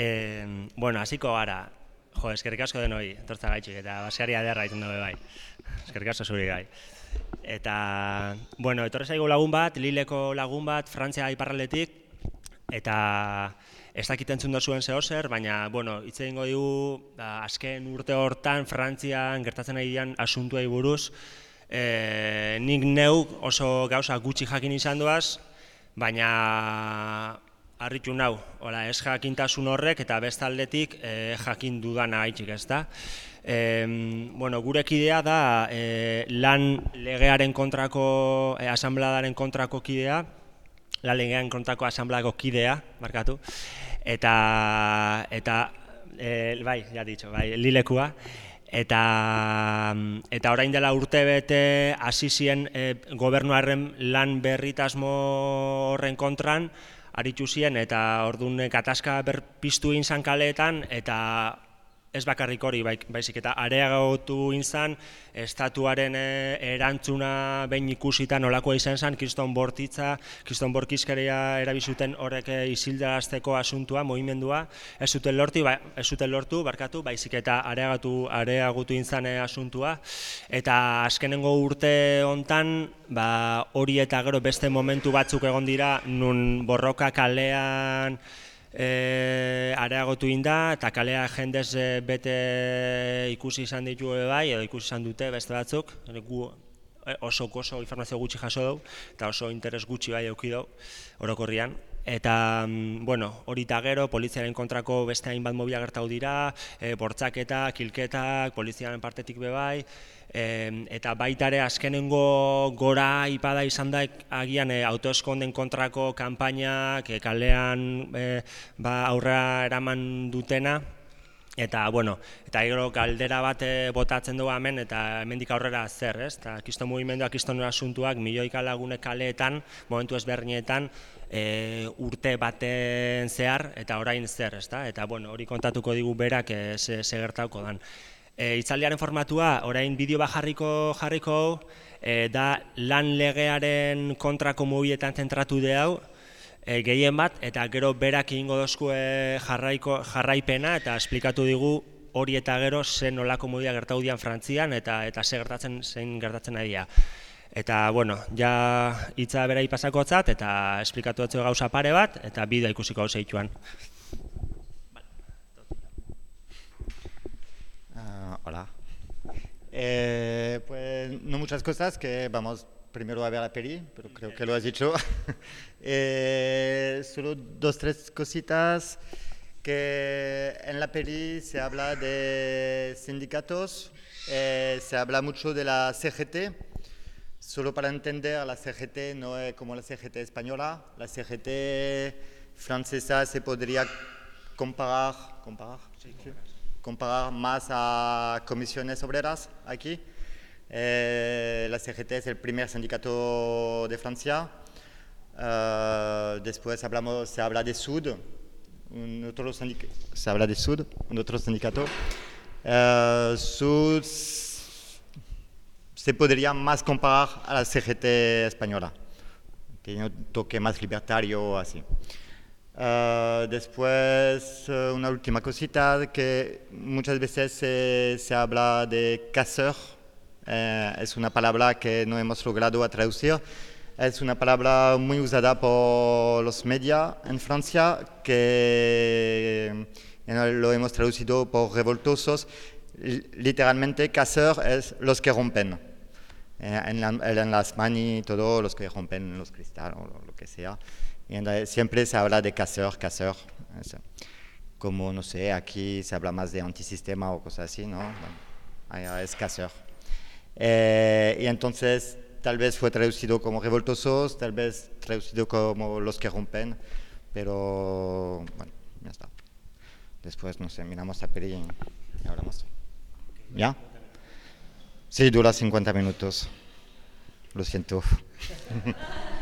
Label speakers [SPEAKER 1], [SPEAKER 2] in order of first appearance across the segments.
[SPEAKER 1] E, bueno, hasiko gara. Jo, eskerrik asko denoi, tortza gaitxik, eta baseari aderra izan dabe bai. Eskerrik asko zuri gai. Eta, bueno, etorre zaigu lagun bat, Lileko lagun bat, Frantzia iparraldetik, eta ez dakit entzun zuen zeo zer, baina, bueno, hitz egingo dugu, da, azken urte hortan, Frantzian gertatzen ari dian asuntuei buruz, e, nik neu oso gauza gutxi jakin izan duaz, baina harritu nau, Ola, ez jakintasun horrek eta bestaldetik e, jakin dudana haitxik ez da. E, bueno, gure kidea da e, lan legearen kontrako, e, asambladaren kontrako kidea, lan legearen kontrako asambladako kidea, markatu, eta, eta e, bai, ja ditxo, bai, lilekua, eta eta orain dela urte bete hasi zien e, gobernuaren lan berritasmo horren kontran aritu zien eta ordun gatazka berpiztu egin kaleetan eta ez bakarrik hori, bai, baizik eta areagotu inzan, estatuaren eh, erantzuna behin ikusita nolakoa izan zen, kriston bortitza, kriston borkizkeria erabizuten horrek eh, isildarazteko asuntua, movimendua, ez zuten lortu, ba, ez zuten lortu, barkatu, baizik eta areagotu, areagotu inzan eh, asuntua, eta azkenengo urte hontan, ba, hori eta gero beste momentu batzuk egon dira, nun borroka kalean, e, areagotu inda eta kalea jendez e, bete ikusi izan ditu bai edo ikusi izan dute beste batzuk. Gu e, oso oso informazio gutxi jaso dugu eta oso interes gutxi bai eduki dugu orokorrian eta mm, bueno, hori eta gero poliziaren kontrako beste hainbat mobila gertau dira e, bortzaketa, kilketak, poliziaren partetik be bai E, eta baita ere azkenengo gora ipada izan da agian e, autoeskonden kontrako kanpainak e, kalean e, ba, aurra eraman dutena eta bueno, eta gero galdera bat botatzen dugu hemen eta hemendik aurrera zer, ez? Ta kisto mugimenduak kisto asuntuak milioika lagune kaleetan, momentu ezberdinetan e, urte baten zehar eta orain zer, ezta? Eta bueno, hori kontatuko digu berak e, ze, gertauko dan. E, itzaldiaren formatua, orain bideo bat jarriko e, da lan legearen kontrako mubietan zentratu de hau, e, gehien bat, eta gero berak egingo dozku jarraiko, jarraipena, eta esplikatu digu hori eta gero zen nolako mubia gertatu dian Frantzian, eta eta ze gertatzen, zein gertatzen ari Eta, bueno, ja hitza bera ipasako eta esplikatu dut gauza pare bat, eta bidea ikusiko hau zeituan.
[SPEAKER 2] Hola. Eh, pues no muchas cosas, que vamos primero a ver la peli, pero creo que lo has dicho. eh, solo dos, tres cositas, que en la peli se habla de sindicatos, eh, se habla mucho de la CGT, solo para entender, la CGT no es como la CGT española, la CGT francesa se podría comparar, comparar, sí, comparar más a comisiones obreras aquí. Eh, la CGT es el primer sindicato de Francia. Eh, después hablamos, se habla de Sud, un otro se habla de Sud, un otro sindicato. Eh, Sud se podría más comparar a la CGT española. Tiene un toque más libertario así. Uh, después, uh, una última cosita, que muchas veces se, se habla de casseur, eh, es una palabra que no hemos logrado traducir, es una palabra muy usada por los medios en Francia, que eh, lo hemos traducido por revoltosos. Literalmente, casseur es los que rompen. Eh, en, la, en, las manos, todos los que rompen los cristales o lo, que sea. Y siempre se habla de caseur, caseur. Como, no sé, aquí se habla más de antisistema o cosas así, ¿no? es caseur. Eh, y entonces, tal vez fue traducido como revoltosos, tal vez traducido como los que rompen, pero bueno, ya está. Después, no sé, miramos a peli y hablamos. ¿Ya? Sí, dura 50 minutos. Lo siento.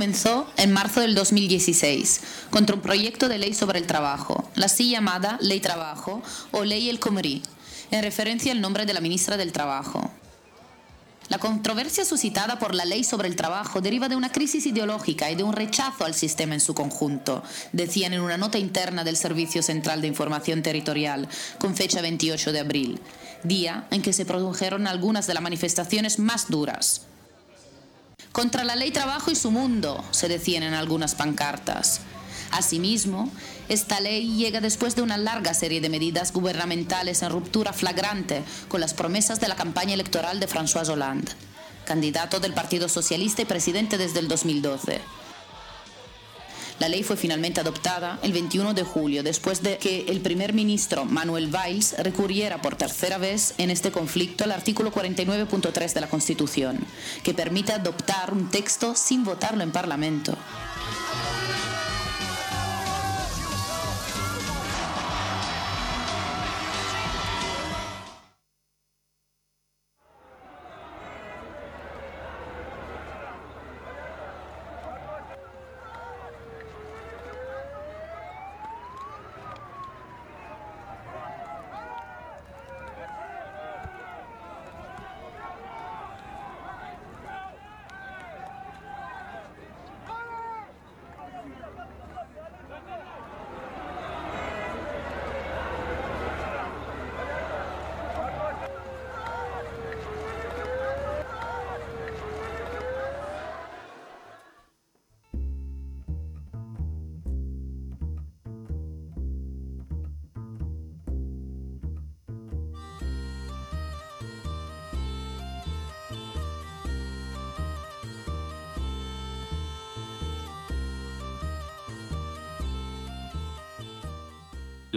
[SPEAKER 3] comenzó en marzo del 2016 contra un proyecto de ley sobre el trabajo, la así llamada Ley Trabajo o Ley El Khomri, en referencia al nombre de la ministra del Trabajo. La controversia suscitada por la ley sobre el trabajo deriva de una crisis ideológica y de un rechazo al sistema en su conjunto, decían en una nota interna del Servicio Central de Información Territorial, con fecha 28 de abril, día en que se produjeron algunas de las manifestaciones más duras. Contra la ley trabajo y su mundo, se decían en algunas pancartas. Asimismo, esta ley llega después de una larga serie de medidas gubernamentales en ruptura flagrante con las promesas de la campaña electoral de François Hollande, candidato del Partido Socialista y presidente desde el 2012. La ley fue finalmente adoptada el 21 de julio, después de que el primer ministro Manuel Valls recurriera por tercera vez en este conflicto al artículo 49.3 de la Constitución, que permite adoptar un texto sin votarlo en Parlamento.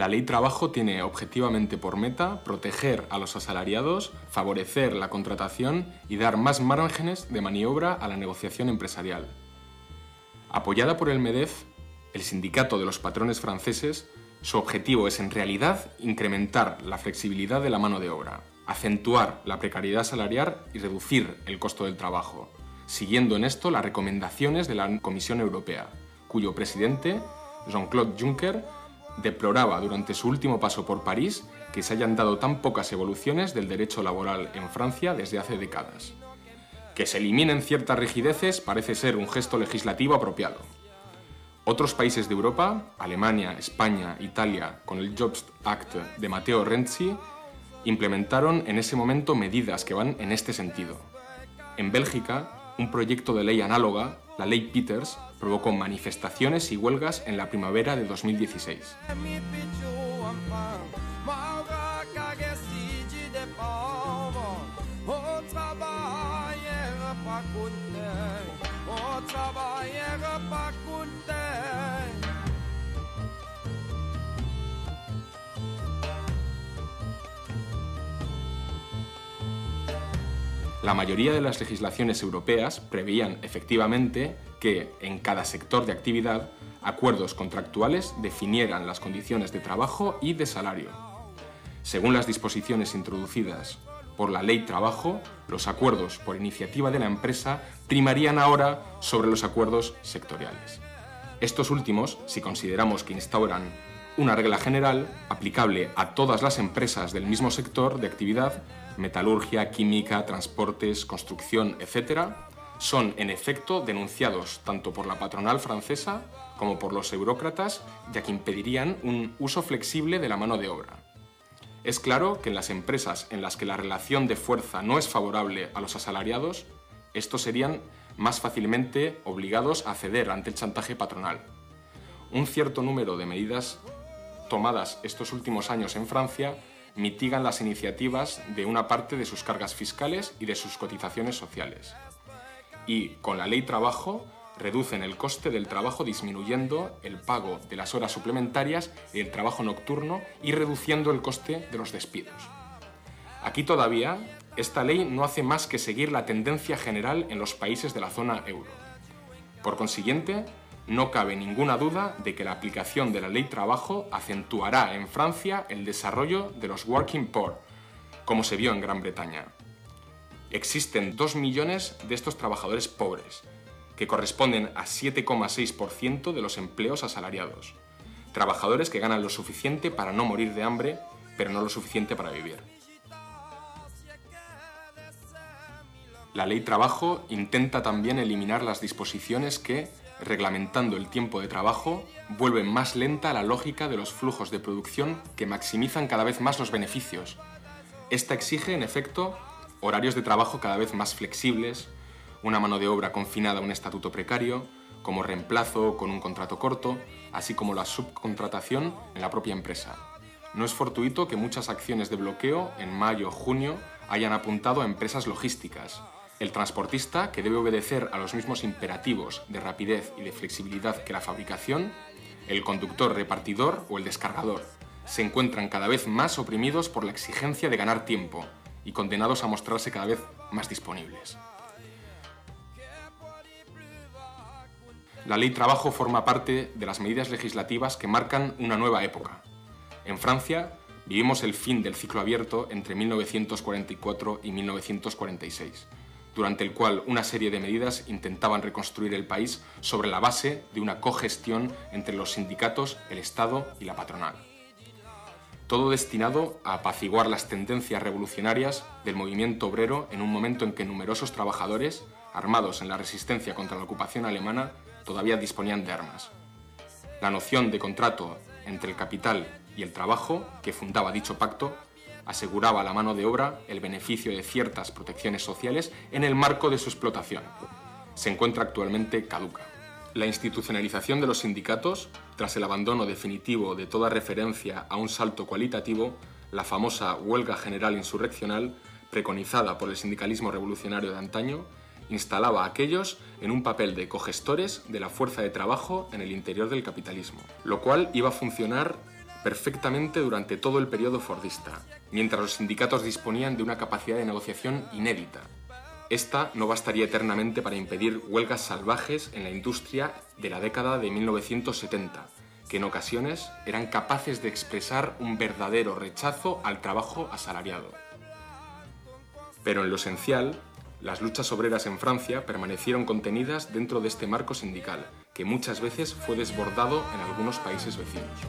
[SPEAKER 4] La ley trabajo tiene objetivamente por meta proteger a los asalariados, favorecer la contratación y dar más márgenes de maniobra a la negociación empresarial. Apoyada por el MEDEF, el sindicato de los patrones franceses, su objetivo es en realidad incrementar la flexibilidad de la mano de obra, acentuar la precariedad salarial y reducir el costo del trabajo, siguiendo en esto las recomendaciones de la Comisión Europea, cuyo presidente, Jean-Claude Juncker, deploraba durante su último paso por París que se hayan dado tan pocas evoluciones del derecho laboral en Francia desde hace décadas. Que se eliminen ciertas rigideces parece ser un gesto legislativo apropiado. Otros países de Europa, Alemania, España, Italia, con el Jobs Act de Matteo Renzi, implementaron en ese momento medidas que van en este sentido. En Bélgica, un proyecto de ley análoga, la Ley Peters, provocó manifestaciones y huelgas en la primavera de 2016. La mayoría de las legislaciones europeas preveían efectivamente que en cada sector de actividad acuerdos contractuales definieran las condiciones de trabajo y de salario. Según las disposiciones introducidas por la Ley Trabajo, los acuerdos por iniciativa de la empresa primarían ahora sobre los acuerdos sectoriales. Estos últimos, si consideramos que instauran una regla general aplicable a todas las empresas del mismo sector de actividad, metalurgia, química, transportes, construcción, etc., son en efecto denunciados tanto por la patronal francesa como por los eurócratas, ya que impedirían un uso flexible de la mano de obra. Es claro que en las empresas en las que la relación de fuerza no es favorable a los asalariados, estos serían más fácilmente obligados a ceder ante el chantaje patronal. Un cierto número de medidas tomadas estos últimos años en Francia mitigan las iniciativas de una parte de sus cargas fiscales y de sus cotizaciones sociales. Y con la ley trabajo reducen el coste del trabajo disminuyendo el pago de las horas suplementarias y el trabajo nocturno y reduciendo el coste de los despidos. Aquí todavía esta ley no hace más que seguir la tendencia general en los países de la zona euro. Por consiguiente, no cabe ninguna duda de que la aplicación de la ley trabajo acentuará en Francia el desarrollo de los working poor, como se vio en Gran Bretaña. Existen 2 millones de estos trabajadores pobres, que corresponden a 7,6% de los empleos asalariados. Trabajadores que ganan lo suficiente para no morir de hambre, pero no lo suficiente para vivir. La ley trabajo intenta también eliminar las disposiciones que, reglamentando el tiempo de trabajo, vuelven más lenta la lógica de los flujos de producción que maximizan cada vez más los beneficios. Esta exige, en efecto, horarios de trabajo cada vez más flexibles, una mano de obra confinada a un estatuto precario, como reemplazo con un contrato corto, así como la subcontratación en la propia empresa. No es fortuito que muchas acciones de bloqueo en mayo o junio hayan apuntado a empresas logísticas, el transportista, que debe obedecer a los mismos imperativos de rapidez y de flexibilidad que la fabricación, el conductor repartidor o el descargador, se encuentran cada vez más oprimidos por la exigencia de ganar tiempo y condenados a mostrarse cada vez más disponibles. La ley trabajo forma parte de las medidas legislativas que marcan una nueva época. En Francia vivimos el fin del ciclo abierto entre 1944 y 1946 durante el cual una serie de medidas intentaban reconstruir el país sobre la base de una cogestión entre los sindicatos, el Estado y la patronal. Todo destinado a apaciguar las tendencias revolucionarias del movimiento obrero en un momento en que numerosos trabajadores, armados en la resistencia contra la ocupación alemana, todavía disponían de armas. La noción de contrato entre el capital y el trabajo, que fundaba dicho pacto, aseguraba la mano de obra el beneficio de ciertas protecciones sociales en el marco de su explotación. Se encuentra actualmente caduca. La institucionalización de los sindicatos, tras el abandono definitivo de toda referencia a un salto cualitativo, la famosa huelga general insurreccional, preconizada por el sindicalismo revolucionario de antaño, instalaba a aquellos en un papel de cogestores de la fuerza de trabajo en el interior del capitalismo, lo cual iba a funcionar perfectamente durante todo el periodo fordista, mientras los sindicatos disponían de una capacidad de negociación inédita. Esta no bastaría eternamente para impedir huelgas salvajes en la industria de la década de 1970, que en ocasiones eran capaces de expresar un verdadero rechazo al trabajo asalariado. Pero en lo esencial, las luchas obreras en Francia permanecieron contenidas dentro de este marco sindical, que muchas veces fue desbordado en algunos países vecinos.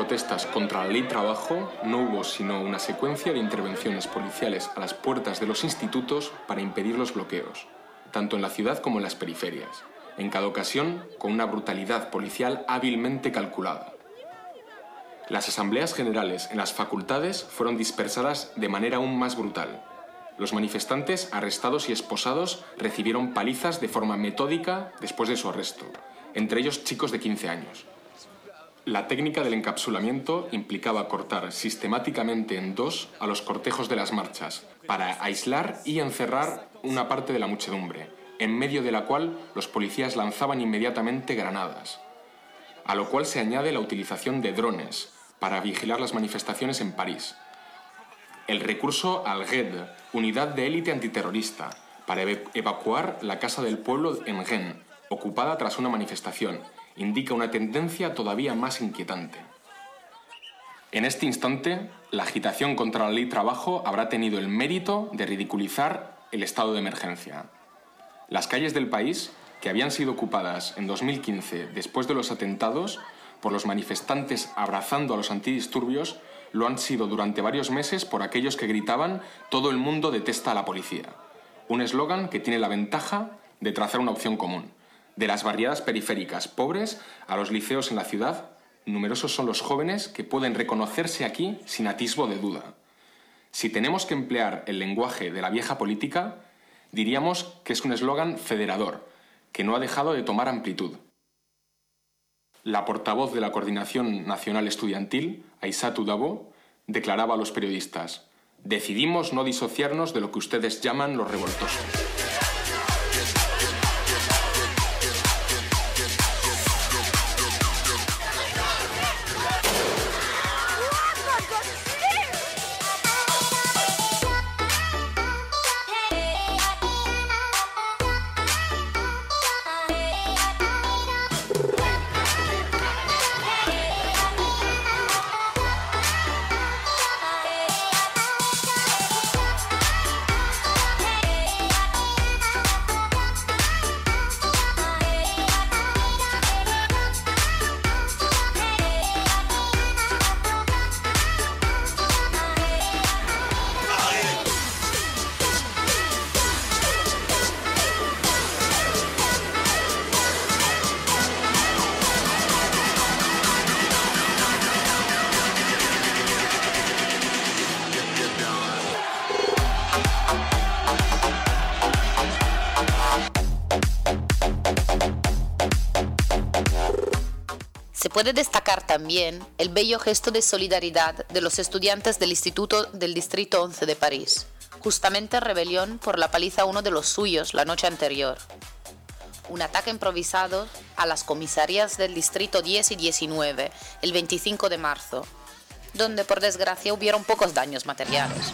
[SPEAKER 4] Protestas contra la ley trabajo no hubo sino una secuencia de intervenciones policiales a las puertas de los institutos para impedir los bloqueos, tanto en la ciudad como en las periferias, en cada ocasión con una brutalidad policial hábilmente calculada. Las asambleas generales en las facultades fueron dispersadas de manera aún más brutal. Los manifestantes arrestados y esposados recibieron palizas de forma metódica después de su arresto, entre ellos chicos de 15 años. La técnica del encapsulamiento implicaba cortar sistemáticamente en dos a los cortejos de las marchas, para aislar y encerrar una parte de la muchedumbre, en medio de la cual los policías lanzaban inmediatamente granadas. A lo cual se añade la utilización de drones, para vigilar las manifestaciones en París. El recurso al GED, unidad de élite antiterrorista, para evacuar la Casa del Pueblo en Rennes, ocupada tras una manifestación, indica una tendencia todavía más inquietante. En este instante, la agitación contra la ley trabajo habrá tenido el mérito de ridiculizar el estado de emergencia. Las calles del país, que habían sido ocupadas en 2015 después de los atentados, por los manifestantes abrazando a los antidisturbios lo han sido durante varios meses por aquellos que gritaban Todo el mundo detesta a la policía. Un eslogan que tiene la ventaja de trazar una opción común. De las barriadas periféricas pobres a los liceos en la ciudad, numerosos son los jóvenes que pueden reconocerse aquí sin atisbo de duda. Si tenemos que emplear el lenguaje de la vieja política, diríamos que es un eslogan federador, que no ha dejado de tomar amplitud. La portavoz de la Coordinación Nacional Estudiantil, Aisatu Dabo, declaraba a los periodistas, decidimos no disociarnos de lo que ustedes llaman los revoltosos.
[SPEAKER 3] También el bello gesto de solidaridad de los estudiantes del Instituto del Distrito 11 de París, justamente rebelión por la paliza a uno de los suyos la noche anterior. Un ataque improvisado a las comisarías del Distrito 10 y 19 el 25 de marzo, donde por desgracia hubieron pocos daños materiales.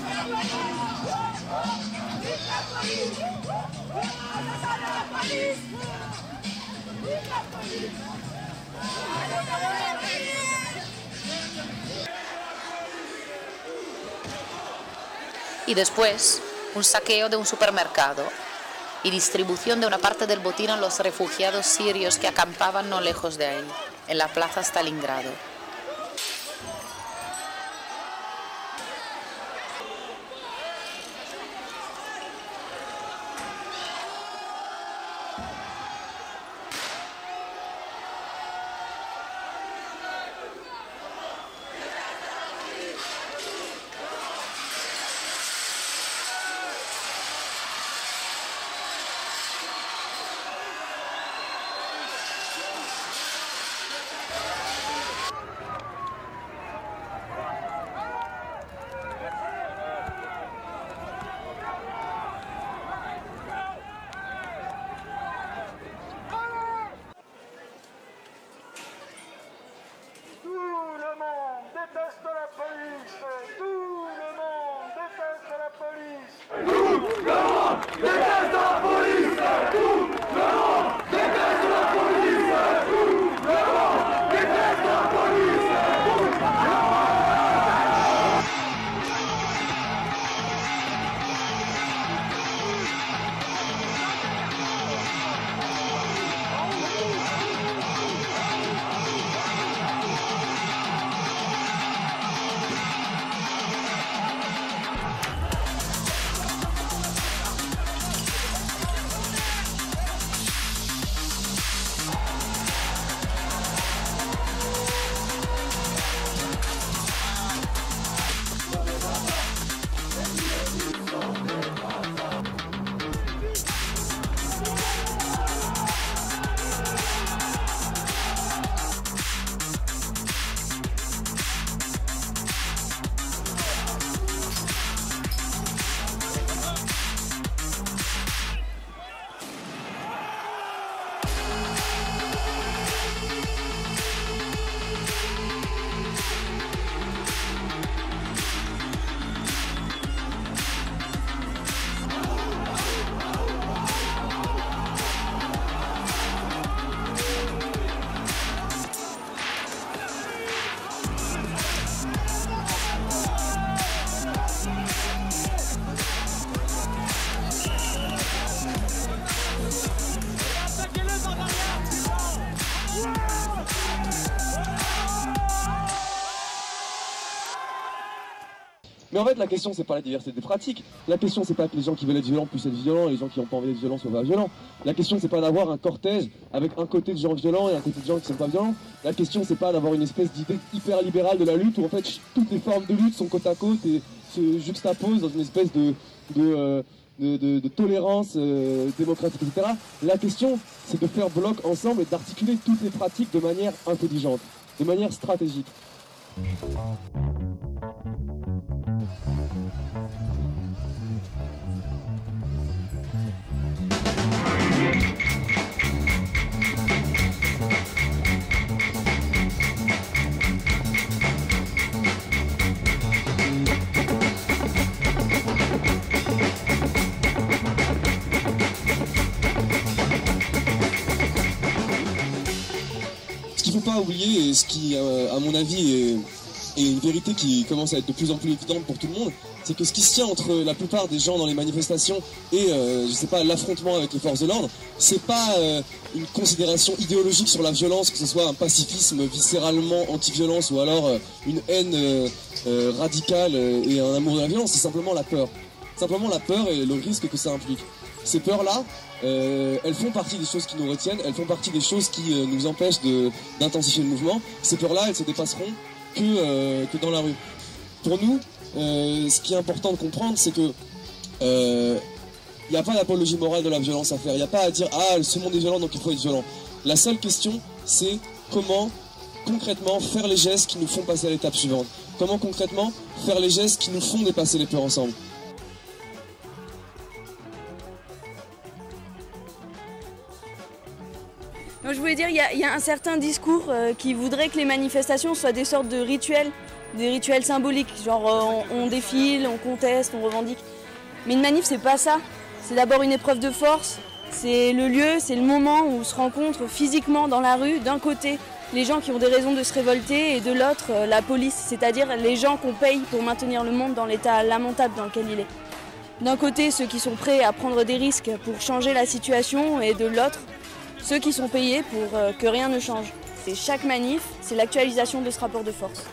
[SPEAKER 3] Y después, un saqueo de un supermercado y distribución de una parte del botín a los refugiados sirios que acampaban no lejos de ahí, en la plaza Stalingrado.
[SPEAKER 5] Mais en fait, la question, c'est pas la diversité des pratiques. La question, c'est pas que les gens qui veulent être violents puissent être violents et les gens qui n'ont pas envie d'être violents soient pas violents. La question, c'est pas d'avoir un cortège avec un côté de gens violents et un côté de gens qui sont pas violents. La question, c'est pas d'avoir une espèce d'idée hyper libérale de la lutte où en fait toutes les formes de lutte sont côte à côte et se juxtaposent dans une espèce de, de, euh, de tolérance euh, démocratique, etc. La question, c'est de faire bloc ensemble et d'articuler toutes les pratiques de manière intelligente, de manière stratégique. Pas oublier, et ce qui, euh, à mon avis, est, une vérité qui commence à être de plus en plus évidente pour tout le monde, c'est que ce qui se tient entre la plupart des gens dans les manifestations et, euh, je sais pas, l'affrontement avec les forces de l'ordre, c'est pas euh, une considération idéologique sur la violence, que ce soit un pacifisme viscéralement anti-violence ou alors euh, une haine euh, euh, radicale euh, et un amour de la violence, c'est simplement la peur. Simplement la peur et le risque que ça implique. Ces peurs-là, euh, elles font partie des choses qui nous retiennent, elles font partie des choses qui euh, nous empêchent d'intensifier le mouvement. Ces peurs-là, elles se dépasseront que, euh, que dans la rue. Pour nous, ce qui est important de comprendre, c'est que il n'y a pas d'apologie morale de la violence à faire. Il n'y a pas à dire ah ce monde est violent donc il faut être violent. La seule question, c'est comment concrètement faire les gestes qui nous font passer à l'étape suivante. Comment concrètement faire les gestes qui nous font dépasser les peurs ensemble.
[SPEAKER 6] Je voulais dire, il y, a- un certain discours euh, qui voudrait que les manifestations soient des sortes de rituels, des rituels symboliques, genre euh, on, on défile, on conteste, on revendique. Mais une manif, c'est pas ça. C'est d'abord une épreuve de force, c'est le lieu, c'est le moment où on se rencontre physiquement dans la rue, d'un côté les gens qui ont des raisons de se révolter et de l'autre euh, la police, c'est-à-dire les gens qu'on paye pour maintenir le monde dans l'état lamentable dans lequel il est. D'un côté ceux qui sont prêts à prendre des risques pour changer la situation et de l'autre ceux qui sont payés pour euh, que rien ne change. Et chaque manif, c'est l'actualisation de ce rapport de force.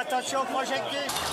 [SPEAKER 7] Attention, projectile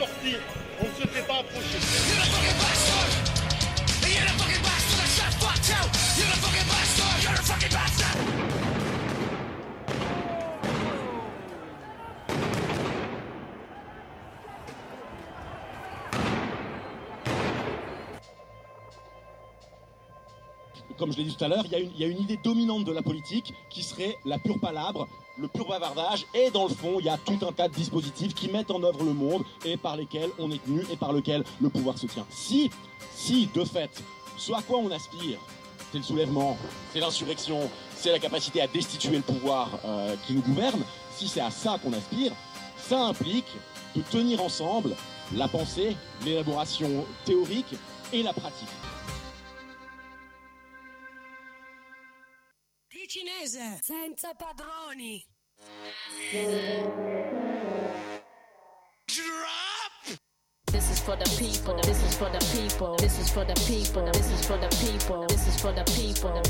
[SPEAKER 8] les
[SPEAKER 9] comme je l'ai dit tout à l'heure, il y, a une- idée dominante de la politique qui serait la pure palabre, le pur bavardage, et dans le fond, il y a tout un tas de dispositifs qui mettent en œuvre le monde et par lesquels on est tenu et par lesquels le pouvoir se tient. Si, si, de fait, ce à quoi on aspire, c'est le soulèvement, c'est l'insurrection, c'est la capacité à destituer le pouvoir euh, qui nous gouverne, si c'est à ça qu'on aspire, ça implique de tenir ensemble la pensée, l'élaboration théorique et la pratique.
[SPEAKER 10] Ticinese, senza padroni.
[SPEAKER 11] This is is for the people. This is for the people. This is for the people. This is for the people. This is for the people.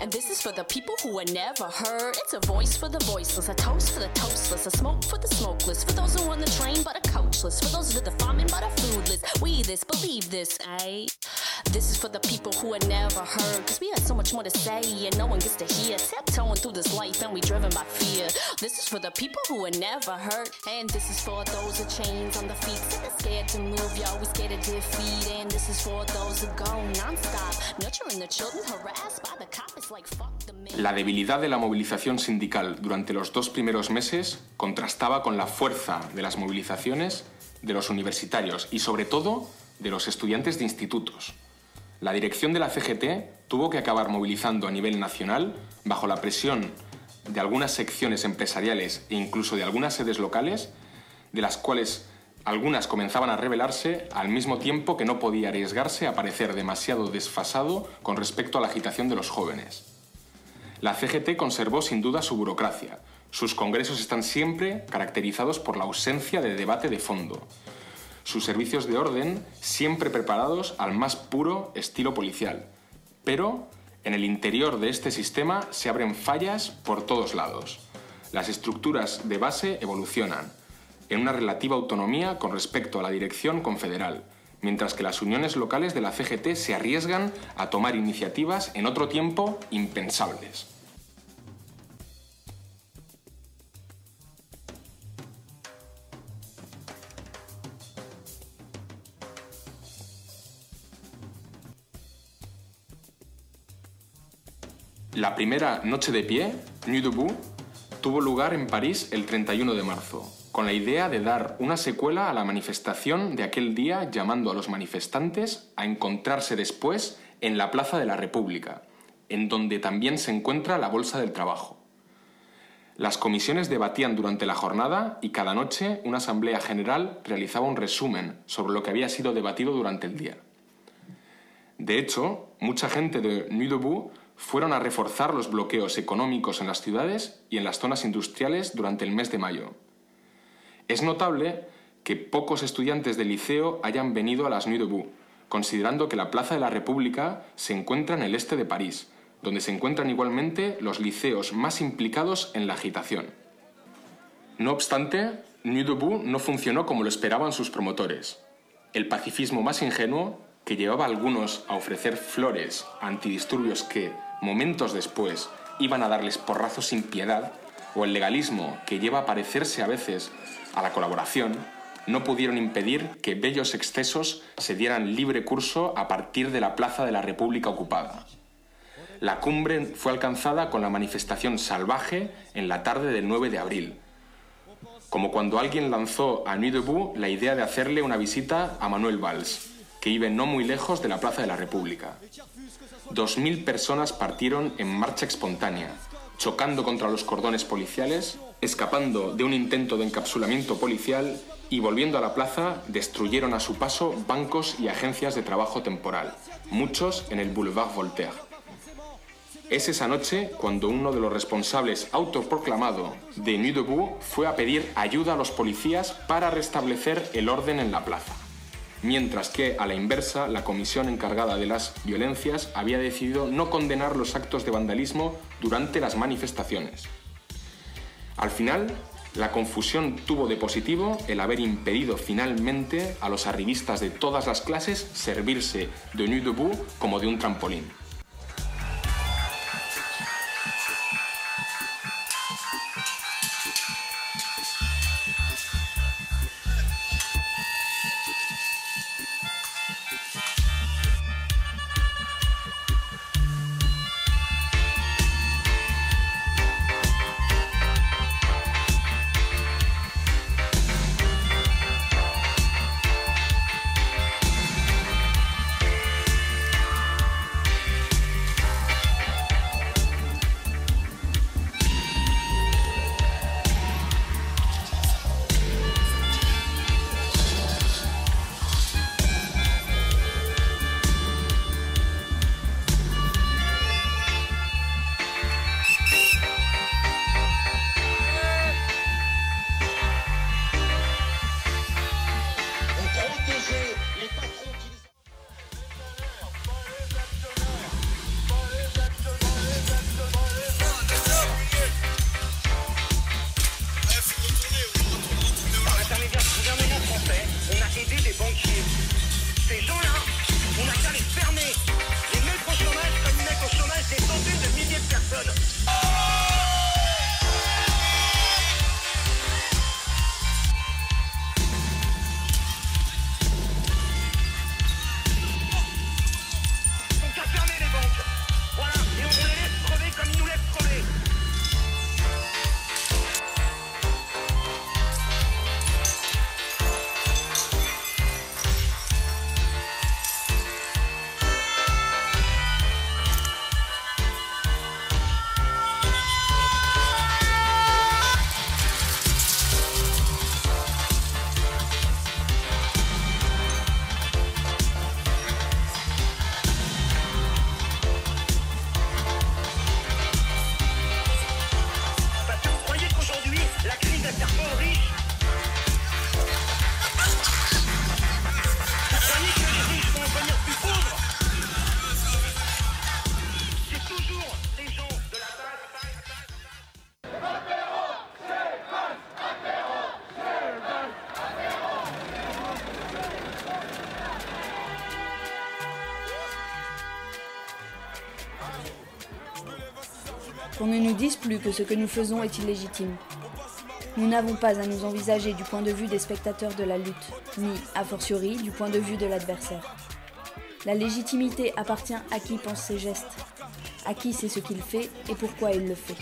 [SPEAKER 11] And this is for the people who were never heard. It's a voice for the voiceless, a toast for the toastless, a smoke for the smokeless, for those who on the train but are coachless, for those with the farming but are foodless. We this, believe this, eh? This is for the people who are never heard. Cause we have so much more to say and no one gets to hear. Tiptoeing through this life and we driven by fear. This is for the people who are never hurt. And this is for those with chains on the feet. Scared to move, y'all. We scared of defeat. And this is for those who go non-stop. Nurturing the children harassed by the cop. It's like fuck the men.
[SPEAKER 4] La debilidad de la movilización sindical durante los dos primeros meses contrastaba con la fuerza de las movilizaciones de los universitarios y sobre todo de los estudiantes de institutos. La dirección de la CGT tuvo que acabar movilizando a nivel nacional bajo la presión de algunas secciones empresariales e incluso de algunas sedes locales, de las cuales algunas comenzaban a rebelarse al mismo tiempo que no podía arriesgarse a parecer demasiado desfasado con respecto a la agitación de los jóvenes. La CGT conservó sin duda su burocracia. Sus congresos están siempre caracterizados por la ausencia de debate de fondo. Sus servicios de orden siempre preparados al más puro estilo policial. Pero en el interior de este sistema se abren fallas por todos lados. Las estructuras de base evolucionan en una relativa autonomía con respecto a la dirección confederal, mientras que las uniones locales de la CGT se arriesgan a tomar iniciativas en otro tiempo impensables. La primera noche de pie, Nuit debout, tuvo lugar en París el 31 de marzo, con la idea de dar una secuela a la manifestación de aquel día llamando a los manifestantes a encontrarse después en la Plaza de la República, en donde también se encuentra la Bolsa del Trabajo. Las comisiones debatían durante la jornada y cada noche una asamblea general realizaba un resumen sobre lo que había sido debatido durante el día. De hecho, mucha gente de Nuit debout fueron a reforzar los bloqueos económicos en las ciudades y en las zonas industriales durante el mes de mayo. Es notable que pocos estudiantes del liceo hayan venido a las Nuit debout, considerando que la Plaza de la República se encuentra en el este de París, donde se encuentran igualmente los liceos más implicados en la agitación. No obstante, Nuit debout no funcionó como lo esperaban sus promotores. El pacifismo más ingenuo, que llevaba a algunos a ofrecer flores a antidisturbios que, momentos después, iban a darles porrazos sin piedad, o el legalismo que lleva a parecerse a veces a la colaboración, no pudieron impedir que bellos excesos se dieran libre curso a partir de la Plaza de la República ocupada. La cumbre fue alcanzada con la manifestación salvaje en la tarde del 9 de abril, como cuando alguien lanzó a Nuit debout la idea de hacerle una visita a Manuel Valls, que vive no muy lejos de la Plaza de la República. Dos mil personas partieron en marcha espontánea, chocando contra los cordones policiales, escapando de un intento de encapsulamiento policial y volviendo a la plaza destruyeron a su paso bancos y agencias de trabajo temporal, muchos en el Boulevard Voltaire. Es esa noche cuando uno de los responsables autoproclamado de Nuit debout fue a pedir ayuda a los policías para restablecer el orden en la plaza mientras que, a la inversa, la comisión encargada de las violencias había decidido no condenar los actos de vandalismo durante las manifestaciones. Al final, la confusión tuvo de positivo el haber impedido finalmente a los arribistas de todas las clases servirse de Nuit debout como de un trampolín.
[SPEAKER 12] Que ce que nous faisons est illégitime. Nous n'avons pas à nous envisager du point de vue des spectateurs de la lutte, ni, a fortiori, du point de vue de l'adversaire. La légitimité appartient à qui pense ses gestes, à qui sait ce qu'il fait et pourquoi il le fait.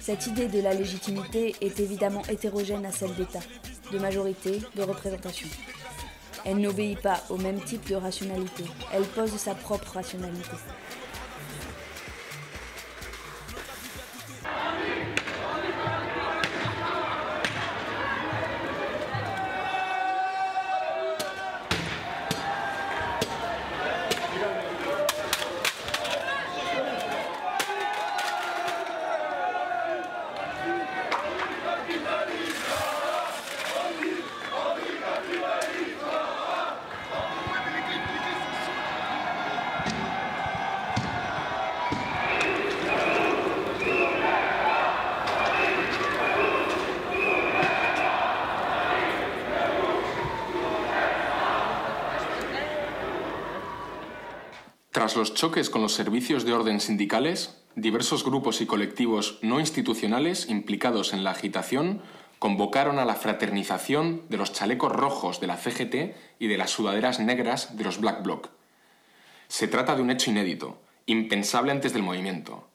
[SPEAKER 12] Cette idée de la légitimité est évidemment hétérogène à celle d'État, de majorité, de représentation. Elle n'obéit pas au même type de rationalité, elle pose sa propre rationalité.
[SPEAKER 4] Los choques con los servicios de orden sindicales, diversos grupos y colectivos no institucionales implicados en la agitación convocaron a la fraternización de los chalecos rojos de la CGT y de las sudaderas negras de los Black Bloc. Se trata de un hecho inédito, impensable antes del movimiento.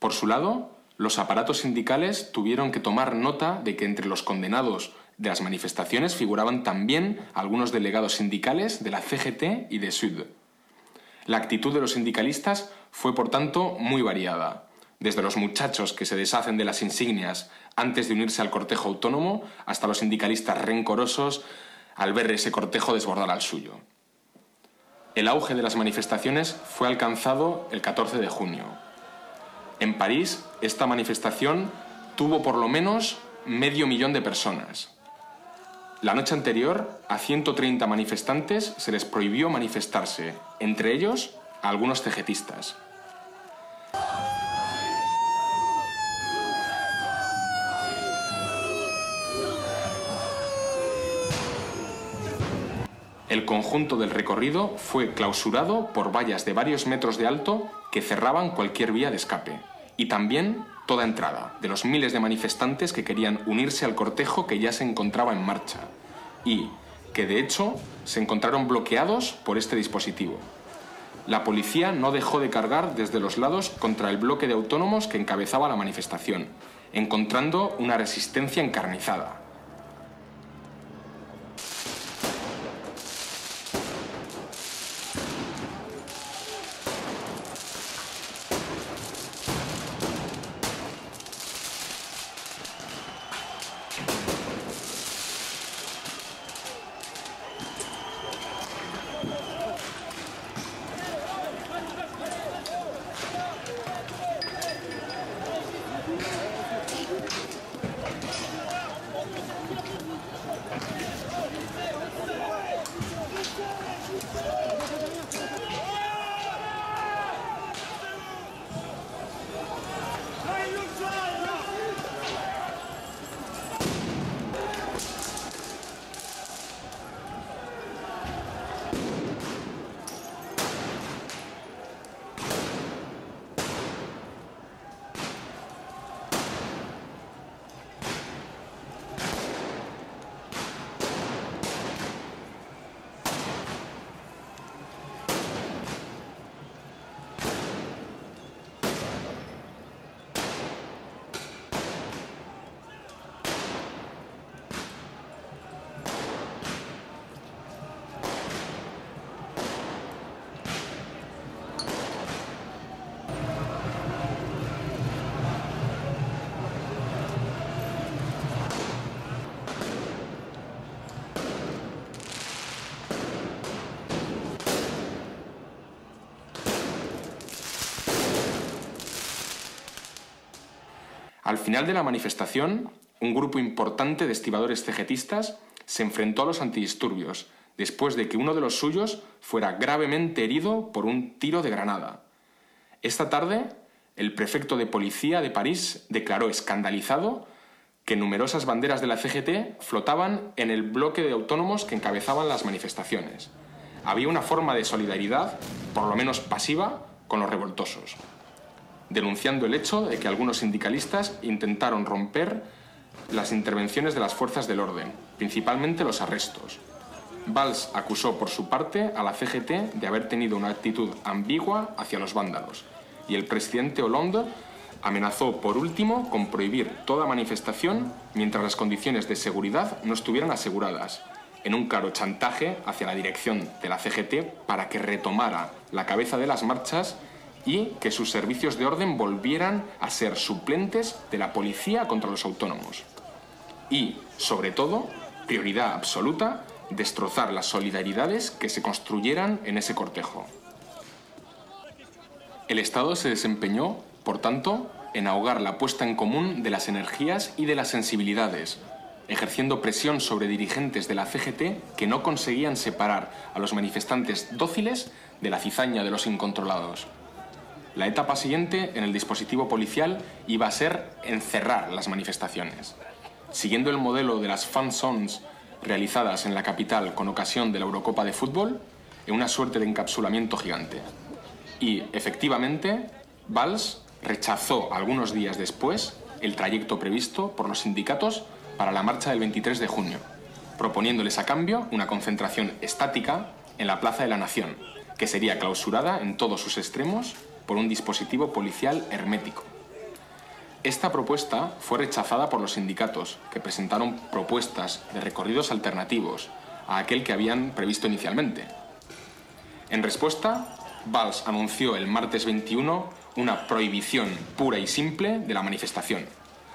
[SPEAKER 4] Por su lado, los aparatos sindicales tuvieron que tomar nota de que entre los condenados de las manifestaciones figuraban también algunos delegados sindicales de la CGT y de SUD. La actitud de los sindicalistas fue, por tanto, muy variada, desde los muchachos que se deshacen de las insignias antes de unirse al cortejo autónomo hasta los sindicalistas rencorosos al ver ese cortejo desbordar al suyo. El auge de las manifestaciones fue alcanzado el 14 de junio. En París, esta manifestación tuvo por lo menos medio millón de personas. La noche anterior, a 130 manifestantes se les prohibió manifestarse, entre ellos algunos cegetistas. El conjunto del recorrido fue clausurado por vallas de varios metros de alto que cerraban cualquier vía de escape, y también toda entrada de los miles de manifestantes que querían unirse al cortejo que ya se encontraba en marcha, y que de hecho se encontraron bloqueados por este dispositivo. La policía no dejó de cargar desde los lados contra el bloque de autónomos que encabezaba la manifestación, encontrando una resistencia encarnizada. Final de la manifestación, un grupo importante de estibadores cegetistas se enfrentó a los antidisturbios, después de que uno de los suyos fuera gravemente herido por un tiro de granada. Esta tarde, el prefecto de policía de París declaró escandalizado que numerosas banderas de la CGT flotaban en el bloque de autónomos que encabezaban las manifestaciones. Había una forma de solidaridad, por lo menos pasiva, con los revoltosos. Denunciando el hecho de que algunos sindicalistas intentaron romper las intervenciones de las fuerzas del orden, principalmente los arrestos. Valls acusó por su parte a la CGT de haber tenido una actitud ambigua hacia los vándalos y el presidente Hollande amenazó por último con prohibir toda manifestación mientras las condiciones de seguridad no estuvieran aseguradas, en un claro chantaje hacia la dirección de la CGT para que retomara la cabeza de las marchas y que sus servicios de orden volvieran a ser suplentes de la policía contra los autónomos. Y, sobre todo, prioridad absoluta, destrozar las solidaridades que se construyeran en ese cortejo. El Estado se desempeñó, por tanto, en ahogar la puesta en común de las energías y de las sensibilidades, ejerciendo presión sobre dirigentes de la CGT que no conseguían separar a los manifestantes dóciles de la cizaña de los incontrolados. La etapa siguiente en el dispositivo policial iba a ser encerrar las manifestaciones. Siguiendo el modelo de las fan zones realizadas en la capital con ocasión de la Eurocopa de Fútbol, en una suerte de encapsulamiento gigante. Y, efectivamente, Valls rechazó algunos días después el trayecto previsto por los sindicatos para la marcha del 23 de junio, proponiéndoles a cambio una concentración estática en la Plaza de la Nación, que sería clausurada en todos sus extremos por un dispositivo policial hermético. Esta propuesta fue rechazada por los sindicatos, que presentaron propuestas de recorridos alternativos a aquel que habían previsto inicialmente. En respuesta, Valls anunció el martes 21 una prohibición pura y simple de la manifestación,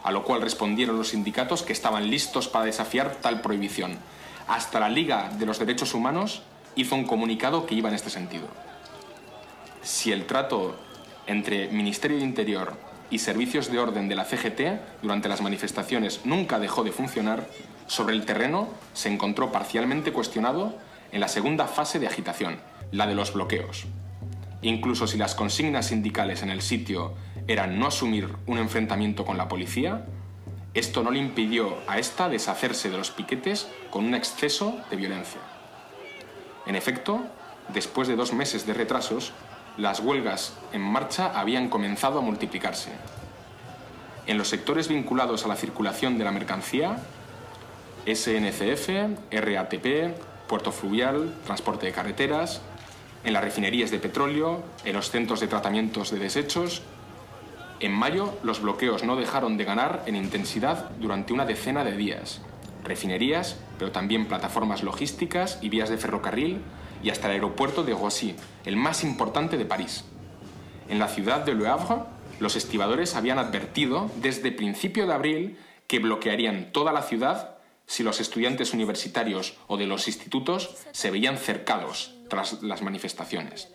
[SPEAKER 4] a lo cual respondieron los sindicatos que estaban listos para desafiar tal prohibición. Hasta la Liga de los Derechos Humanos hizo un comunicado que iba en este sentido. Si el trato entre Ministerio de Interior y servicios de orden de la CGT durante las manifestaciones nunca dejó de funcionar, sobre el terreno se encontró parcialmente cuestionado en la segunda fase de agitación, la de los bloqueos. Incluso si las consignas sindicales en el sitio eran no asumir un enfrentamiento con la policía, esto no le impidió a esta deshacerse de los piquetes con un exceso de violencia. En efecto, después de dos meses de retrasos, las huelgas en marcha habían comenzado a multiplicarse. En los sectores vinculados a la circulación de la mercancía, SNCF, RATP, puerto fluvial, transporte de carreteras, en las refinerías de petróleo, en los centros de tratamientos de desechos. En mayo, los bloqueos no dejaron de ganar en intensidad durante una decena de días. Refinerías, pero también plataformas logísticas y vías de ferrocarril, y hasta el aeropuerto de Roissy, el más importante de París. En la ciudad de Le Havre, los estibadores habían advertido desde principio de abril que bloquearían toda la ciudad si los estudiantes universitarios o de los institutos se veían cercados tras las manifestaciones.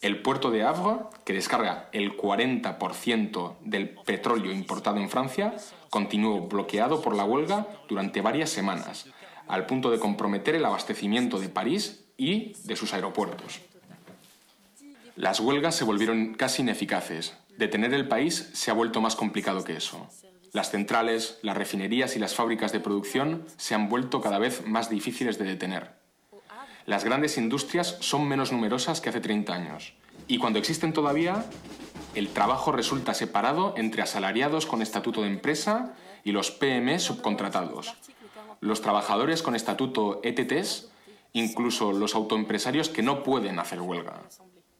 [SPEAKER 4] El puerto de Havre, que descarga el 40% del petróleo importado en Francia, continuó bloqueado por la huelga durante varias semanas, al punto de comprometer el abastecimiento de París y de sus aeropuertos. Las huelgas se volvieron casi ineficaces. Detener el país se ha vuelto más complicado que eso. Las centrales, las refinerías y las fábricas de producción se han vuelto cada vez más difíciles de detener. Las grandes industrias son menos numerosas que hace 30 años. Y cuando existen todavía, el trabajo resulta separado entre asalariados con estatuto de empresa y los PME subcontratados. Los trabajadores con estatuto ETTs incluso los autoempresarios que no pueden hacer huelga.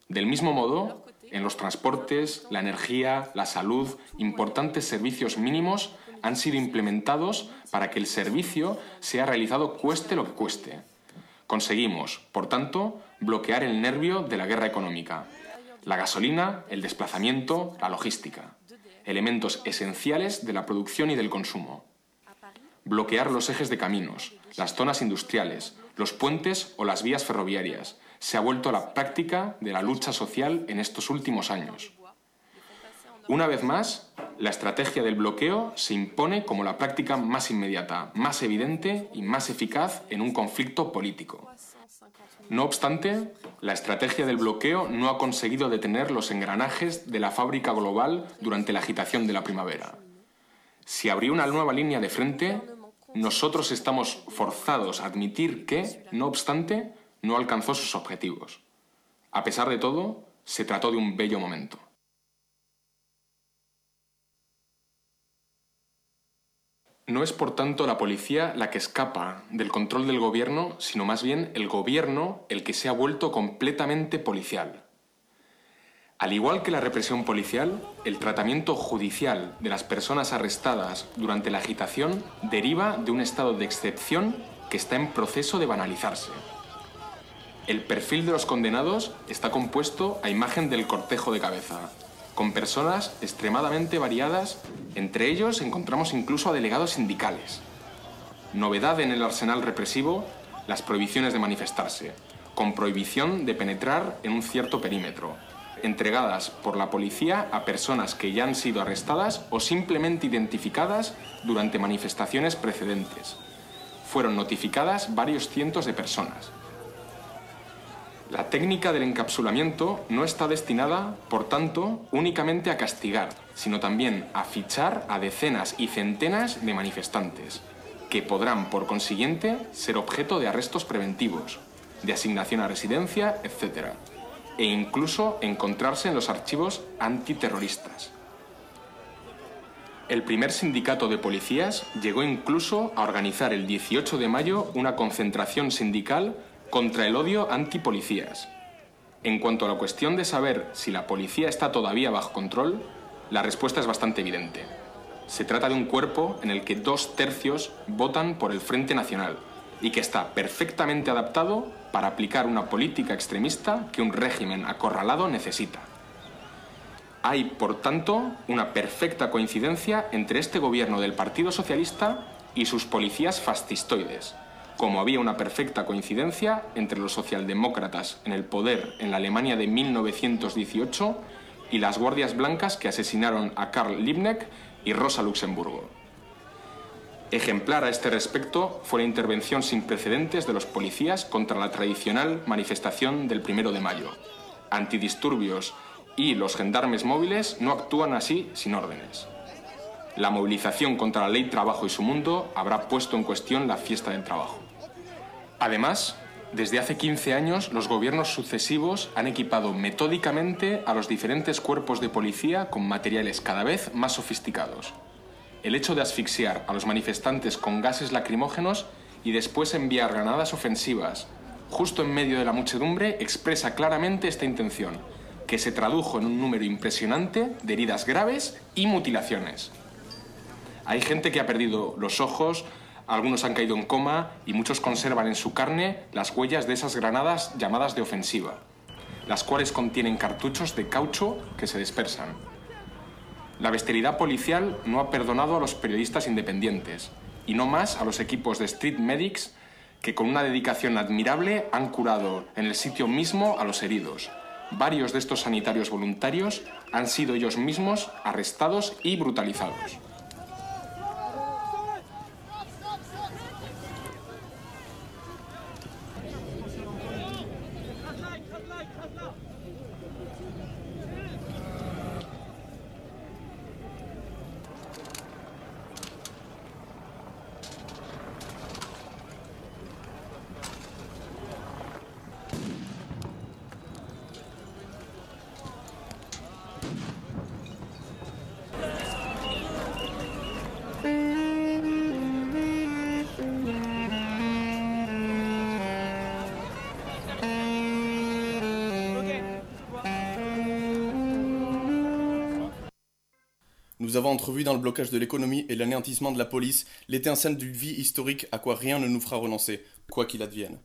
[SPEAKER 4] Del mismo modo, en los transportes, la energía, la salud, importantes servicios mínimos han sido implementados para que el servicio sea realizado cueste lo que cueste. Conseguimos, por tanto, bloquear el nervio de la guerra económica, la gasolina, el desplazamiento, la logística, elementos esenciales de la producción y del consumo. Bloquear los ejes de caminos, las zonas industriales, los puentes o las vías ferroviarias. Se ha vuelto la práctica de la lucha social en estos últimos años. Una vez más, la estrategia del bloqueo se impone como la práctica más inmediata, más evidente y más eficaz en un conflicto político. No obstante, la estrategia del bloqueo no ha conseguido detener los engranajes de la fábrica global durante la agitación de la primavera. Si abrió una nueva línea de frente, nosotros estamos forzados a admitir que, no obstante, no alcanzó sus objetivos. A pesar de todo, se trató de un bello momento. No es por tanto la policía la que escapa del control del gobierno, sino más bien el gobierno el que se ha vuelto completamente policial. Al igual que la represión policial, el tratamiento judicial de las personas arrestadas durante la agitación deriva de un estado de excepción que está en proceso de banalizarse. El perfil de los condenados está compuesto a imagen del cortejo de cabeza, con personas extremadamente variadas, entre ellos encontramos incluso a delegados sindicales. Novedad en el arsenal represivo, las prohibiciones de manifestarse, con prohibición de penetrar en un cierto perímetro, entregadas por la policía a personas que ya han sido arrestadas o simplemente identificadas durante manifestaciones precedentes. Fueron notificadas varios cientos de personas. La técnica del encapsulamiento no está destinada, por tanto, únicamente a castigar, sino también a fichar a decenas y centenas de manifestantes, que podrán, por consiguiente, ser objeto de arrestos preventivos, de asignación a residencia, etc., e incluso encontrarse en los archivos antiterroristas. El primer sindicato de policías llegó incluso a organizar el 18 de mayo una concentración sindical contra el odio antipolicías. En cuanto a la cuestión de saber si la policía está todavía bajo control, la respuesta es bastante evidente. Se trata de un cuerpo en el que dos tercios votan por el Frente Nacional y que está perfectamente adaptado para aplicar una política extremista que un régimen acorralado necesita. Hay, por tanto, una perfecta coincidencia entre este gobierno del Partido Socialista y sus policías fascistoides, como había una perfecta coincidencia entre los socialdemócratas en el poder en la Alemania de 1918 y las guardias blancas que asesinaron a Karl Liebknecht y Rosa Luxemburgo. Ejemplar a este respecto fue la intervención sin precedentes de los policías contra la tradicional manifestación del primero de mayo. Antidisturbios y los gendarmes móviles no actúan así sin órdenes. La movilización contra la ley trabajo y su mundo habrá puesto en cuestión la fiesta del trabajo. Además, desde hace 15 años los gobiernos sucesivos han equipado metódicamente a los diferentes cuerpos de policía con materiales cada vez más sofisticados. El hecho de asfixiar a los manifestantes con gases lacrimógenos y después enviar granadas ofensivas justo en medio de la muchedumbre expresa claramente esta intención, que se tradujo en un número impresionante de heridas graves y mutilaciones. Hay gente que ha perdido los ojos, algunos han caído en coma y muchos conservan en su carne las huellas de esas granadas llamadas de ofensiva, las cuales contienen cartuchos de caucho que se dispersan. La bestialidad policial no ha perdonado a los periodistas independientes y no más a los equipos de Street Medics que con una dedicación admirable han curado en el sitio mismo a los heridos. Varios de estos sanitarios voluntarios han sido ellos mismos arrestados y brutalizados.
[SPEAKER 13] Nous avons entrevu dans le blocage de l'économie et l'anéantissement de la police l'étincelle d'une vie historique à quoi rien ne nous fera renoncer, quoi qu'il advienne.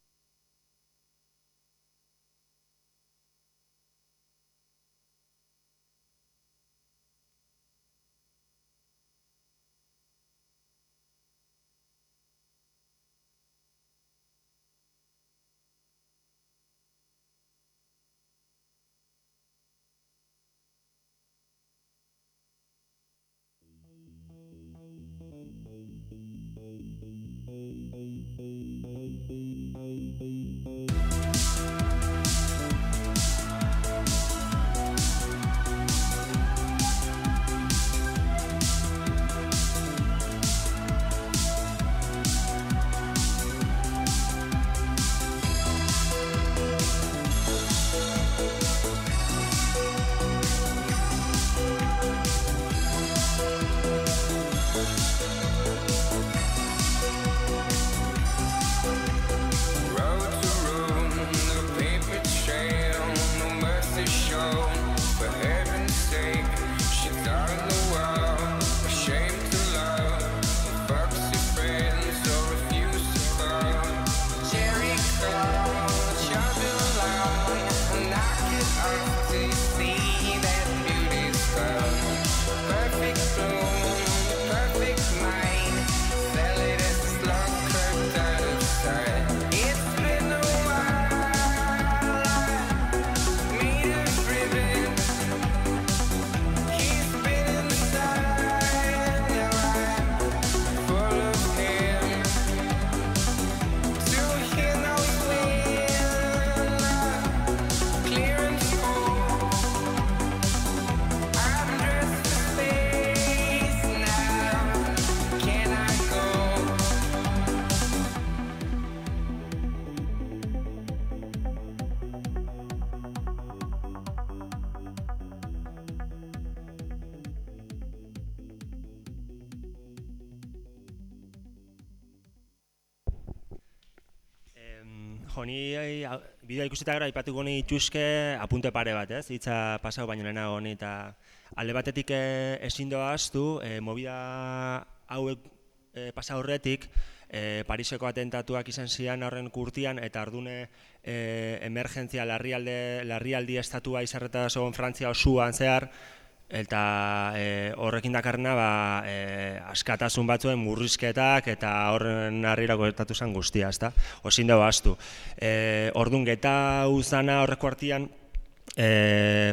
[SPEAKER 1] A- bideoa ikusita gero aipatuko ni itxuske apunte pare bat, ez? Hitza pasau baino lehenago honi eta alde batetik eh, ezin doa ahaztu, eh, movida hauek eh, pasa horretik, eh, Pariseko atentatuak izan zian horren kurtian eta ardune eh, emergentzia larrialde larrialdi estatua izarreta zegoen Frantzia osoan zehar eta e, horrekin dakarrena ba, e, askatasun batzuen murrizketak eta horren harrirako gertatu zen guztia, ezta? Osin dago astu. E, ordun geta uzana horreko artian e,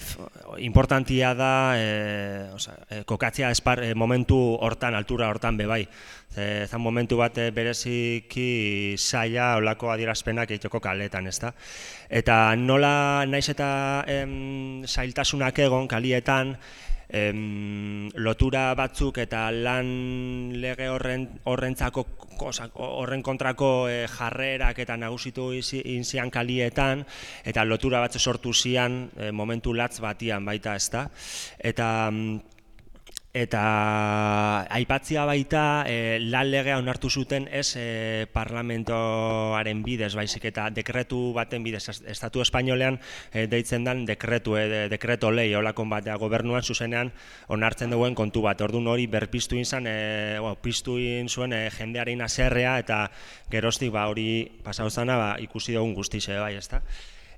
[SPEAKER 1] importantia da e, oza, e, kokatzea espar, e, momentu hortan, altura hortan bebai. Ze, zan momentu bat e, bereziki saia olako adierazpenak egiteko kaletan, ezta? Eta nola naiz eta em, zailtasunak egon kalietan, em, lotura batzuk eta lan lege horren horrentzako horren kontrako eh, jarrerak eta nagusitu inzian kalietan eta lotura batzu sortu zian eh, momentu latz batian baita ezta? Eta mm, eta aipatzia baita e, lan legea onartu zuten ez e, parlamentoaren bidez baizik eta dekretu baten bidez Es- estatu espainolean e, deitzen dan dekretu e, de, dekreto lei olakon batea gobernuan zuzenean onartzen duen kontu bat. Ordun hori berpiztu izan e, bueno, piztu egin zuen e, jendearen haserrea eta geroztik ba hori pasau zana ba, ikusi dugun guztize bai, ezta?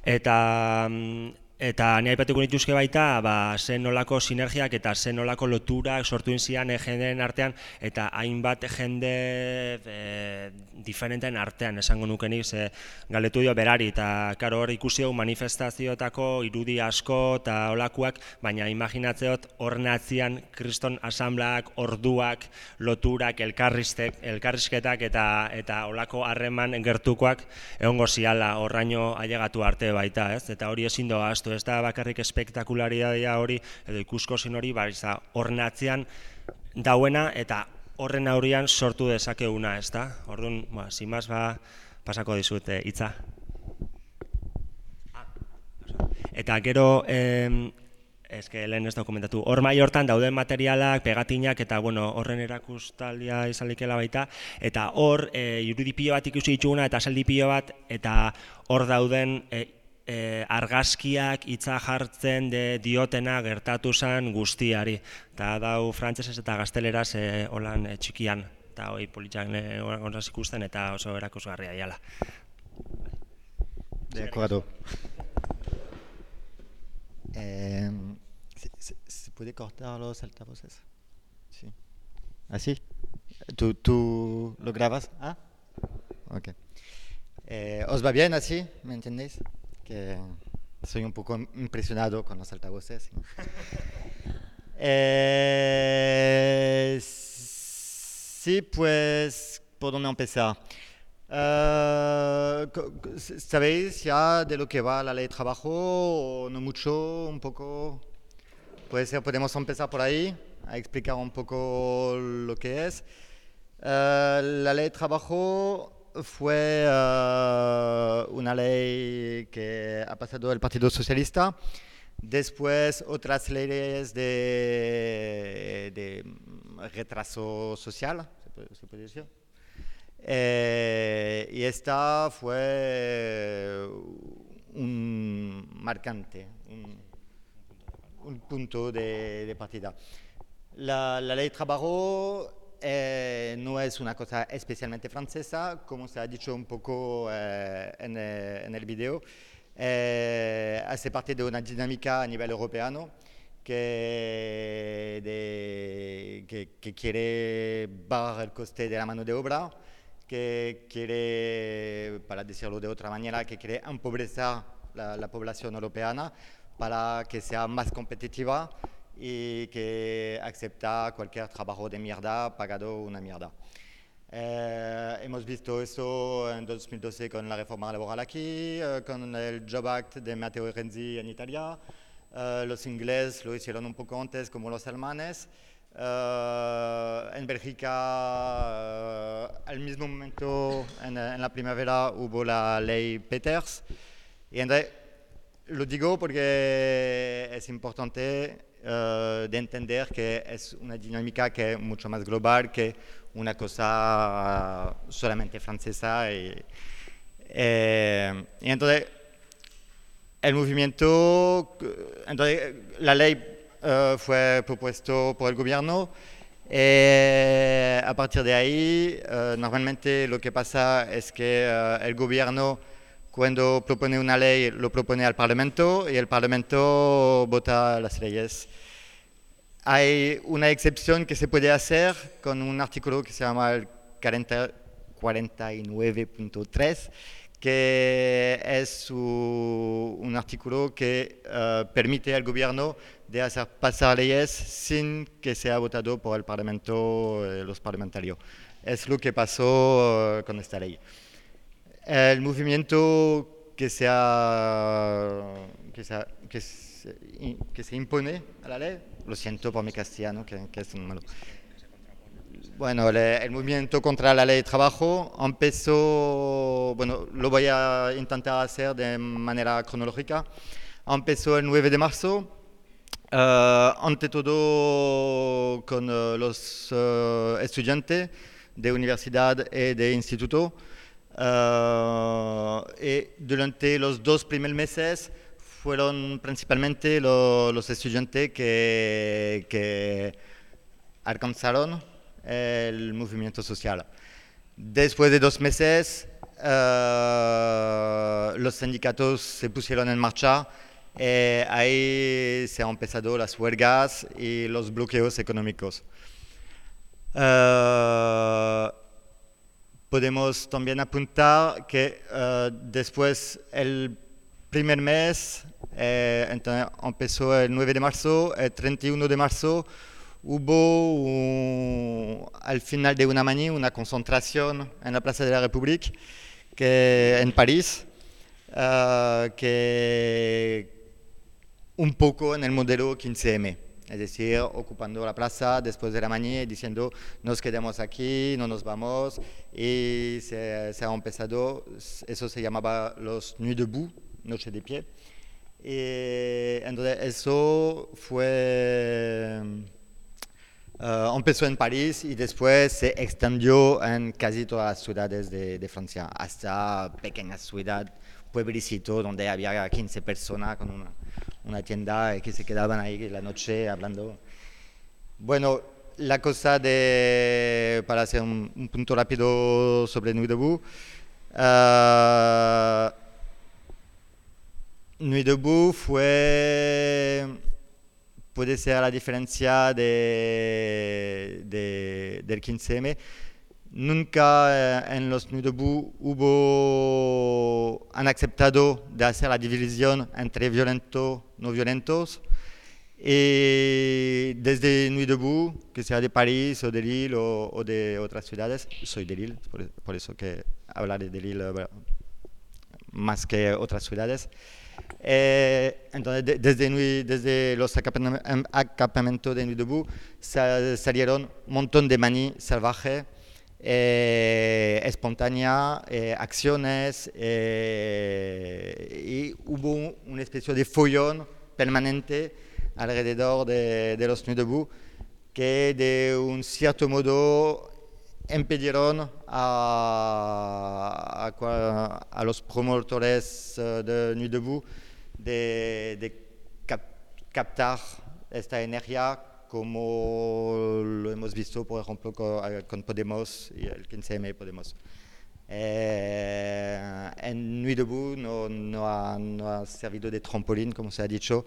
[SPEAKER 1] Eta mm, Eta ni aipatuko nituzke baita, ba, zen nolako sinergiak eta zen nolako loturak sortu zian eh, jendeen artean, eta hainbat jende e, diferenten artean, esango nukenik, ze galdetu dio berari, eta karo hor ikusi dugu manifestazioetako irudi asko eta olakuak, baina imaginatzeot horren atzian kriston asambleak, orduak, loturak, elkarristek, elkarrizketak eta eta olako harreman gertukoak egongo ziala horraino ailegatu arte baita, ez? Eta hori ezin doa astu, ez da bakarrik espektakularitatea hori edo ikusko zen hori, ba, da, horren atzean dauena eta horren aurrian sortu dezakeguna, ez da? Orduan, ba, más, ba, pasako dizut eh, hitza. Eta gero, em, eske lehen ez dokumentatu, hor mai hortan dauden materialak, pegatinak, eta bueno, horren erakustaldia izalikela baita, eta hor e, irudi pilo bat ikusi dituguna, eta esaldi pilo bat, eta hor dauden e, e, argazkiak hitza jartzen de diotena gertatu zen guztiari. Eta dau frantsesez eta gazteleraz e, holan e, txikian, eta hoi politxak e, onzaz ikusten, eta oso erakusgarria diala.
[SPEAKER 2] De acuerdo. Eh, ¿se, se, se puede cortar los altavoces? Sí. ¿Así? ¿Tú, tú lo grabas? Ah, ok. Eh, ¿Os va bien así? ¿Me entendéis? Que soy un poco impresionado con los altavoces. Eh, sí, pues, ¿por dónde empezar? Co- ¿Sabéis ya de lo que va la ley de trabajo o no mucho? Un poco. Puede ser, podemos empezar por ahí, a explicar un poco lo que es. Eh, la ley de trabajo fue eh, una ley que ha pasado el Partido Socialista. Después otras leyes de, retraso social, se puede, decir. Eh, y esta fue un marcante, un, un punto de, partida. La, la ley trabajo eh, no es una cosa especialmente francesa, como se ha dicho un poco eh, en, eh, en el video, eh, hace parte de una dinámica a nivel europeo que, de- que- que quiere bajar el coste de la mano de obra, que quiere, para decirlo de otra manera, que quiere empobrecer la, la población europea para que sea más competitiva y que acepta cualquier trabajo de mierda pagado una mierda. Eh, hemos visto eso en 2012 con la reforma laboral aquí, eh, con el Job Act de Matteo Renzi en Italia. Eh, los ingleses lo hicieron un poco antes, como los alemanes. Eh, en Bélgica, eh, al mismo momento, en, en la primavera, hubo la ley Peters. Y entonces, lo digo porque es importante eh, de entender que es una dinámica que es mucho más global que una cosa solamente francesa. Y, eh, y entonces, el movimiento, entonces, la ley eh, fue propuesto por el gobierno. eh, a partir de ahí, normalmente lo que pasa es que el gobierno cuando propone una ley lo propone al Parlamento y el Parlamento vota las leyes. Hay una excepción que se puede hacer con un artículo que se llama el 40 49.3, que es un artículo que eh, permite al gobierno de hacer pasar leyes sin que sea votado por el Parlamento, eh, los parlamentarios. Es lo que pasó eh, con esta ley. El movimiento que se, ha- que, se, que, se, que se impone a la ley, lo siento por mi castellano, que, es un malo. Bueno, el movimiento contra la ley de trabajo empezó, bueno, lo voy a intentar hacer de manera cronológica. Empezó el 9 de marzo, eh, ante todo con eh, los eh, estudiantes de universidad y de instituto. Eh, y durante los dos primeros meses fueron principalmente lo- los estudiantes que, alcanzaron el movimiento social. Después de dos meses, eh, los sindicatos se pusieron en marcha. y ahí se han empezado las huelgas y los bloqueos económicos. Eh, podemos también apuntar que eh, después el primer mes, eh, entonces empezó el 9 de marzo, el 31 de marzo hubo al final de una mañana una concentración en la Plaza de la República que, en París, eh, que un poco en el modelo 15M, es decir, ocupando la plaza después de la mañana y diciendo nos quedamos aquí, no nos vamos, y se, ha empezado, eso se llamaba los Nuits debout, Noche de Pie, y entonces eso fue... eh, empezó en París y después se extendió en casi todas las ciudades de, Francia, hasta pequeñas ciudades, pueblecitos donde había 15 personas con una, una tienda y que se quedaban ahí la noche hablando. Bueno, la cosa de, para hacer un, un punto rápido sobre Nuit debout, eh, Nuit debout fue puede ser la diferencia de- del 15M. Nunca eh, en los Nuit debout hubo, han aceptado de hacer la división entre violentos no violentos. Y desde Nuit debout, que sea de París o de Lille o, de otras ciudades, soy de Lille, por, eso que hablar de Lille eh, más que otras ciudades. Eh, entonces, de- desde, desde los acampa- em, acampamentos de sa- salieron un montón de maní salvaje, espontánea, eh, acciones, eh, y hubo una especie de follón permanente alrededor de, de los Nuit debout que de un cierto modo impidieron a, a a los promotores eh, de Nuit debout de, de cap- captar esta energía como lo hemos visto, por ejemplo, con, con Podemos y el 15M Podemos. Eh, en Nuit Debout no, no, ha, no, ha, de trampolín, como se ha dicho,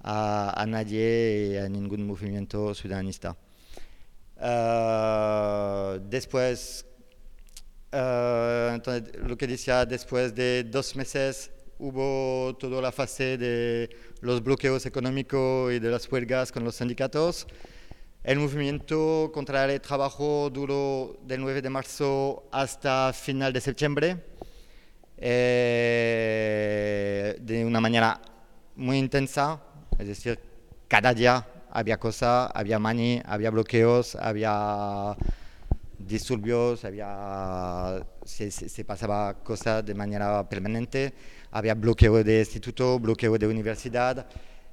[SPEAKER 2] a, a nadie y a ningún movimiento ciudadanista. Uh, después, uh, entonces, lo que decía, después de hubo toda la fase de los bloqueos económicos y de las huelgas con los sindicatos. El movimiento contra el trabajo duró del 9 de marzo hasta final de septiembre, eh, de una manera muy intensa, es decir, cada día había cosas, había mani, había bloqueos, había disturbios, había, se, se, se pasaba cosas de manera permanente, había bloqueo de instituto, bloqueo de universidad,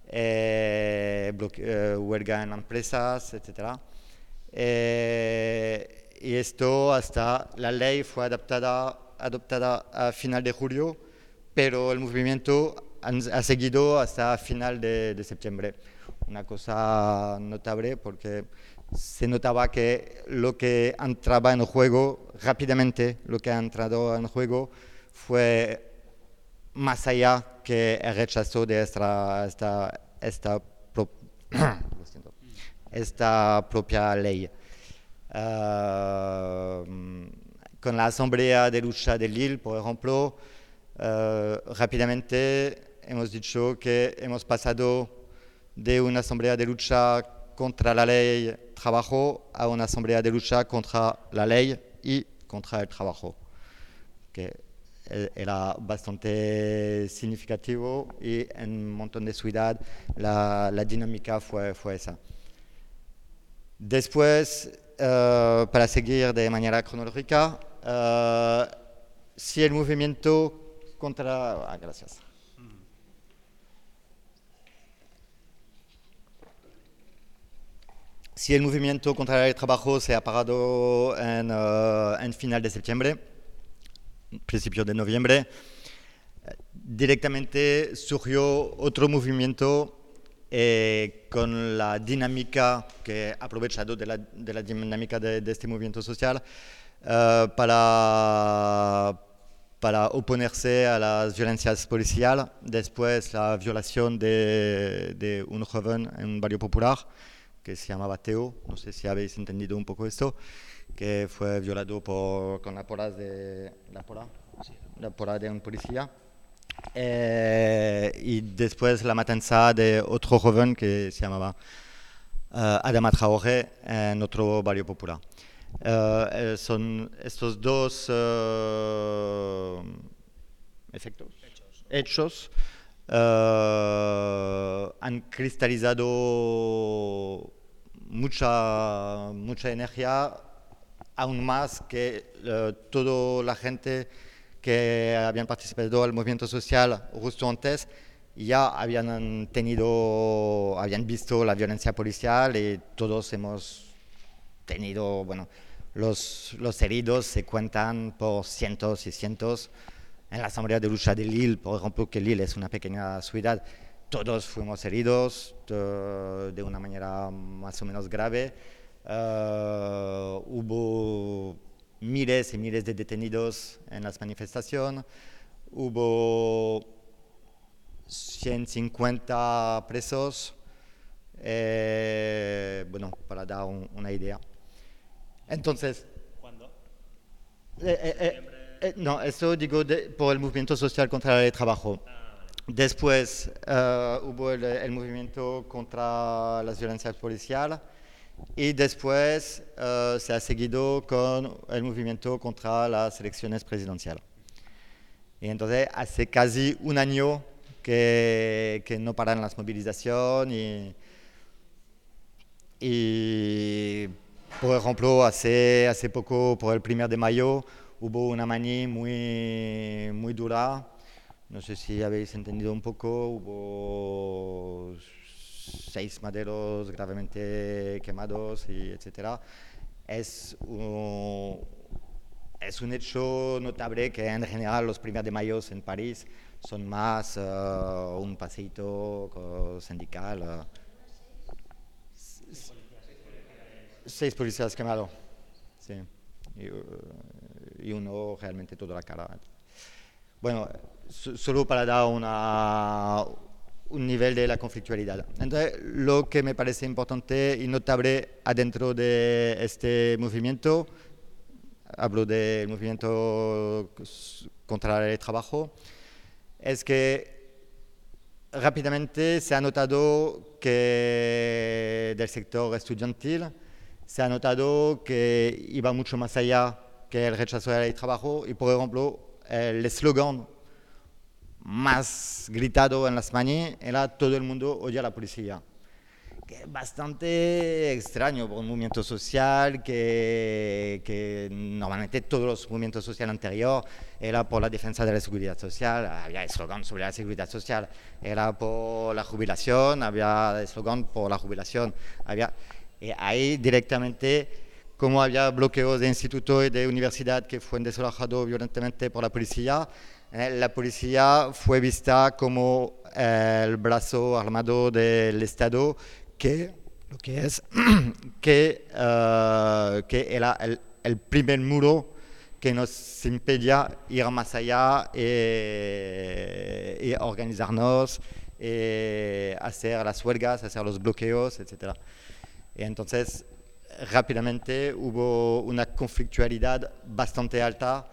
[SPEAKER 2] eh, bloque, eh, huelga en empresas, etc. Eh, y esto hasta la ley fue adaptada, adoptada a final de julio, pero el movimiento ha, seguido hasta final de, de septiembre. Una cosa notable porque se notaba que lo que entraba en juego rápidamente, lo que ha entrado en juego fue más allá que el rechazo de esta, esta, esta, pro, esta propia ley. Uh, con la Asamblea de Lucha de Lille, por ejemplo, uh, rápidamente hemos dicho que hemos pasado de una Asamblea de Lucha contra la ley trabajo a una asamblea de lucha contra la ley y contra el trabajo, era bastante significativo y en un montón de ciudades la, la dinámica fue, fue, esa. Después, uh, para seguir de manera cronológica, uh, si el movimiento contra... Ah, gracias. si el movimiento contra el trabajo se ha parado en, uh, en final de septiembre, principio de noviembre, directamente surgió otro movimiento eh, con la dinámica que ha aprovechado de la, de la dinámica de, este movimiento social uh, para, para oponerse a las violencias policiales, después la violación de, de un joven en un barrio popular que se llamaba Teo, no sé si habéis entendido un poco esto, que fue violado por, con la porra de, la porra, sí. la porra de un policía. Eh, y después la matanza de otro joven que se llamaba uh, Adama Traoré en otro barrio popular. Uh, son estos dos uh, efectos, hechos, hechos han cristalizado mucha, mucha energía, aún más que uh, toda la gente que habían participado al movimiento social justo antes ya habían tenido, habían visto la violencia policial y todos hemos tenido, bueno, los, los heridos se cuentan por cientos y cientos. En la Asamblea de Lucha de Lille, por ejemplo, que Lille es una pequeña ciudad, todos fuimos heridos de, de una manera más o menos grave. Uh, hubo miles y miles de detenidos en las manifestaciones. Hubo 150 presos. Eh, bueno, para dar un, una idea. Entonces.
[SPEAKER 1] ¿Cuándo?
[SPEAKER 2] Eh, eh, eh, no, eso digo de, por el movimiento social contra el trabajo. Después uh, hubo el, el, movimiento contra las violencias policiales y después uh, se ha seguido con el movimiento contra las elecciones presidenciales. Y entonces hace casi un año que, que no paran las movilizaciones y, y, por ejemplo, hace, hace poco, por el primer de mayo, hubo una mani muy, muy dura. No sé si habéis entendido un poco. Hubo seis maderos gravemente quemados, y etcétera. Es un, es un hecho notable que en general los primeros de mayo en París son más uh, un paseito sindical. Uh, seis policías quemados. Sí. Y, uh, y uno realmente toda la cara. Bueno, so- solo para dar una, un nivel de la conflictualidad. Entonces, lo que me parece importante y notable adentro de este movimiento, hablo del movimiento contra el trabajo, es que rápidamente se ha notado que del sector estudiantil se ha notado que iba mucho más allá que el rechazo del trabajo y, por ejemplo, el eslogan más gritado en las mañanas era todo el mundo odia a la policía. Que es bastante extraño por un movimiento social que, que normalmente todos los movimientos sociales anteriores era por la defensa de la seguridad social, había eslogan sobre la seguridad social, era por la jubilación, había eslogan por la jubilación, había y ahí directamente como había bloqueos de institutos y de universidad que fueron desalojados violentamente por la policía, la policía fue vista como eh, el brazo armado del Estado que lo que es que, eh, que era el, el primer muro que nos impedía ir más allá y, y organizarnos, y hacer las huelgas, hacer los bloqueos, etc. Y entonces rápidamente hubo una conflictualidad bastante alta,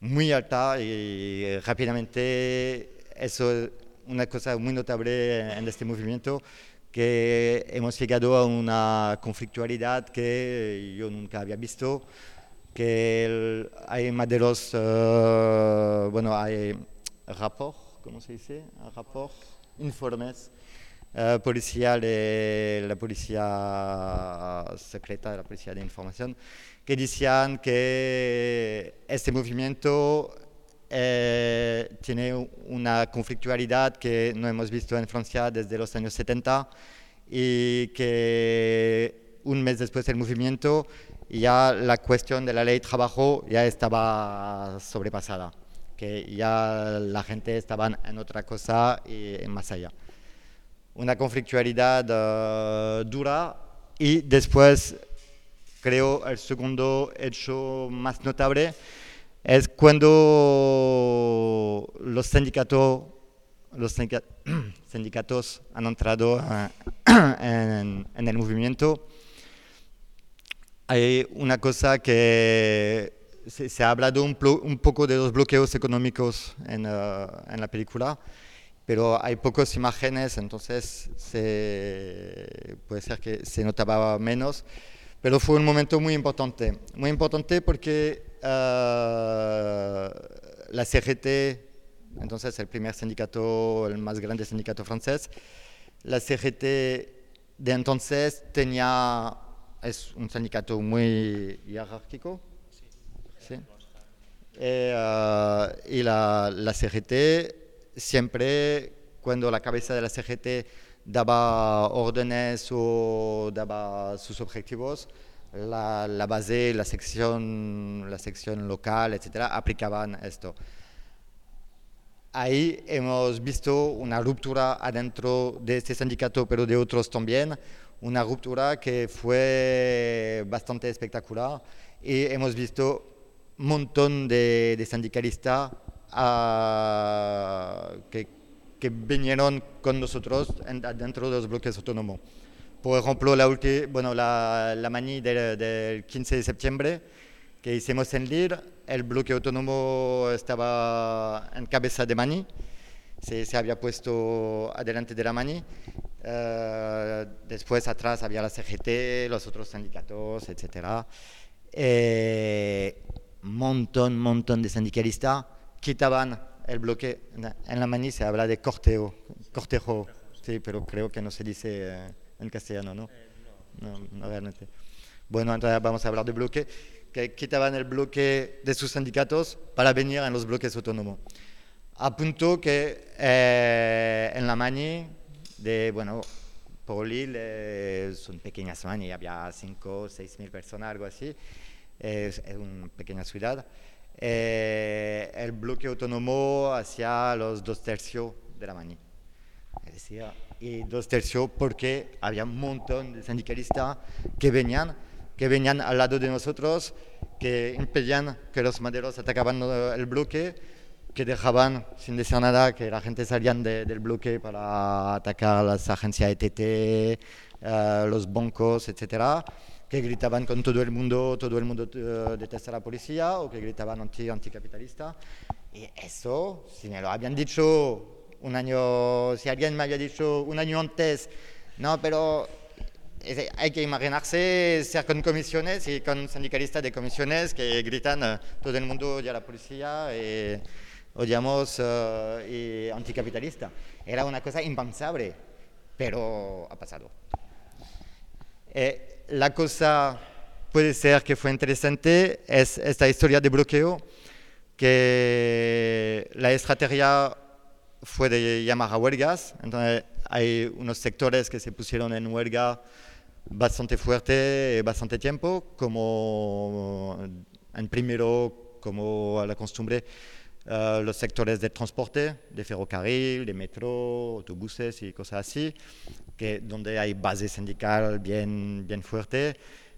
[SPEAKER 2] muy alta y rápidamente eso es una cosa muy notable en este movimiento que hemos llegado a una conflictualidad que yo nunca había visto, que el- hay de los, eh, bueno, hay rapport, ¿cómo se dice? Rapport, informes eh, policial de la policía secreta, la policía de información, que decían que este movimiento eh, tiene una conflictualidad que no hemos visto en Francia desde los años 70 y que un mes después del movimiento ya la cuestión de la ley de trabajo ya estaba sobrepasada, que ya la gente estaba en otra cosa y más allá. Una conflictualidad eh, dura y después creo el segundo hecho más notable es cuando los sindicatos han entrado en, el movimiento. Hay una cosa que se, ha hablado un, poco de los bloqueos económicos en, eh, en la película pero hay pocas imágenes, entonces puede ser que se notaba menos, pero fue un momento muy importante, muy importante porque eh, la CGT, entonces el primer sindicato, el más grande sindicato francés, la CGT de entonces tenía, es un sindicato muy jerárquico, ¿sí? Eh, ah, y la, la CGT siempre cuando la cabeza de la CGT daba órdenes o daba sus objetivos, la, la base, la sección, la sección local, etcétera, aplicaban esto. Ahí hemos visto una ruptura adentro de este sindicato, pero de otros también, una ruptura que fue bastante espectacular y hemos visto un montón de, de sindicalistas ah, que, que vinieron con nosotros en- dentro de los bloques autónomos. Por ejemplo, la, ulti- bueno, la, la mani del, del 15 de septiembre que hicimos en Lille, el bloque autónomo estaba en cabeza de mani, se, se había puesto adelante de la mani. Eh, después atrás había la CGT, los otros sindicatos, etc. Eh, montón, montón de sindicalistas quitaban el bloque. En la mani se habla de corteo, cortejo, sí, pero creo que no se dice eh, en castellano, ¿no? No, no realmente. Bueno, entonces vamos a hablar de bloque, que quitaban el bloque de sus sindicatos para venir en los bloques autónomos. A punto que eh, en la mani de, bueno, por Lille son pequeñas mani, había 5 o 6 mil personas, algo así, es una pequeña ciudad. Eh, el bloque autónomo hacía los dos tercios de la mani. Es decir, y dos tercios porque había un montón de sindicalistas que venían, que venían al lado de nosotros, que impedían que los maderos atacaban eh, el bloque, que dejaban sin decir nada que la gente salía de, del bloque para atacar las agencias ETT, eh, los bancos, etcétera que gritaban con todo el mundo, todo el mundo uh, detesta a la policía o que gritaban anti, anticapitalista. Y eso, si me lo habían dicho un año, si alguien me había dicho un año antes, no, pero hay que imaginarse ser con comisiones y con sindicalistas de comisiones que gritan uh, todo el mundo odia a la policía y odiamos uh, y anticapitalista. Era una cosa impensable, pero ha pasado. Eh, la cosa puede ser que fue interesante es esta historia de bloqueo, que la estrategia fue de llamar a huelgas, entonces hay unos sectores que se pusieron en huelga bastante fuerte, bastante tiempo, como en primero, como a la costumbre, uh, los sectores de transporte, de ferrocarril, de metro, autobuses y cosas así, que, donde hay base sindical bien, bien fuerte.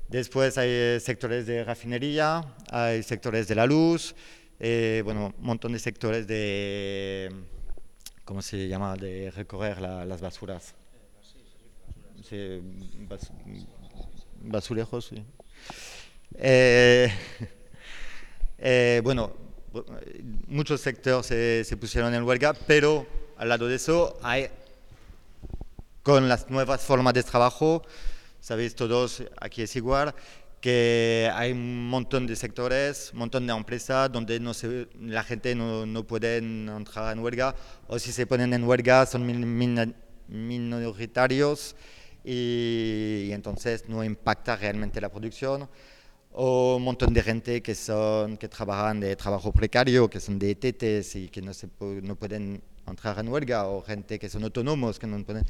[SPEAKER 2] Después hay sectores de refinería, hay sectores de la luz, eh, bueno, un montón de sectores de, ¿cómo se llama?, de recorrer la, las basuras. Sí, bas, basurejos, sí. Eh, eh, bueno, muchos sectores se, pusieron en huelga, pero al lado de eso hay, con las nuevas formas de trabajo, sabéis todos, aquí es igual, que hay un montón de sectores, un montón de empresas donde la gente no, puede entrar en huelga, o si se ponen en huelga son min, min, minoritarios y, y entonces no impacta realmente la producción o un montón de gente que, son, que trabajan de trabajo precario, que son de ETTs y que no, se, no pueden entrar en huelga, o gente que son autónomos, que no pueden...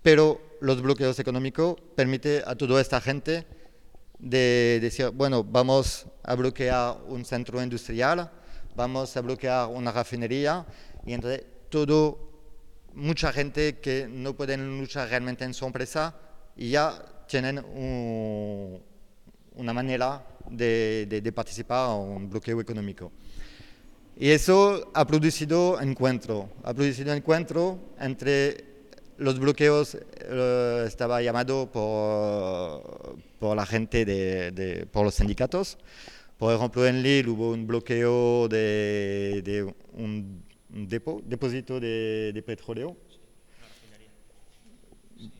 [SPEAKER 2] Pero los bloqueos económicos permiten a toda esta gente de decir, bueno, vamos a bloquear un centro industrial, vamos a bloquear una refinería, y entonces todo, mucha gente que no pueden luchar realmente en su empresa, y ya tienen un una manera de, de, de, participar a un bloqueo económico. Y eso ha producido encuentro, ha producido encuentro entre los bloqueos, eh, estaba llamado por, por la gente, de, de, por los sindicatos. Por ejemplo, en Lille hubo un bloqueo de, de un, depo, depósito de, de petróleo.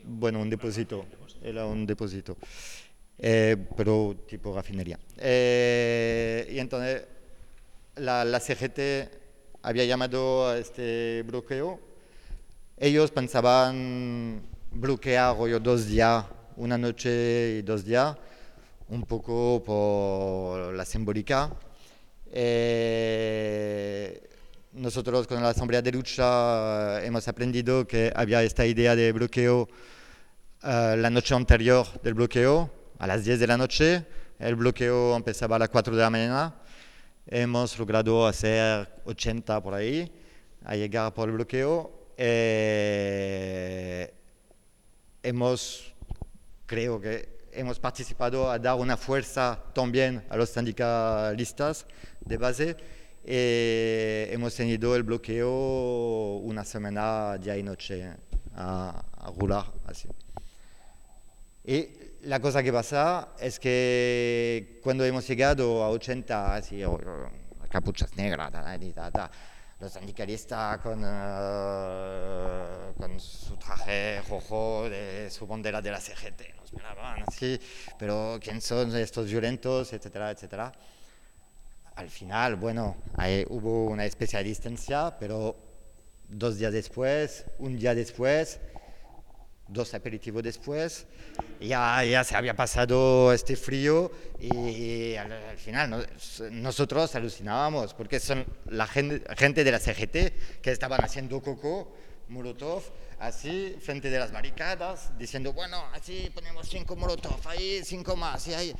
[SPEAKER 2] Bueno, un depósito, era un depósito eh, pero tipo refinería. Eh, y entonces la, CGT había llamado a este bloqueo. Ellos pensaban bloquear dos días, una noche y dos días, un poco por la simbólica. Eh, nosotros con la Asamblea de Lucha hemos aprendido que había esta idea de bloqueo uh, la noche anterior del bloqueo a las 10 de la noche. El bloqueo empezaba a las 4 de la mañana. Hemos logrado hacer 80 por ahí, a llegar por el bloqueo. Eh, hemos, creo que hemos participado a dar una fuerza también a los sindicalistas de base. Eh, hemos tenido el bloqueo una semana, día y noche, a, a rular así. Y la cosa que pasa es que cuando hemos llegado a 80, así, capuchas negras, los sindicalistas con, uh, con, su traje rojo de su bandera de la CGT nos miraban así, pero ¿quién son estos violentos? etcétera, etcétera. Al final, bueno, hubo una especie de distancia, pero dos días después, un día después, dos aperitivos después, ya, ya se había pasado este frío y al, al final no, nosotros alucinábamos porque son la gente, gente, de la CGT que estaban haciendo coco, molotov, así frente de las barricadas, diciendo, bueno, así ponemos cinco molotov, ahí cinco más, y ahí...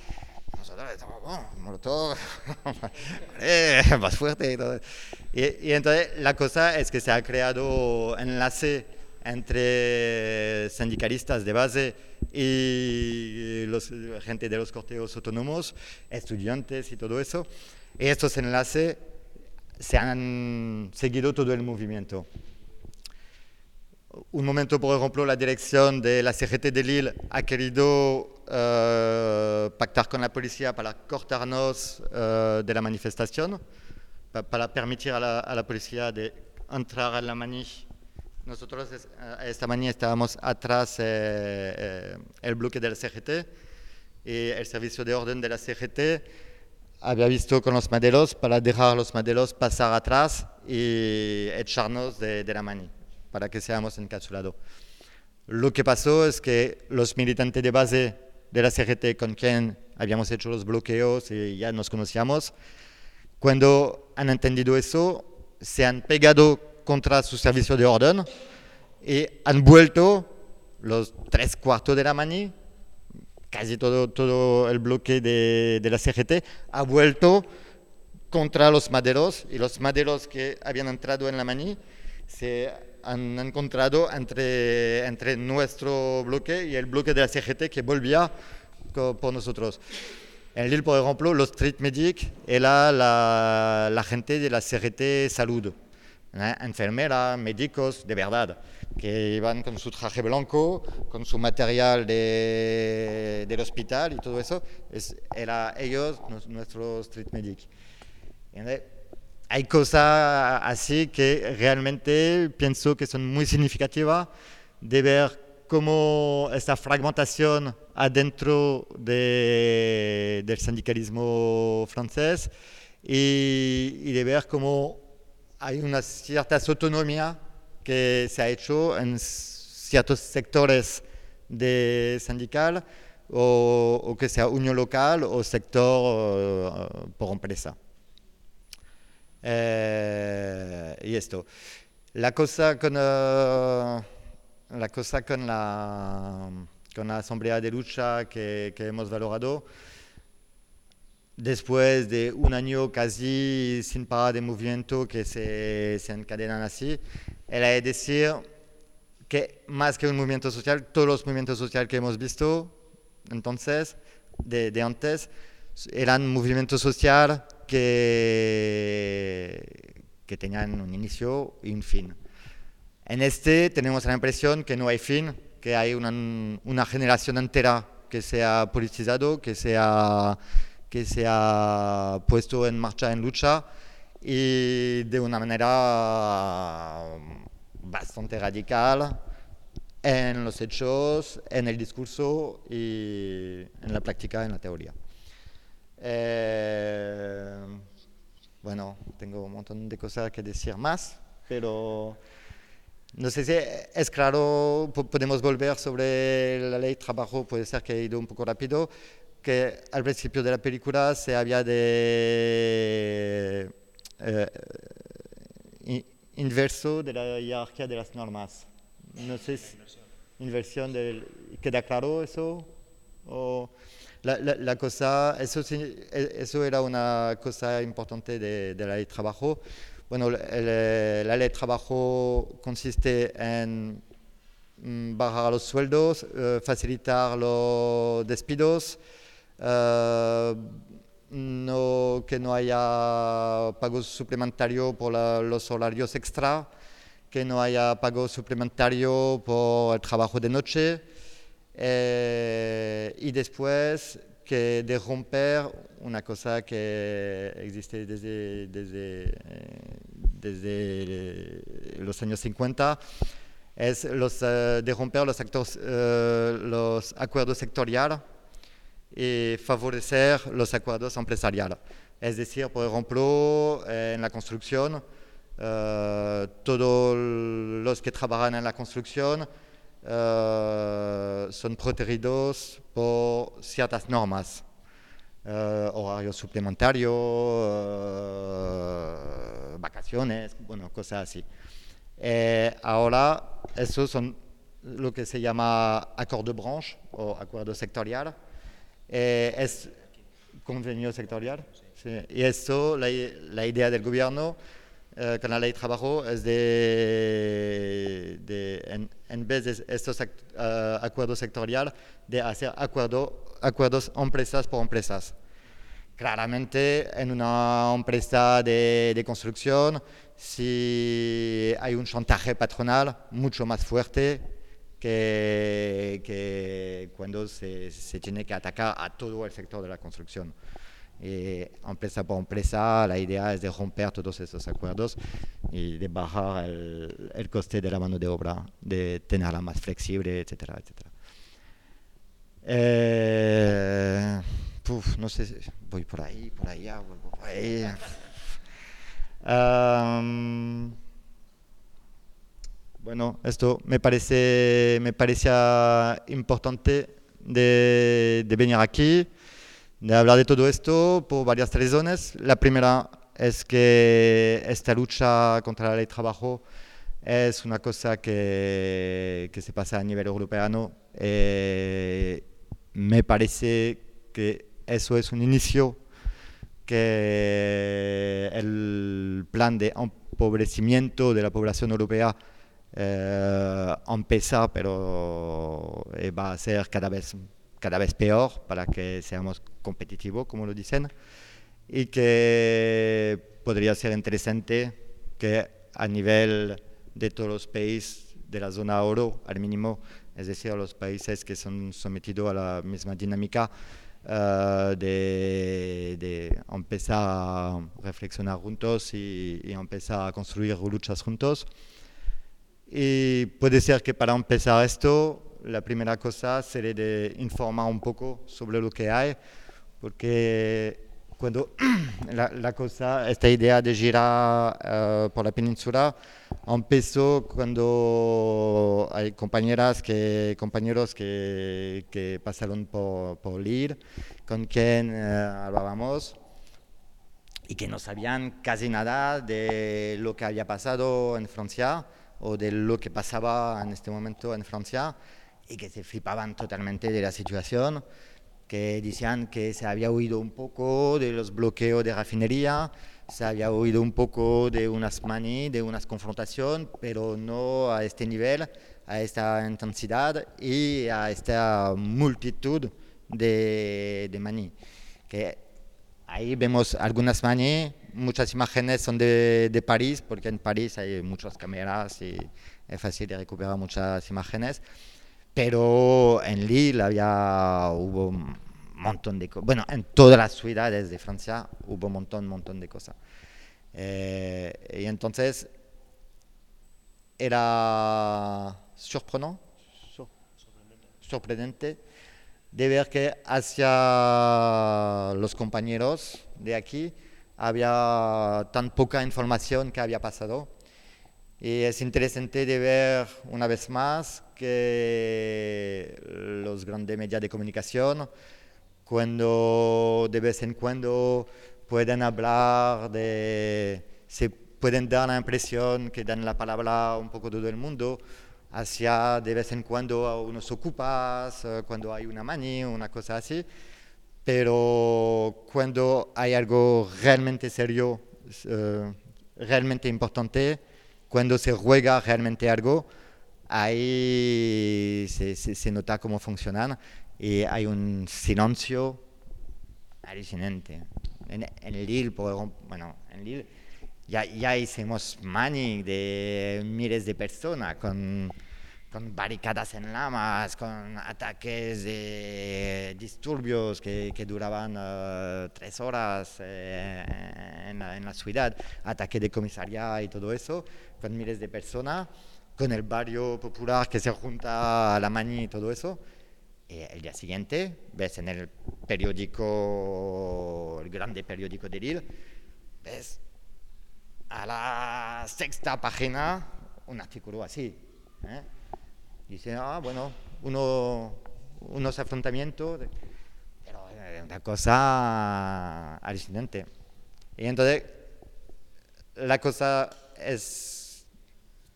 [SPEAKER 2] Nosotros estamos, bueno, molotov, más fuerte y. Y, y entonces la cosa es que se ha creado enlace entre sindicalistas de base y los, gente de los corteos autónomos, estudiantes y todo eso. Y estos enlaces se han seguido todo el movimiento. Un momento, por ejemplo, la dirección de la CGT de Lille ha querido eh, pactar con la policía para cortarnos eh, de la manifestación, pa- para permitir a la, a la policía de entrar a la mani. Nosotros es- a esta mani estábamos atrás eh, eh, el bloque de la CGT y el servicio de orden de la CGT había visto con los modelos para dejar los modelos pasar atrás y echarnos de, de la mani para que seamos encapsulados. Lo que pasó es que los militantes de base de la CGT con quien habíamos hecho los bloqueos y ya nos conocíamos, cuando han entendido eso, se han pegado contra su servicio de orden y han vuelto los tres cuartos de la mani casi todo, todo el bloque de, de la CGT ha vuelto contra los maderos y los maderos que habían entrado en la mani se han encontrado entre, entre nuestro bloque y el bloque de la CGT que volvía por nosotros. En Lille, por ejemplo, los street medic era la, la gente de la CGT Salud, ¿eh? enfermeras, médicos de verdad, que iban con su traje blanco, con su material de, del hospital y todo eso. Es, era ellos, nuestro street medic. Hay cosas así que realmente pienso que son muy significativas de ver cómo esta fragmentación adentro de- del sindicalismo francés y, y de ver cómo hay una cierta autonomía que se ha hecho en ciertos sectores de sindical o, o que sea unión local o sector eh, por empresa. Eh, y esto. La cosa con, eh, la, cosa con, la, con la asamblea de lucha que, que hemos valorado, después de un año casi sin parar de movimiento que se, se encadenan así, era de decir que más que un movimiento social, todos los movimientos sociales que hemos visto entonces, de, de antes, eran movimientos sociales que, que tenían un inicio y un fin. En este tenemos la impresión que no hay fin, que hay una, una generación entera que se ha politizado, que se ha, que se ha puesto en marcha en lucha y de una manera bastante radical en los hechos, en el discurso y en la práctica, en la teoría. Eh, bueno, tengo un montón de cosas que decir más, pero no sé si es claro, po- podemos volver sobre la ley de trabajo, puede ser que he ido un poco rápido, que al principio de la película se había de eh, i- inverso de la jerarquía de las normas. No sé si inversión. del queda claro eso o la, la, la cosa eso e- eso era una cosa importante de, de la ley de trabajo. Bueno el- la ley de trabajo consiste en mm, bajar los sueldos eh, facilitar los despidos eh, no, que no haya pagos suplementarios por los horarios extra, que no haya pago suplementario por el trabajo de noche. Eh, y después que de romper una cosa que existe desde, desde, eh, desde los años 50 es eh, de romper eh, los acuerdos sectoriales y favorecer los acuerdos empresariales. Es decir, por ejemplo, en la construcción, eh, todos los que trabajan en la construcción eh, son protegidos por ciertas normas, eh, horario suplementario, eh, vacaciones, bueno, cosas así. Eh, ahora, esos son lo que se llama acuerdo de branche o acuerdo sectorial. Eh, es convenio sectorial. Y eso, la, idea del gobierno eh, con la ley de trabajo es de, en, vez de estos uh, acuerdos sectoriales, de hacer acuerdo, acuerdos empresas por empresas. Claramente, en una empresa de, construcción, si hay un chantaje patronal mucho más fuerte que, que cuando se, se tiene que atacar a todo el sector de la construcción. Y empresa por empresa, la idea es de romper todos esos acuerdos y de bajar el, el, coste de la mano de obra, de tenerla más flexible, etcétera, etcétera. Eh, puf, no sé, voy por ahí, por allá, voy por ahí. Um, bueno, esto me parece, me parecía importante de, venir aquí de hablar de todo esto por varias razones. La primera es que esta lucha contra la ley de trabajo es una cosa que, que se pasa a nivel europeo. Eh, me parece que eso es un inicio, que el plan de empobrecimiento de la población europea eh, empieza, pero va a ser cada vez cada vez peor para que seamos competitivos, como lo dicen, y que podría ser interesante que a nivel de todos los países de la zona oro, al mínimo, es decir, los países que son sometidos a la misma dinámica, uh, de, de, empezar a reflexionar juntos y, y empezar a construir luchas juntos. Y puede ser que para empezar esto la primera cosa sería informar un poco sobre lo que hay, porque cuando la, cosa, esta idea de girar uh, por la península empezó cuando hay compañeras que, compañeros que, pasaron por, por con quien uh, hablábamos y que no sabían casi nada de lo que había pasado en Francia o de lo que pasaba en este momento en Francia y que se flipaban totalmente de la situación, que decían que se había oído un poco de los bloqueos de refinería, se había oído un poco de unas maní, de unas confrontaciones, pero no a este nivel, a esta intensidad y a esta multitud de, de maní. Que ahí vemos algunas maní, muchas imágenes son de, de París, porque en París hay muchas cámaras y es fácil de recuperar muchas imágenes pero en Lille había, hubo un montón de cosas. Bueno, en todas las ciudades de Francia hubo un montón, montón de cosas. Eh, y entonces era sorprendente, sorprendente de ver que hacia los compañeros de aquí había tan poca información que había pasado. Y es interesante de ver una vez más que los grandes medios de comunicación, cuando de vez en cuando pueden hablar de, se pueden dar la impresión que dan la palabra un poco todo el mundo, hacia de vez en cuando a unos ocupas, eh, cuando hay una mani, una cosa así, pero cuando hay algo realmente serio, uh, realmente importante, cuando se juega realmente algo, ahí se, se, se, nota cómo funcionan y hay un silencio alucinante. En, en Lille, por, bueno, en Lille ya, ya hicimos mani de miles de personas con, con barricadas en lamas, con ataques de disturbios que, que duraban uh, tres horas eh, en, la, en, la, ciudad, ataque de comisaría y todo eso con miles de personas, con el barrio popular que se junta a la mani y todo eso. Y el día siguiente ves en el periódico, el grande periódico de Lille, ves a la sexta página un artículo así. ¿eh? Dice, ah, bueno, uno, unos afrontamientos, pero es una cosa alucinante. Y entonces, la cosa es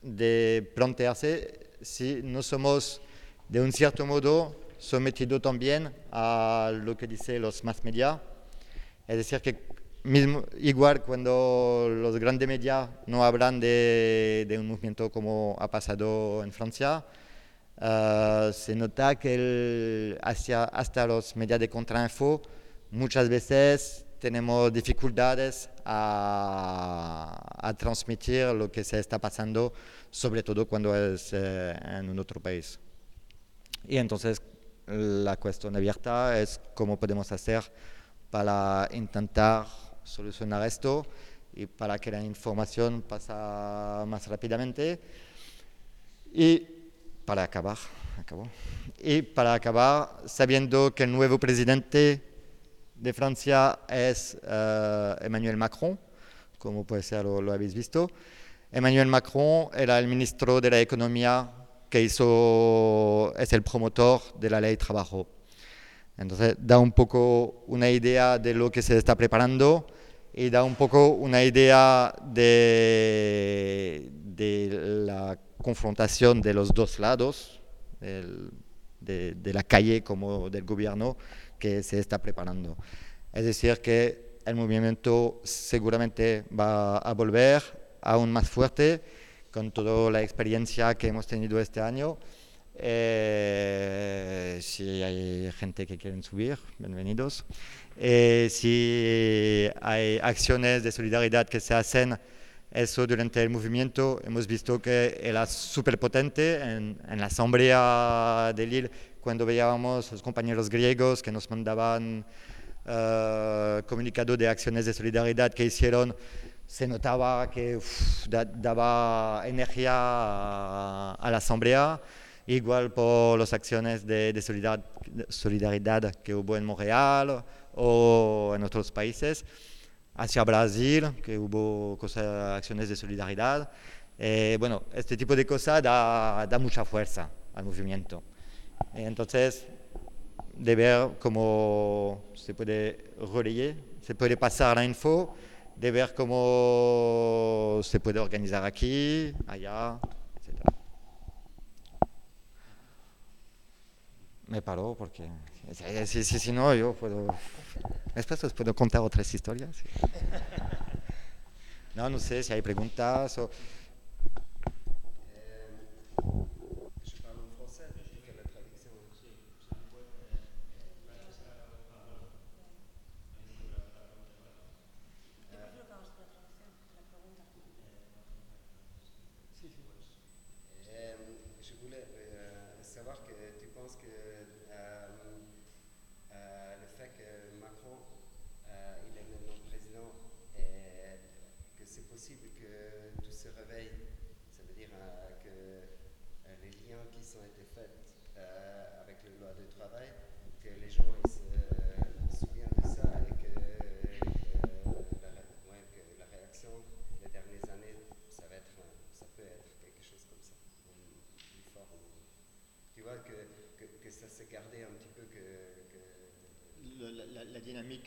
[SPEAKER 2] de plantearse si no somos de un cierto modo sometidos también a lo que dicen los más media. Es decir, que mismo, igual cuando los grandes medios no hablan de, de un movimiento como ha pasado en Francia, uh, se nota que el, hacia, hasta los medios de contrainfo muchas veces tenemos dificultades a, a, transmitir lo que se está pasando, sobre todo cuando es eh, en un otro país. Y entonces la cuestión abierta es cómo podemos hacer para intentar solucionar esto y para que la información pase más rápidamente. Y para acabar, acabó. Y para acabar, sabiendo que el nuevo presidente de Francia es uh, Emmanuel Macron, como puede ser lo, lo, habéis visto. Emmanuel Macron era el ministro de la Economía que hizo, es el promotor de la ley de trabajo. Entonces da un poco una idea de lo que se está preparando y da un poco una idea de, de la confrontación de los dos lados, del, de, de, la calle como del gobierno, que se está preparando. Es decir, que el movimiento seguramente va a volver aún más fuerte con toda la experiencia que hemos tenido este año. Eh, si hay gente que quieren subir, bienvenidos. Eh, si hay acciones de solidaridad que se hacen, eso durante el movimiento hemos visto que era súper potente en, en, la asamblea de Lille cuando veíamos a los compañeros griegos que nos mandaban uh, comunicado de acciones de solidaridad que hicieron se notaba que uf, da, daba energía a, a, la asamblea, igual por las acciones de, de solidaridad, solidaridad, que hubo en Montreal o en otros países, hacia Brasil, que hubo cosas, acciones de solidaridad. Eh, bueno, este tipo de cosas da, mucha fuerza al movimiento. Entonces, de ver cómo se puede relayer, se puede pasar la info, de ver cómo se puede organizar aquí, allá, etc. Me paro porque si, si, si no yo puedo... Después os puedo contar otras historias. No, no sé si hay preguntas o...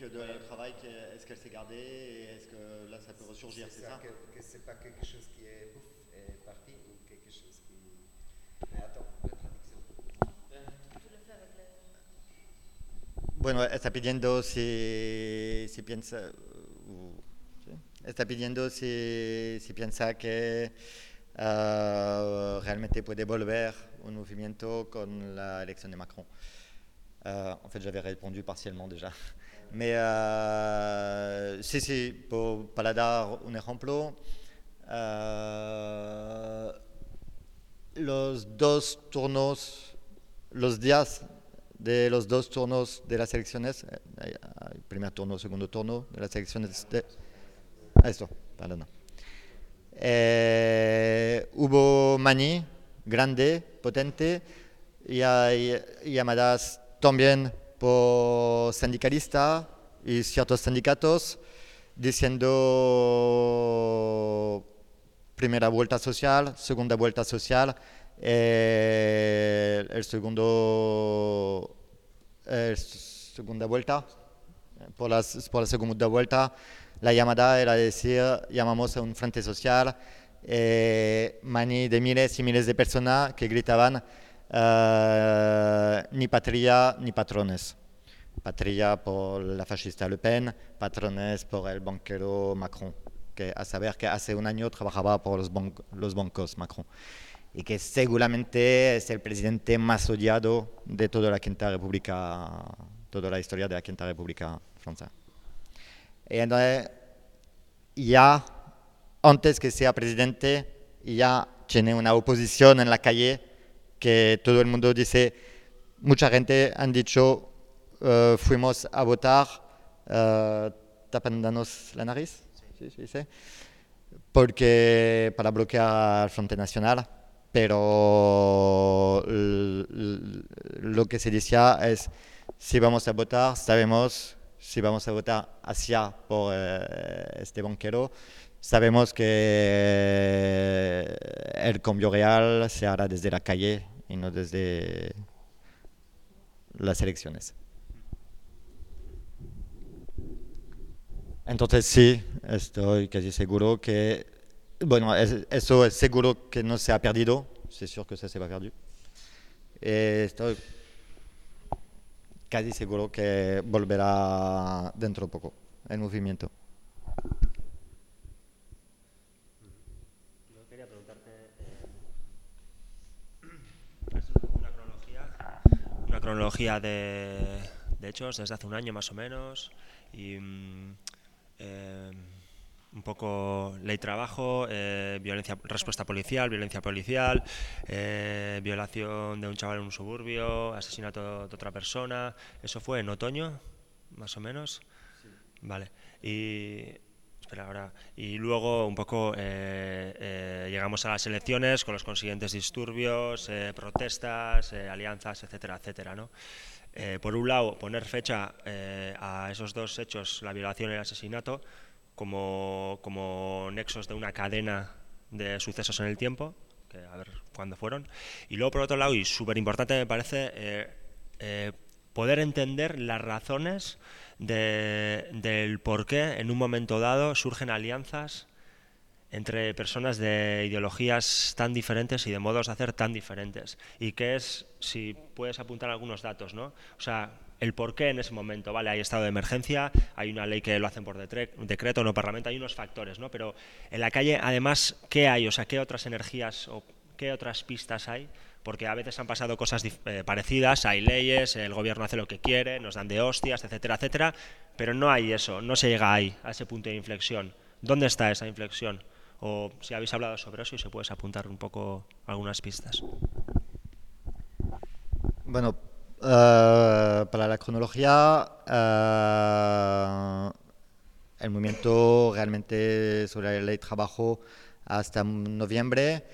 [SPEAKER 2] de ouais. travail, est-ce qu'elle s'est gardée et est-ce que là ça peut ressurgir
[SPEAKER 14] C'est ça, ça, que, que c'est pas quelque chose qui est, parti ou quelque chose qui. Mais attends, la traduction.
[SPEAKER 2] Bueno, está pidiendo si, si piensa, uh, está pidiendo si, si piensa que uh, realmente puede volver un movimiento con la elección de Macron. Uh, en fait, j'avais répondu partiellement déjà. Mais euh, sí, sí, por, para dar un ejemplo, uh, los dos turnos, los días de los dos turnos de las elecciones, eh, primer turno, segundo turno de las elecciones de... Esto, perdón. Eh, hubo mani grande, potente, y hay llamadas también por sindicalistas y ciertos sindicatos diciendo primera vuelta social, segunda vuelta social, eh, el segundo, eh, segunda vuelta, por por la, segunda vuelta, la llamada era decir, llamamos a un frente social, eh, mani de miles y miles de personas que gritaban, Uh, ni patria ni patrones. Patria por la fascista Le Pen, Patrones por el banquero Macron, que a saber que hace un año trabajaba por los bancos Macron y que seguramente es el presidente más odiado de toda la Quinta República, toda la historia de la Quinta República francesa. Y entonces, ya antes que sea presidente, ya tiene una oposición en la calle que todo el mundo dice, mucha gente han dicho, eh, fuimos a votar eh, tapándonos la nariz, sí, sí, sí, porque para bloquear el Frente Nacional, pero lo que se decía es, si vamos a votar, sabemos si vamos a votar hacia por eh, este banquero, sabemos que el cambio real se hará desde la calle y no desde las elecciones. Entonces sí, estoy casi seguro que, bueno, es- eso es seguro que no se ha perdido, es sûr que ça se va perdu. Eh, estoy casi seguro que volverá dentro de poco el movimiento.
[SPEAKER 1] Yo quería preguntarte una cronología, una cronología de, de hechos desde hace un año más o menos y mm, eh, un poco ley trabajo, eh, violencia, respuesta policial, violencia policial, eh, violación de un chaval en un suburbio, asesinato de otra persona. Eso fue en otoño, más o menos. Vale. Y espera ahora. Y luego un poco eh, eh, llegamos a las elecciones con los consiguientes disturbios, eh, protestas, eh, alianzas, etcétera, etcétera, ¿no? Eh, por un lado, poner fecha eh, a esos dos hechos, la violación y el asesinato, como, como nexos de una cadena de sucesos en el tiempo, que a ver cuándo fueron. Y luego, por otro lado, y súper importante me parece, poder entender las razones de- del por qué en un momento dado surgen alianzas entre personas de ideologías tan diferentes y de modos de hacer tan diferentes. Y qué es, si puedes apuntar algunos datos, ¿no? O sea, el por qué en ese momento, ¿vale? Hay estado de emergencia, hay una ley que lo hacen por decreto, no parlamento, hay unos factores, ¿no? Pero en la calle, además, ¿qué hay? O sea, ¿qué otras energías o qué otras pistas hay? Porque a veces han pasado cosas eh, parecidas, hay leyes, el gobierno hace lo que quiere, nos dan de hostias, etcétera, etcétera, pero no hay eso, no se llega ahí, a ese punto de inflexión. ¿Dónde está esa inflexión? O si habéis hablado sobre eso y se puedes apuntar un poco algunas pistas.
[SPEAKER 2] Bueno, eh, para la cronología, eh, el movimiento realmente sobre la ley de trabajo hasta noviembre.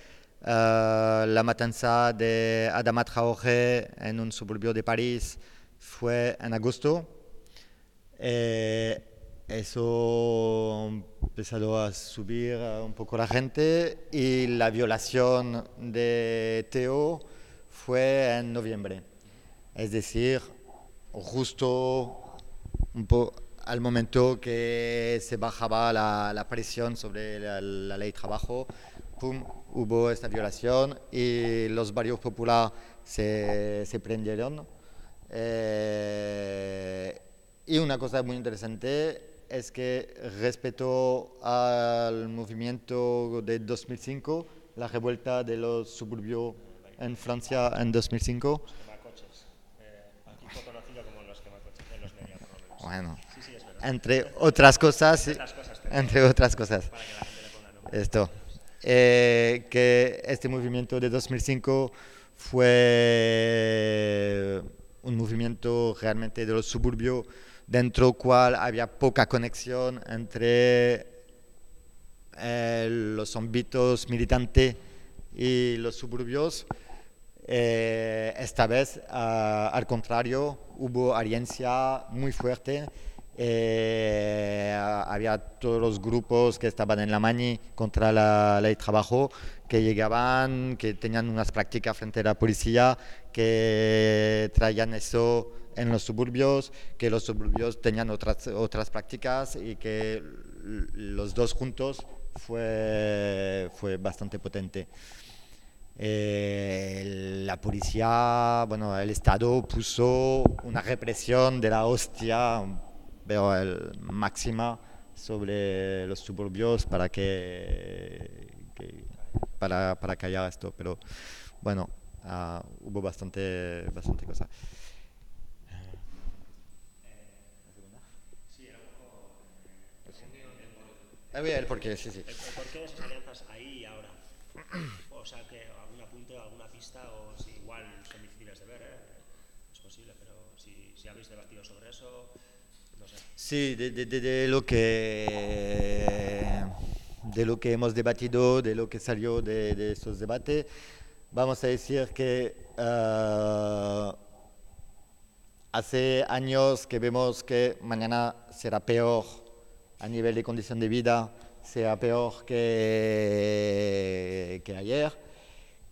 [SPEAKER 2] Eh, la matanza de Adama Traoré en un suburbio de París fue en agosto. Eh, eso ha empezado a subir un poco la gente y la violación de Teo fue en noviembre. Es decir, justo un al momento que se bajaba la, la presión sobre la, la ley de trabajo, pum, hubo esta violación y los barrios populares se, se prendieron. Eh, y una cosa muy interesante es que respecto al movimiento de 2005, la revuelta de los suburbios en Francia en 2005, bueno, entre otras cosas, entre otras cosas, esto, eh, que este movimiento de 2005 fue un movimiento realmente de los suburbios dentro cual había poca conexión entre eh, los ámbitos militantes y los suburbios. Eh, esta vez, ah, al contrario, hubo alianza muy fuerte. Eh, había todos los grupos que estaban en la mani contra la ley de trabajo, que llegaban, que tenían unas prácticas frente a la policía, que traían eso en los suburbios, que los suburbios tenían otras, otras prácticas y que los dos juntos fue, fue bastante potente. Eh, la policía, bueno, el Estado puso una represión de la hostia, pero el máxima sobre los suburbios para que, que- para, para callar esto. Pero bueno, ah, hubo bastante, bastante cosa. Ah, el porqué, sí, sí.
[SPEAKER 1] ¿El, el porqué de esas alianzas ahí y ahora? O sea, que algún apunte, alguna pista, o si igual son difíciles de ver, ¿eh? es posible, pero si, si habéis debatido sobre eso, no sé.
[SPEAKER 2] Sí, de, lo que de lo que hemos debatido, de lo que salió de, de esos debates, vamos a decir que ah, hace años que vemos que mañana será peor a nivel de condición de vida, será peor que, que ayer,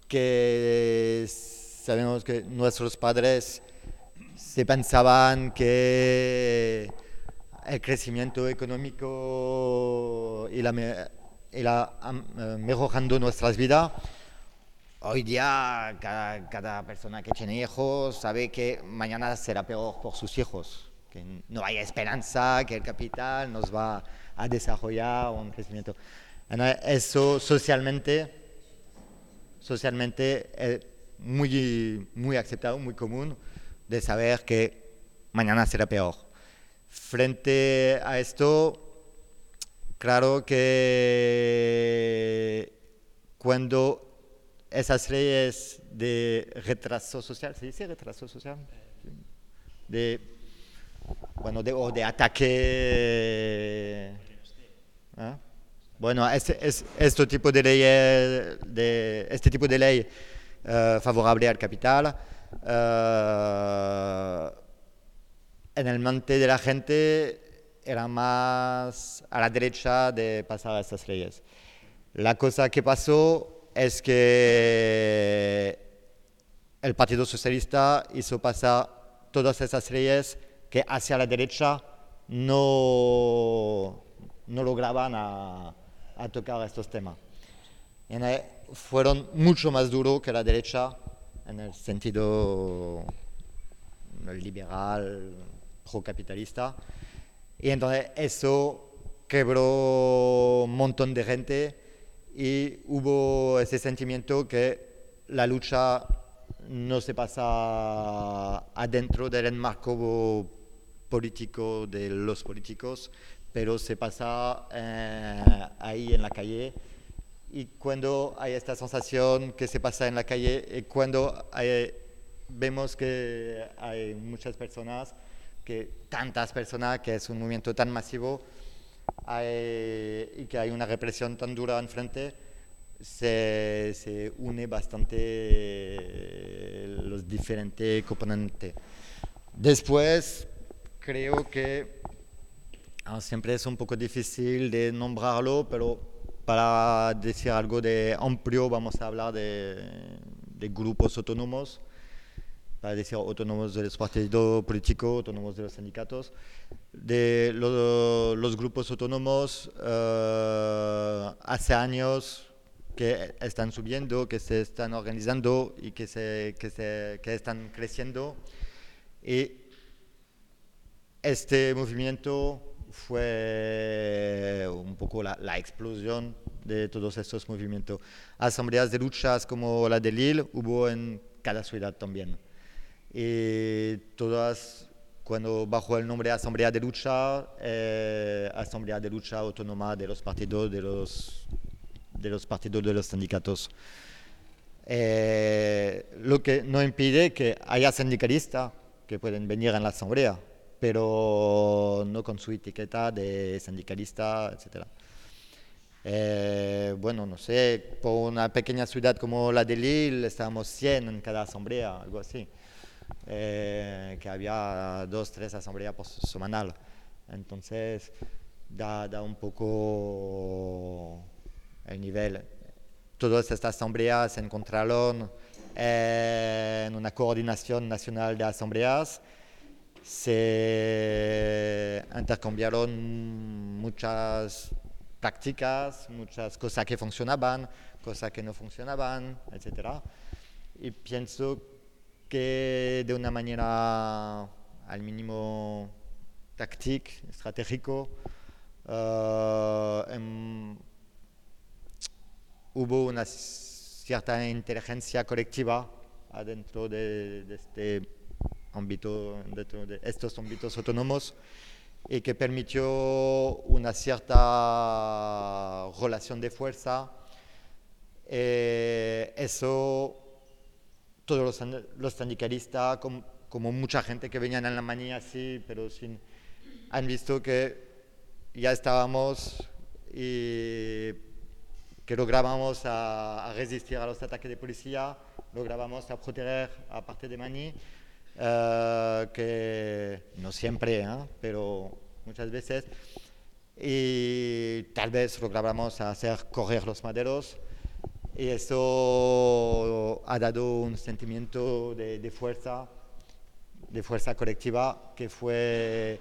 [SPEAKER 2] que sabemos que nuestros padres se pensaban que el crecimiento económico y la, y la eh, mejorando nuestras vidas. Hoy día cada, cada persona que tiene hijos sabe que mañana será peor por sus hijos, que no hay esperanza, que el capital nos va a desarrollar un crecimiento. Entonces, Eso socialmente, socialmente es muy, muy aceptado, muy común de saber que mañana será peor. Frente a esto, claro que cuando esas leyes de retraso social, ¿se dice retraso social? De, bueno, de, o de ataque. ¿ah? Bueno, este, es, este tipo de ley, de, este tipo de ley eh, favorable al capital, eh, en el mente de la gente era más a la derecha de pasar a estas leyes. La cosa que pasó es que el Partido Socialista hizo pasar todas esas leyes que hacia la derecha no, no lograban a, a tocar estos temas. Y, fueron mucho más duros que la derecha en el sentido liberal, procapitalista. Y entonces eso quebró un montón de gente y hubo ese sentimiento que la lucha no se pasa adentro del enmarco político de los políticos, pero se pasa eh, ahí en la calle. Y cuando hay esta sensación que se pasa en la calle, y cuando hay- vemos que hay muchas personas, que tantas personas, que es un movimiento tan masivo y que hay una represión tan dura enfrente, se, se une bastante los diferentes componentes. Después, creo que ah, siempre es un poco difícil de nombrarlo, pero para decir algo de amplio vamos a hablar de, de grupos autónomos, para decir autónomos de los partidos políticos, autónomos de los sindicatos. De lo- los grupos autónomos eh, hace años que están subiendo, que se están organizando y que, se, que, se, que están creciendo. Y este movimiento fue un poco la, la explosión de todos estos movimientos. Asambleas de luchas como la de Lille hubo en cada ciudad también. Y todas, cuando bajo el nombre Asamblea de Lucha, eh, Asamblea de Lucha Autónoma de los partidos, de los, de los partidos, de los sindicatos. Eh, lo que no impide que haya sindicalistas que pueden venir en la asamblea, pero no con su etiqueta de sindicalista, etc. Eh, bueno, no sé, por una pequeña ciudad como la de Lille, estábamos 100 en cada asamblea, algo así. Eh, que había dos, tres asambleas por semanal. Entonces, da, da un poco el nivel todas estas asambleas se encontraron en una coordinación nacional de asambleas, se intercambiaron muchas prácticas, muchas cosas que funcionaban, cosas que no funcionaban, etc. Y pienso que de una manera al mínimo táctica, estratégico, eh, em, hubo una cierta inteligencia colectiva adentro de, este ámbito, dentro de estos ámbitos autónomos y que permitió una cierta relación de fuerza. Eh, eso, todos los, los sindicalistas, com- como, mucha gente que venían en la manía así, pero sin, han visto que ya estábamos y que lográbamos a, a resistir a los ataques de policía, lográbamos a proteger a parte de Mani, eh, que no siempre, ¿eh? pero muchas veces, y tal vez lográbamos hacer correr los maderos, y eso ha dado un sentimiento de, de fuerza, de fuerza colectiva que fue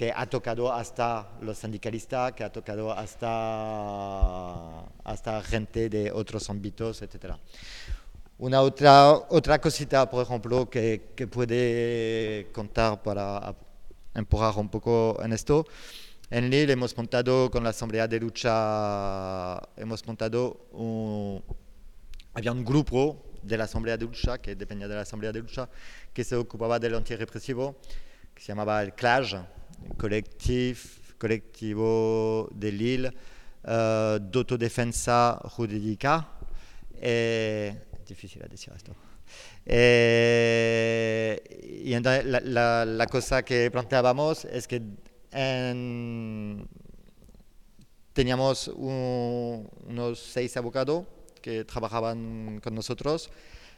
[SPEAKER 2] que ha tocado hasta los sindicalistas, que ha tocado hasta, hasta gente de otros ámbitos, etc. Una otra, otra cosita, por ejemplo, que, que puede contar para empujar un poco en esto. En Lille hemos montado con la Asamblea de Lucha, hemos montado un, había un grupo de la Asamblea de Lucha, que dependía de la Asamblea de Lucha, que se ocupaba del antirrepresivo, que se llamaba el CLAJ, Collectif, Colectivo de Lille uh, d'autodefensa jurídica. Eh, difícil decir esto. Eh, y entonces la, la, la, cosa que planteábamos es que en, teníamos un, unos seis abogados que trabajaban con nosotros.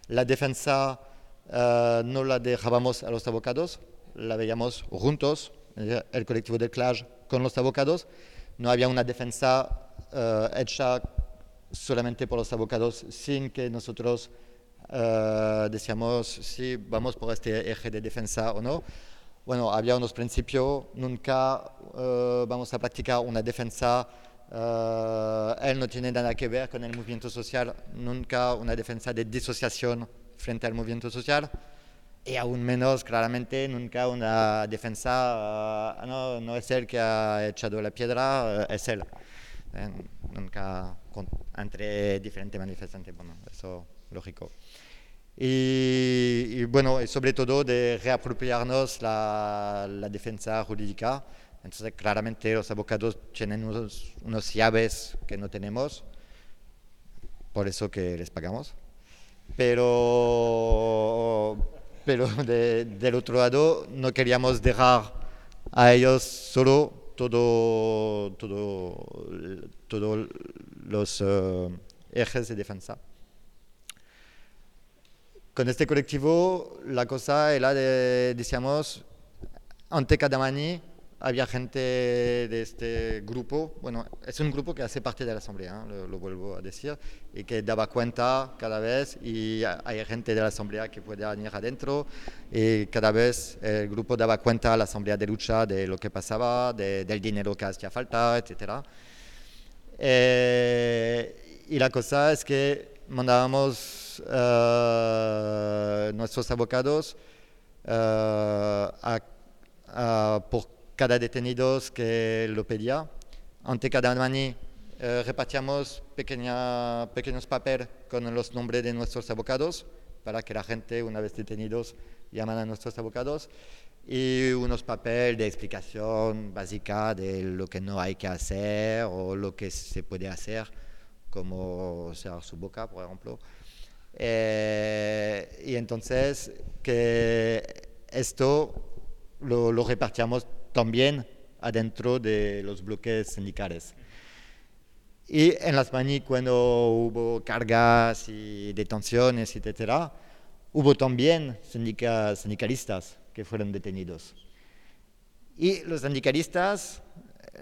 [SPEAKER 2] La defensa uh, no la dejábamos a los abogados, la veíamos juntos, el colectivo del CLAJ con los abogados. No había una defensa uh, hecha solamente por los abogados sin que nosotros uh, decíamos si vamos por este eje de defensa o no. Bueno, había unos principios, nunca uh, vamos a practicar una defensa, uh, él no tiene nada que ver con el movimiento social, nunca una defensa de disociación frente al movimiento social y aún menos claramente nunca una defensa, uh, no, no es él que ha echado la piedra, es él. Eh, nunca con, entre diferentes manifestantes, bueno, eso lógico. Y, y, bueno, y sobre todo de reapropiarnos la, la, defensa jurídica. Entonces, claramente los abogados tienen unos, unos, llaves que no tenemos, por eso que les pagamos. Pero, pero de, del otro lado, no queríamos dejar a ellos solo todo, todo, todo los uh, ejes de defensa. Con este colectivo la cosa era de, decíamos, ante cada mani había gente de este grupo, bueno, es un grupo que hace parte de la asamblea, ¿eh? lo, lo, vuelvo a decir, y que daba cuenta cada vez y hay gente de la asamblea que puede venir adentro y cada vez el grupo daba cuenta a la asamblea de lucha de lo que pasaba, de, del dinero que hacía falta, etc. Eh, y la cosa es que mandábamos uh, nuestros abogados uh, a, por cada detenido que lo pedía. Ante cada mani uh, repartíamos pequeños papeles con los nombres de nuestros abogados para que la gente, una vez detenidos, llaman a nuestros abogados y unos papeles de explicación básica de lo que no hay que hacer o lo que se puede hacer como cerrar su boca, por ejemplo. Eh, y entonces que esto lo, lo, repartíamos también adentro de los bloques sindicales. Y en las maní, cuando hubo cargas y detenciones, etc., hubo también sindica, sindicalistas que fueron detenidos. Y los sindicalistas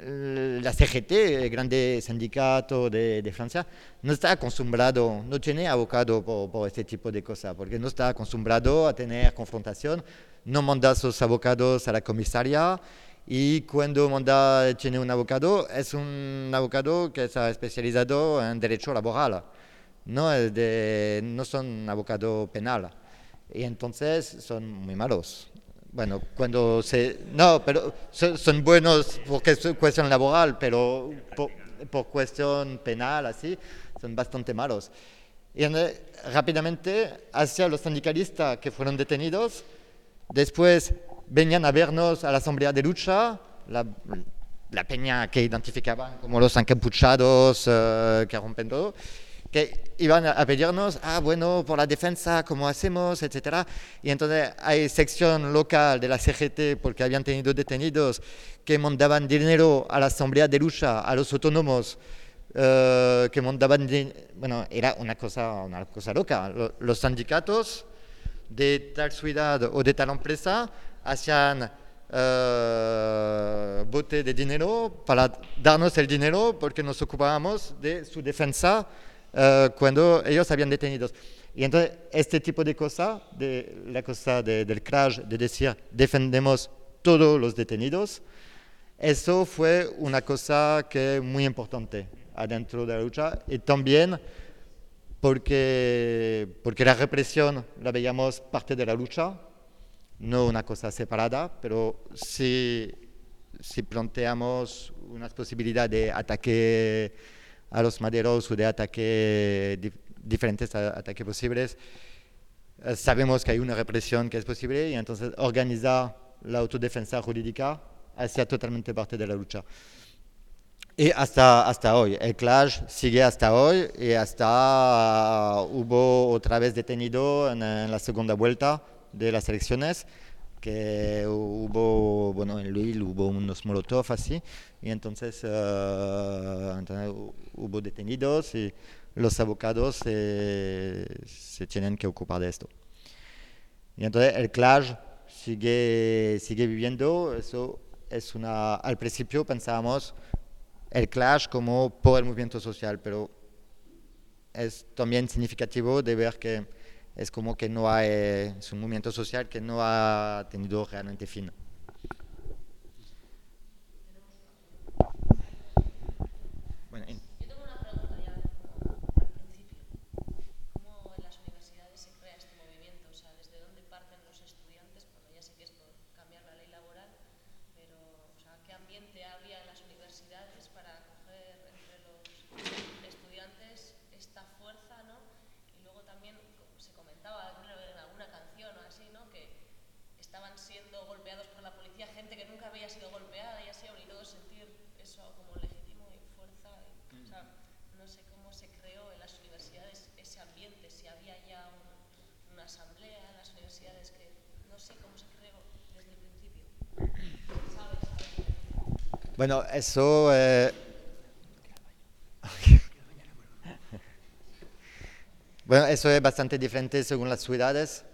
[SPEAKER 2] la CGT, el grande sindicato de, de, Francia, no está acostumbrado, no tiene abocado por, por, este tipo de cosas, porque no está acostumbrado a tener confrontación, no manda sus abogados a la comisaría y cuando manda, tiene un abogado, es un abogado que está especializado en derecho laboral. no, es de, no son abogado penal. Y entonces son muy malos. Bueno, cuando se... No, pero son, son buenos porque es cuestión laboral, pero por, por cuestión penal, así, son bastante malos. Y en- rápidamente, hacia los sindicalistas que fueron detenidos, después venían a vernos a la asamblea de lucha, la, la peña que identificaban como los encapuchados eh, que rompen todo, que iban a pedirnos, ah, bueno, por la defensa, ¿cómo hacemos?, etcétera. Y entonces hay sección local de la CGT, porque habían tenido detenidos, que mandaban dinero a la asamblea de lucha, a los autónomos, eh, que mandaban, bueno, era una cosa, una cosa loca. Lo- Los sindicatos de tal ciudad o de tal empresa hacían eh, bote de dinero para darnos el dinero porque nos ocupábamos de su defensa eh, cuando ellos habían detenidos. Y entonces este tipo de cosa, de la cosa de- del crash, de decir defendemos todos los detenidos, eso fue una cosa que muy importante adentro de la lucha y también porque, porque la represión la veíamos parte de la lucha, no una cosa separada, pero si, si planteamos una posibilidad de ataque a los maderos de ataque dif- diferentes ataques posibles, eh, sabemos que hay una represión que es posible y entonces organizar la autodefensa jurídica hacía totalmente parte de la lucha. Y hasta, hasta hoy, el clash sigue hasta hoy y hasta uh, hubo otra vez detenido en, en la segunda vuelta de las elecciones, que hubo, bueno, en Lille hubo unos molotov así, y entonces, eh, entonces hu- hubo detenidos y los abogados se, tienen que ocupar de esto. Y entonces el clash sigue, sigue viviendo, eso es una, al principio pensábamos el clash como por el movimiento social, pero es también significativo de ver que es como que no hay, un movimiento social que no ha tenido realmente fin. Bueno, en-
[SPEAKER 15] Yo tengo una pregunta ya como al principio. ¿Cómo en las universidades se crea este movimiento? O sea, ¿desde dónde parten los estudiantes? Bueno, ya sé que es por cambiar la ley laboral, pero o sea, ¿qué ambiente había en las universidades para acoger entre los estudiantes esta fuerza, ¿no? Y luego también co- se comentaba creo, en alguna canción o así, ¿no? Que estaban siendo golpeados por la policía gente que nunca había sido golpeada y así, y todos sentir eso como legítimo y fuerza. y, o sea, no sé cómo se creó en las universidades ese ambiente, si había ya un- una asamblea en las universidades que no sé cómo se creó desde el principio. ¿Sabes?
[SPEAKER 2] Bueno, eso... eh, bueno, eso es bastante diferente según las ciudades.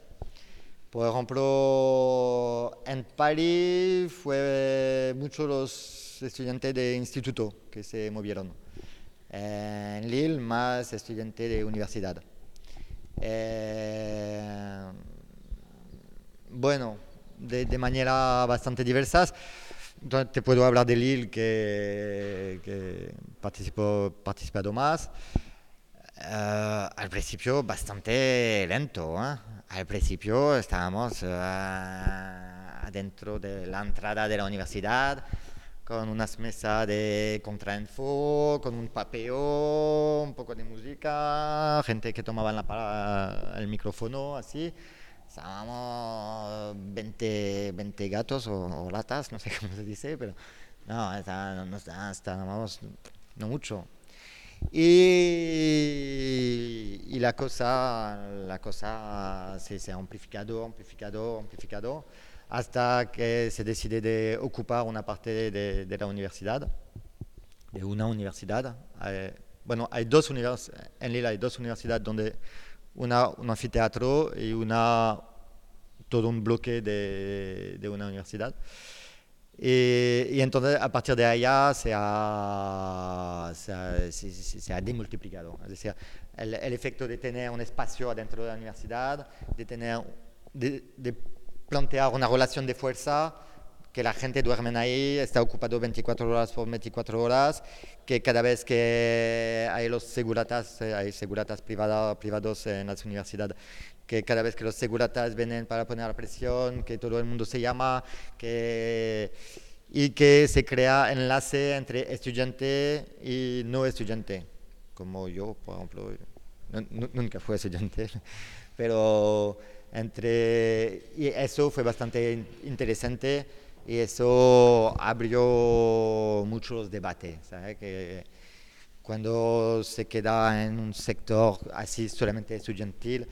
[SPEAKER 2] Por ejemplo, en París fue muchos los estudiantes de instituto que se movieron. En Lille más estudiantes de universidad. Eh, bueno, de, de manera bastante diversas. Te puedo hablar de Lille que, participó, participado más. Eh, al principio bastante lento. ¿eh? Al principio estábamos adentro de la entrada de la universidad con unas mesas de contrainfo, con un papeo, un poco de música, gente que tomaba la el micrófono así. Estábamos 20, 20 gatos o, o latas, no sé cómo se dice, pero no, está- no está- estábamos no mucho. Y, y la cosa, la cosa se, se ha amplificado, amplificado, amplificado, hasta que se decide de ocupar una parte de, la universidad, de una universidad. Eh, bueno, hay dos universidades, en Lille hay dos universidades donde una, un anfiteatro y una, todo un bloque de, una universidad. Y, y entonces a partir de allá se ha, se ha, se- ha demultiplicado. Es decir, el, el efecto de tener un espacio adentro de la universidad, de, tener, plantear una relación de fuerza que la gente duerme ahí, está ocupado 24 horas por 24 horas, que cada vez que hay los seguratas, eh, hay seguratas privada- privados en las universidades, que cada vez que los seguratas vienen para poner presión, que todo el mundo se llama, que, y que se crea enlace entre estudiante y no estudiante, como yo, por ejemplo, nu- nu- nunca fui estudiante, pero entre, y eso fue bastante in- interesante y eso abrió muchos debates, ¿sabes? Que cuando se queda en un sector así solamente estudiantil,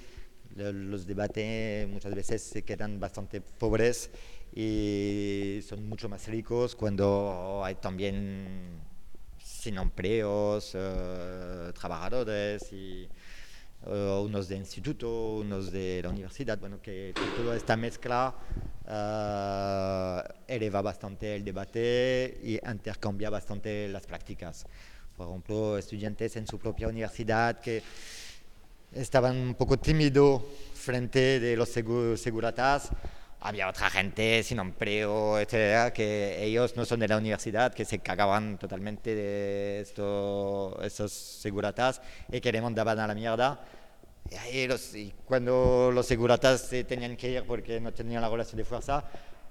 [SPEAKER 2] lo- los debates muchas veces se quedan bastante pobres y son mucho más ricos cuando hay también sin empleos, eh, trabajadores y eh, unos de instituto, unos de la universidad, bueno, que, que toda esta mezcla eh, eleva bastante el debate y intercambia bastante las prácticas. Por ejemplo, estudiantes en su propia universidad que estaban un poco tímidos frente de los segu- seguratas. Había otra gente sin empleo, etcétera, que ellos no son de la universidad, que se cagaban totalmente de esto, esos seguratas y que le mandaban a la mierda. Y, ahí los- y cuando los seguratas se tenían que ir porque no tenían la relación de fuerza,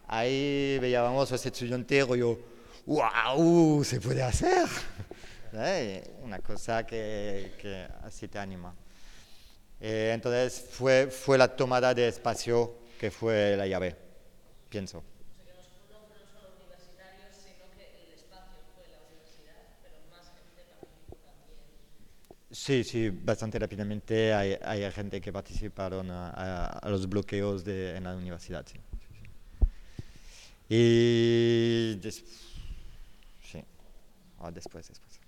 [SPEAKER 2] ahí veíamos a ese estudiante rollo, ¡wow! ¿Se puede hacer? ¿Sabes? Una cosa que, que así te anima. Eh, entonces fue, fue la tomada de espacio que fue la llave, pienso. Sí, sí, bastante rápidamente hay, hay gente que participaron a, a- a los bloqueos de, en la universidad. Sí. Y des- sí, ah, después, después.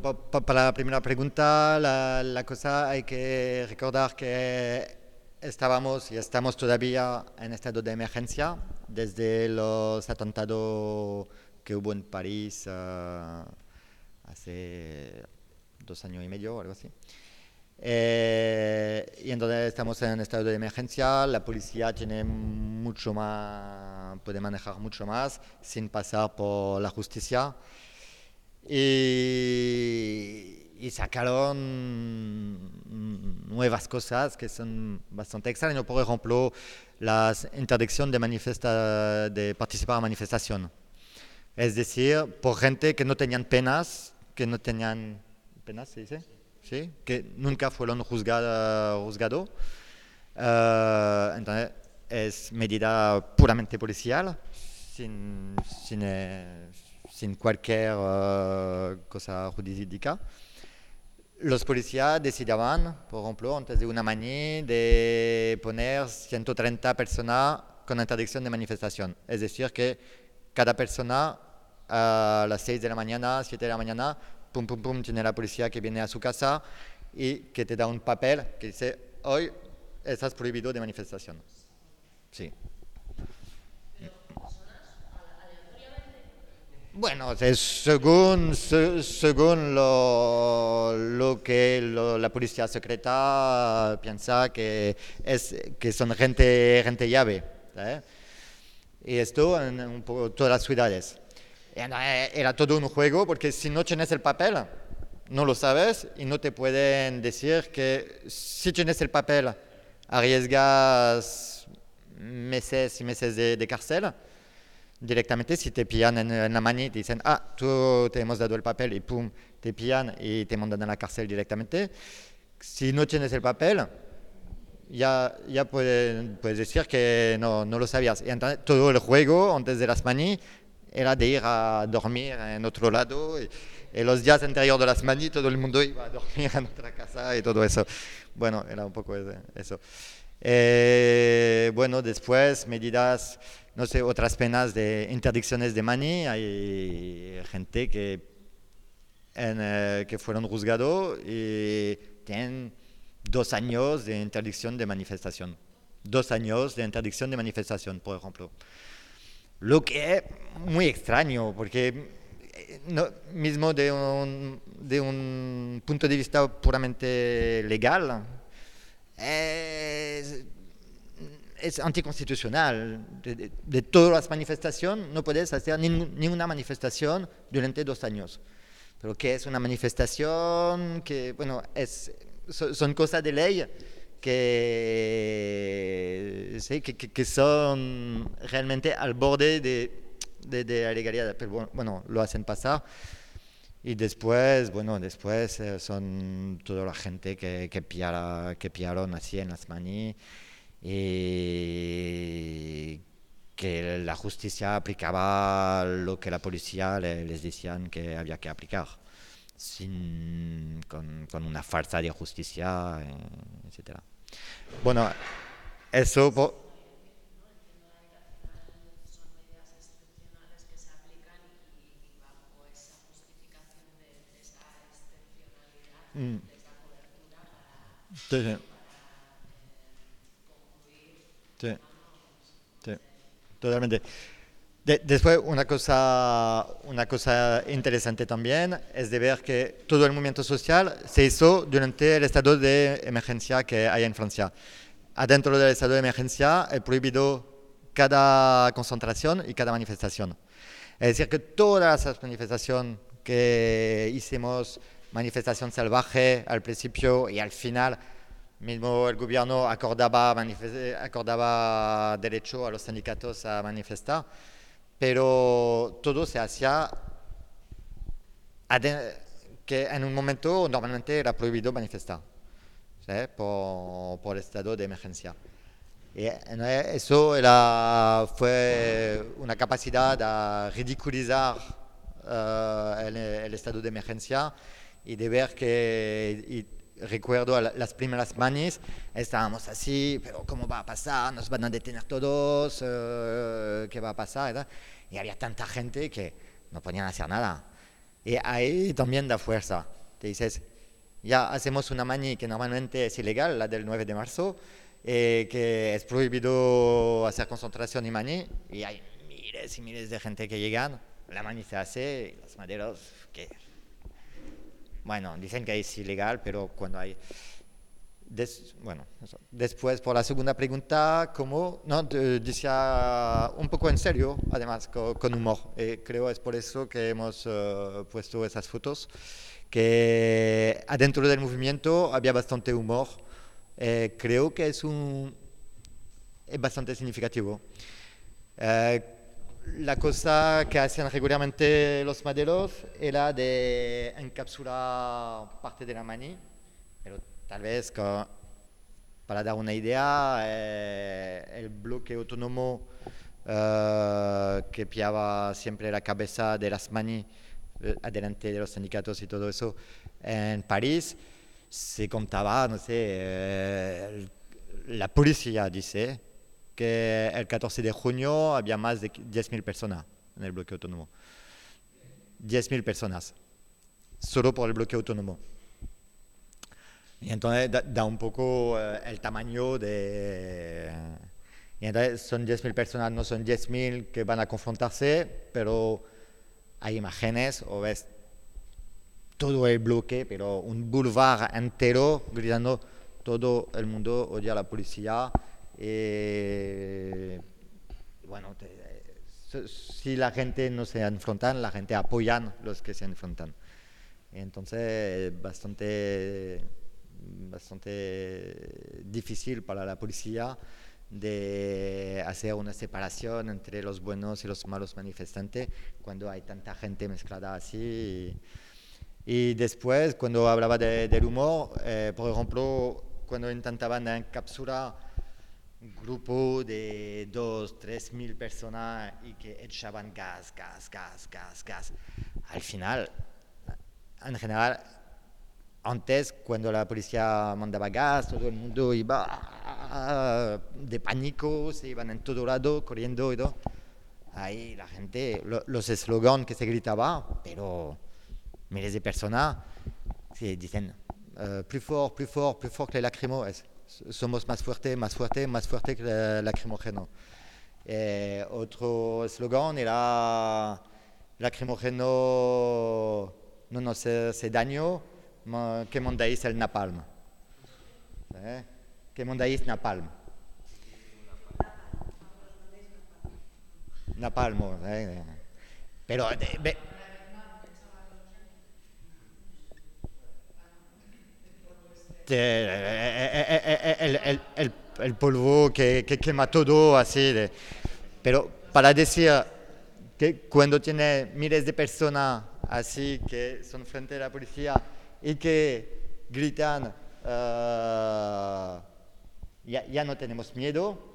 [SPEAKER 2] Para la primera pregunta, la, la cosa hay que recordar que estábamos y estamos todavía en estado de emergencia desde los atentados que hubo en París ah, hace dos años y medio o algo así. Eh, y entonces estamos en estado de emergencia, la policía tiene mucho más, puede manejar mucho más sin pasar por la justicia y, y sacaron nuevas cosas que son bastante extrañas. Por ejemplo, la interdicción de, manifesta, de participar a manifestación. Es decir, por gente que no tenían penas, que no tenían penas, ¿se dice? ¿Sí? Que nunca fueron juzgados. Juzgado. Eh, entonces, es medida puramente policial, sin, sin, eh, sin cualquier eh, cosa jurídica. Los policías decidían, por ejemplo, antes de una mañana, de poner 130 personas con interdicción de manifestación. Es decir, que cada persona a las 6 de la mañana, 7 de la mañana, pum, pum, pum, tiene la policía que viene a su casa y que te da un papel que dice, hoy estás prohibido de manifestación. Sí. Bueno, según, se- según lo, lo que la policía secreta piensa que, es, que son gente, gente llave. ¿eh? Y esto en todas las ciudades. Era era todo un juego porque si no tienes el papel, no lo sabes y no te pueden decir que si tienes el papel arriesgas meses y meses de, de cárcel. Directamente si te pillan en, en la mani, te dicen, ah, tú te hemos dado el papel y pum, te pillan y te mandan a la cárcel directamente. Si no tienes el papel, ya, ya pueden- puedes decir que no, no lo sabías. Y entonces todo el juego antes de las mani era de ir a dormir en otro lado. Y, y los días anteriores de las mani todo el mundo iba a dormir en otra casa y todo eso. Bueno, era un poco eso. Eh, bueno, después medidas, no sé, otras penas de interdicciones de mani. Hay gente que, eh, que fueron juzgados y tienen dos años de interdicción de manifestación. Dos años de interdicción de manifestación, por ejemplo. Lo que es muy extraño, porque eh, no, mismo de un, de un punto de vista puramente legal, es, es anticonstitucional. De, de- de todas las manifestaciones no puedes hacer nin- ninguna manifestación durante dos años. Pero ¿qué es una manifestación? Que, bueno, es, so- son cosas de ley que, sí, que, que- que son realmente al borde de, de- de la legalidad. Pero bueno, bueno, lo hacen pasar. Y después, bueno, después eh, son toda la gente que, que, pillara- que pillaron así en las mani y que la justicia aplicaba lo que la policía le- les decían que había que aplicar, sin, con, con una farsa de justicia, eh, etc. Bueno, eso... po- Mm. Sí, sí. Sí, sí, totalmente. De- después, una cosa, una cosa interesante también es de ver que todo el movimiento social se hizo durante el estado de emergencia que hay en Francia. Adentro del estado de emergencia es prohibido cada concentración y cada manifestación. Es decir, que todas las manifestaciones que hicimos, manifestación salvaje al principio y al final, mismo el gobierno acordaba, acordaba derecho a los sindicatos a manifestar, pero todo se hacía que en un momento normalmente era prohibido manifestar ¿sí? por, por estado de emergencia. Y eso era, fue una capacidad de ridiculizar eh, el, el estado de emergencia y de ver que, y recuerdo las primeras manis, estábamos así, pero ¿cómo va a pasar? ¿Nos van a detener todos? Eh, ¿Qué va a pasar? Y había tanta gente que no podían hacer nada. Y ahí también da fuerza. Te dices, ya hacemos una mani que normalmente es ilegal, la del 9 de marzo, eh, que es prohibido hacer concentración y mani, y hay miles y miles de gente que llegan, la mani se hace, los maderos, que, bueno, dicen que es ilegal, pero cuando hay... Des- bueno, eso. después por la segunda pregunta, ¿cómo? No, te- decía un poco en serio, además, co- con, humor. Eh, creo es por eso que hemos eh, puesto esas fotos, que adentro del movimiento había bastante humor. Eh, creo que es un es bastante significativo. Eh, la cosa que hacían regularmente los maderos era de encapsular parte de la mani, pero tal vez co- para dar una idea, eh, el bloque autónomo eh, que pillaba siempre la cabeza de las mani eh, adelante de los sindicatos y todo eso en París, se contaba, no sé, la policía dice que el 14 de junio había más de 10.000 personas en el bloque autónomo. 10.000 personas. solo por el bloque autónomo. Y entonces da, da un poco eh, el tamaño de... Y entonces son 10.000 personas, no son 10.000 que van a confrontarse, pero hay imágenes o ves todo el bloque, pero un boulevard entero gritando todo el mundo odia a la policía. Eh, bueno, te- si la gente no se enfrenta, la gente apoya los que se enfrentan. Entonces, bastante, bastante difícil para la policía de hacer una separación entre los buenos y los malos manifestantes cuando hay tanta gente mezclada así. Y, y después, cuando hablaba de- del humor, eh, por ejemplo, cuando intentaban encapsular un grupo de dos, tres mil personas y que echaban gas, gas, gas, gas, gas. Al final, en general, antes, cuando la policía mandaba gas, todo el mundo iba ah, de pánico, se iban en todo lado, corriendo y todo. Ahí la gente, lo- los eslogans que se gritaba, pero miles de personas se dicen eh, plus fort, plus fort, plus fort que el lacrymo. Somos más fuerte, más fuerte, más fuerte que el lacrimógeno. Eh, otro eslogan era lacrimógeno no nos hace daño, que mandáis el napalm. ¿Eh? Que mandáis napalm. Napalmo. ¿eh? Pero eh, ve- Te- eh, eh, eh, el, polvo que, que quema todo así. de- pero para decir que cuando tiene miles de personas así que son frente a la policía y que gritan, ya no tenemos miedo,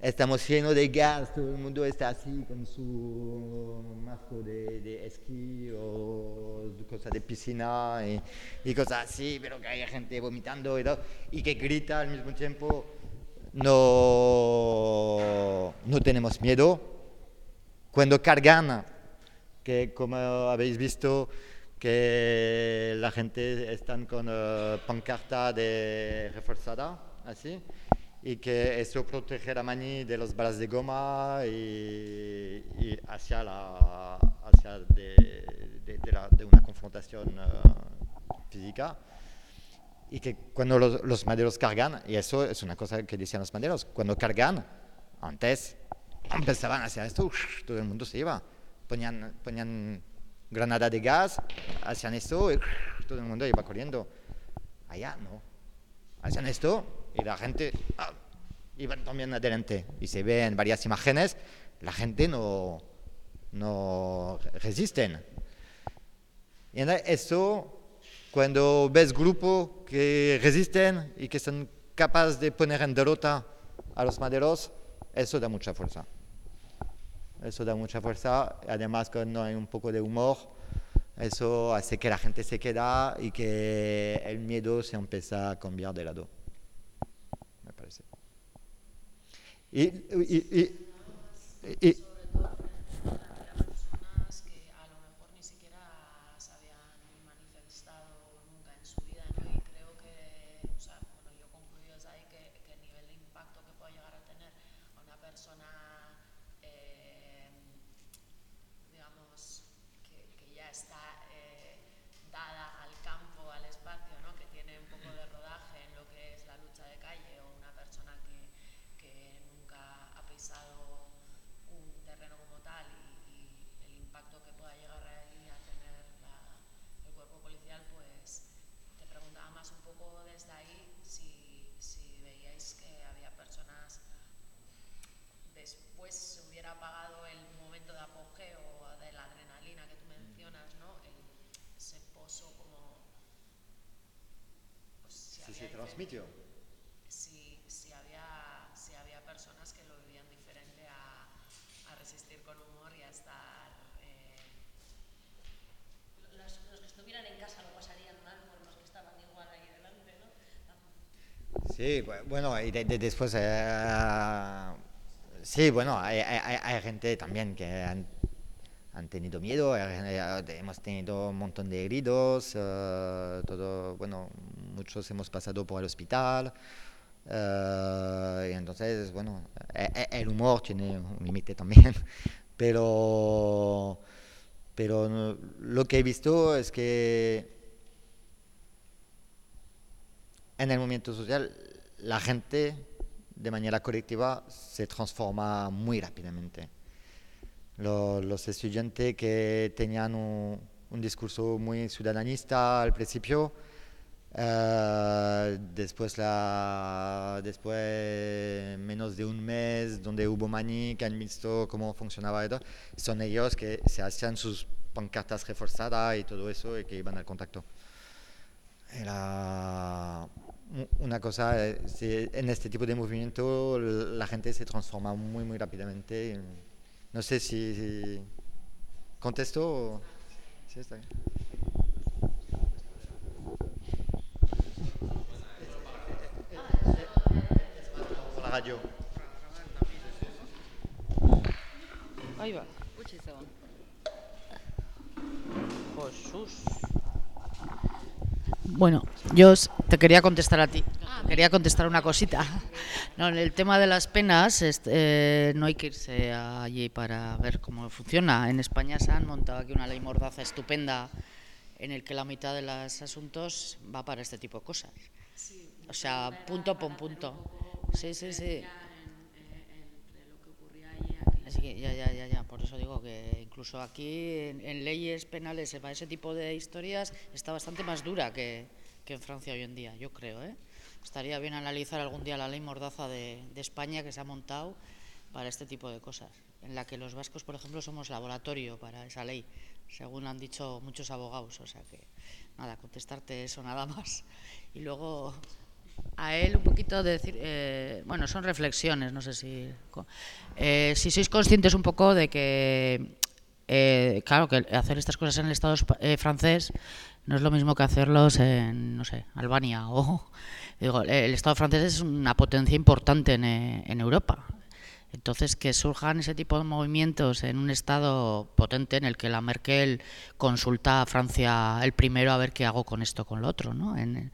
[SPEAKER 2] estamos llenos de gas, todo el mundo está así con su marco de, de esquí o cosas de piscina y, y cosas así, pero que hay gente vomitando y, que grita al mismo tiempo, no, no tenemos miedo. Cuando cargan, que como habéis visto, que la gente están con eh, pancarta de reforzada, así, y que eso protege la mani de los balas de goma y, y hacia, la, hacia de, de- de la- de una confrontación eh, física. Y que cuando los, los maderos cargan, y eso es una cosa que decían los maderos, cuando cargan, antes empezaban a hacer esto, todo el mundo se iba. Ponían, ponían granada de gas, hacían esto y todo el mundo iba corriendo. Allá no. Hacían esto y la gente ah, iba también adelante. Y se ve en varias imágenes, la gente no, no resisten. Y eso, cuando ves grupos que resisten y que son capaces de poner en derrota a los maderos, eso da mucha fuerza. Eso da mucha fuerza, además cuando hay un poco de humor, eso hace que la gente se queda y que el miedo se empieza a cambiar de lado. Me parece. Y, y- y- y- y-
[SPEAKER 15] personas que a lo mejor ni siquiera se habían manifestado nunca en su vida, ¿no? Y creo que, o sea, bueno, yo concluyo desde ahí que, que el nivel de impacto que pueda llegar a tener a una persona, eh, digamos, que, que ya está eh, dada al campo, al espacio, ¿no? Que tiene un poco de rodaje en lo que es la lucha de calle o una persona que, que nunca ha pisado un terreno como tal y, y el impacto que pueda llegar ahí a tener la- el cuerpo policial, pues te preguntaba más un poco desde ahí si, si veíais que había personas después se hubiera apagado el momento de apogeo de la adrenalina que tú mencionas, ¿no? El- ese pozo como pues, si
[SPEAKER 2] si
[SPEAKER 15] había
[SPEAKER 2] se
[SPEAKER 15] difer-
[SPEAKER 2] transmitió.
[SPEAKER 15] si, si había, si había personas que lo vivían diferente a, a resistir con humor y a estar... eh,
[SPEAKER 16] Los, los que estuvieran en casa lo pasarían mal por los que estaban igual ahí delante, ¿no?
[SPEAKER 2] Sí, bu- bueno, y de- de- después, eh, sí, bueno, hay, hay- hay- gente también que han, han tenido miedo, hemos tenido un montón de heridos, todo, bueno, muchos hemos pasado por el hospital. y entonces, bueno, e, e, el humor tiene un límite también, pero, pero lo que he visto es que en el movimiento social la gente de manera colectiva se transforma muy rápidamente. Los, estudiantes que tenían un, discurso muy ciudadanista al principio, eh, después, la, después menos de un mes donde hubo maní, que han visto cómo funcionaba esto, son ellos que se hacían sus pancartas reforzadas y todo eso y que iban al contacto. Era una cosa, eh, en este tipo de movimiento la gente se transforma muy, muy rápidamente. No sé si, contesto o... Sí, está bien. La radio.
[SPEAKER 17] Ahí va. Jesús. Bueno, yo te quería contestar a ti. Quería contestar una cosita. No, en el tema de las penas, eh, no hay que irse allí para ver cómo funciona. En España se han montado aquí una ley mordaza estupenda en el que la mitad de los asuntos va para este tipo de cosas. O sea, punto por punto. Sí, sí, sí. Así que ya, ya, ya, ya. Por eso digo que incluso aquí en, leyes penales para ese tipo de historias está bastante más dura que, que, en Francia hoy en día, yo creo. ¿eh? Estaría bien analizar algún día la ley mordaza de, de España que se ha montado para este tipo de cosas, en la que los vascos, por ejemplo, somos laboratorio para esa ley, según han dicho muchos abogados. O sea que, nada, contestarte eso nada más. Y luego a él un poquito de decir, eh, bueno, son reflexiones, no sé si, eh, si sois conscientes un poco de que, eh, claro, que hacer estas cosas en el Estado francés no es lo mismo que hacerlos en, no sé, Albania o, digo, el Estado francés es una potencia importante en, en Europa. Entonces, que surjan ese tipo de movimientos en un estado potente en el que la Merkel consulta a Francia el primero a ver qué hago con esto, con lo otro, ¿no? En,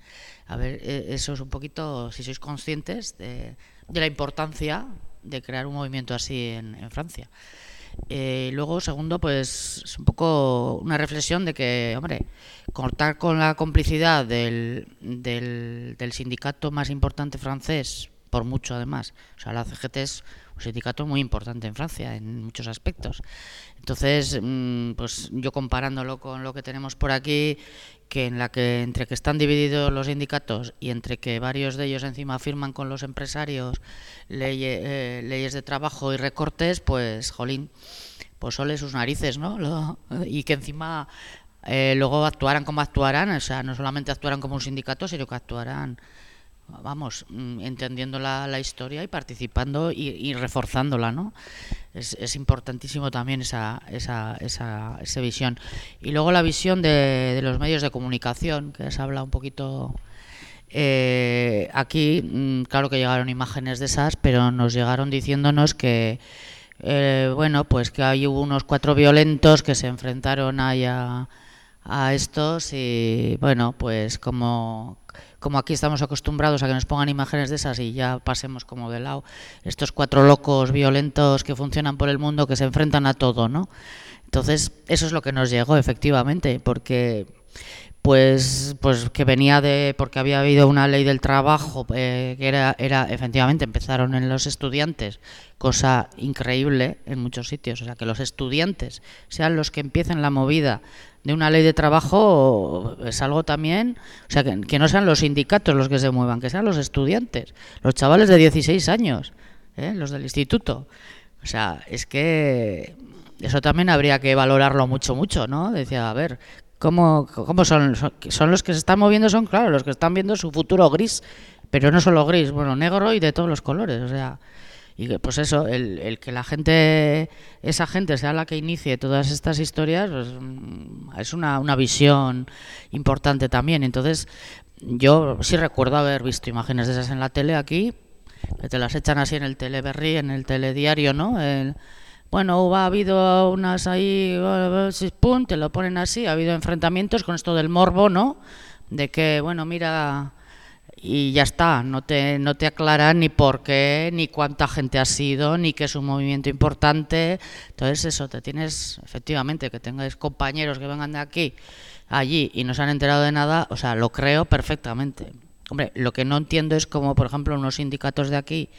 [SPEAKER 17] a ver, e, eso es un poquito, si sois conscientes de, la importancia de crear un movimiento así en, Francia. Eh, luego, segundo, pues es un poco una reflexión de que, hombre, cortar con la complicidad del, del, del sindicato más importante francés, por mucho además, o sea, la CGT es un sindicato muy importante en Francia en muchos aspectos. Entonces, mm, pues yo comparándolo con lo que tenemos por aquí, que en la que entre que están divididos los sindicatos y entre que varios de ellos encima firman con los empresarios eh, leyes de trabajo y recortes, pues jolín, pues sole sus narices, ¿no? y que encima eh, luego actuaran como actuarán, o sea, no solamente actuarán como un sindicato, sino que actuarán vamos, mm, entendiendo la, la historia y participando y, reforzándola, ¿no? Es, es, importantísimo también esa, esa, esa, esa, visión. Y luego la visión de, de, los medios de comunicación, que se habla un poquito... Eh, aquí, mm, claro que llegaron imágenes de esas, pero nos llegaron diciéndonos que, eh, bueno, pues que hay unos cuatro violentos que se enfrentaron ahí a estos y, bueno, pues como como aquí estamos acostumbrados a que nos pongan imágenes de esas y ya pasemos como de lado, estos cuatro locos violentos que funcionan por el mundo, que se enfrentan a todo, ¿no? Entonces, eso es lo que nos llegó, efectivamente, porque pues pues que venía de porque había habido una ley del trabajo eh, que era era efectivamente empezaron en los estudiantes cosa increíble en muchos sitios o sea que los estudiantes sean los que empiecen la movida de una ley de trabajo es algo también, o sea, que, no sean los sindicatos los que se muevan, que sean los estudiantes, los chavales de 16 años, ¿eh? los del instituto. O sea, es que eso también habría que valorarlo mucho, mucho, ¿no? Decía, a ver, ¿cómo, cómo son, son? Son los que se están moviendo, son, claro, los que están viendo su futuro gris, pero no solo gris, bueno, negro y de todos los colores, o sea y pues eso, el, el, que la gente, esa gente sea la que inicie todas estas historias, pues, mm, es una, una visión importante también. Entonces, yo sí recuerdo haber visto imágenes de esas en la tele aquí, que te las echan así en el teleberry, en el telediario, ¿no? El, bueno, ha habido unas ahí, pum, te lo ponen así, ha habido enfrentamientos con esto del morbo, ¿no? De que, bueno, mira, y ya está, no te, no te aclaran ni por qué, ni cuánta gente ha sido, ni que es un movimiento importante. Entonces eso, te tienes, efectivamente, que tengáis compañeros que vengan de aquí, allí, y no se han enterado de nada, o sea, lo creo perfectamente. Hombre, lo que no entiendo es como, por ejemplo, unos sindicatos de aquí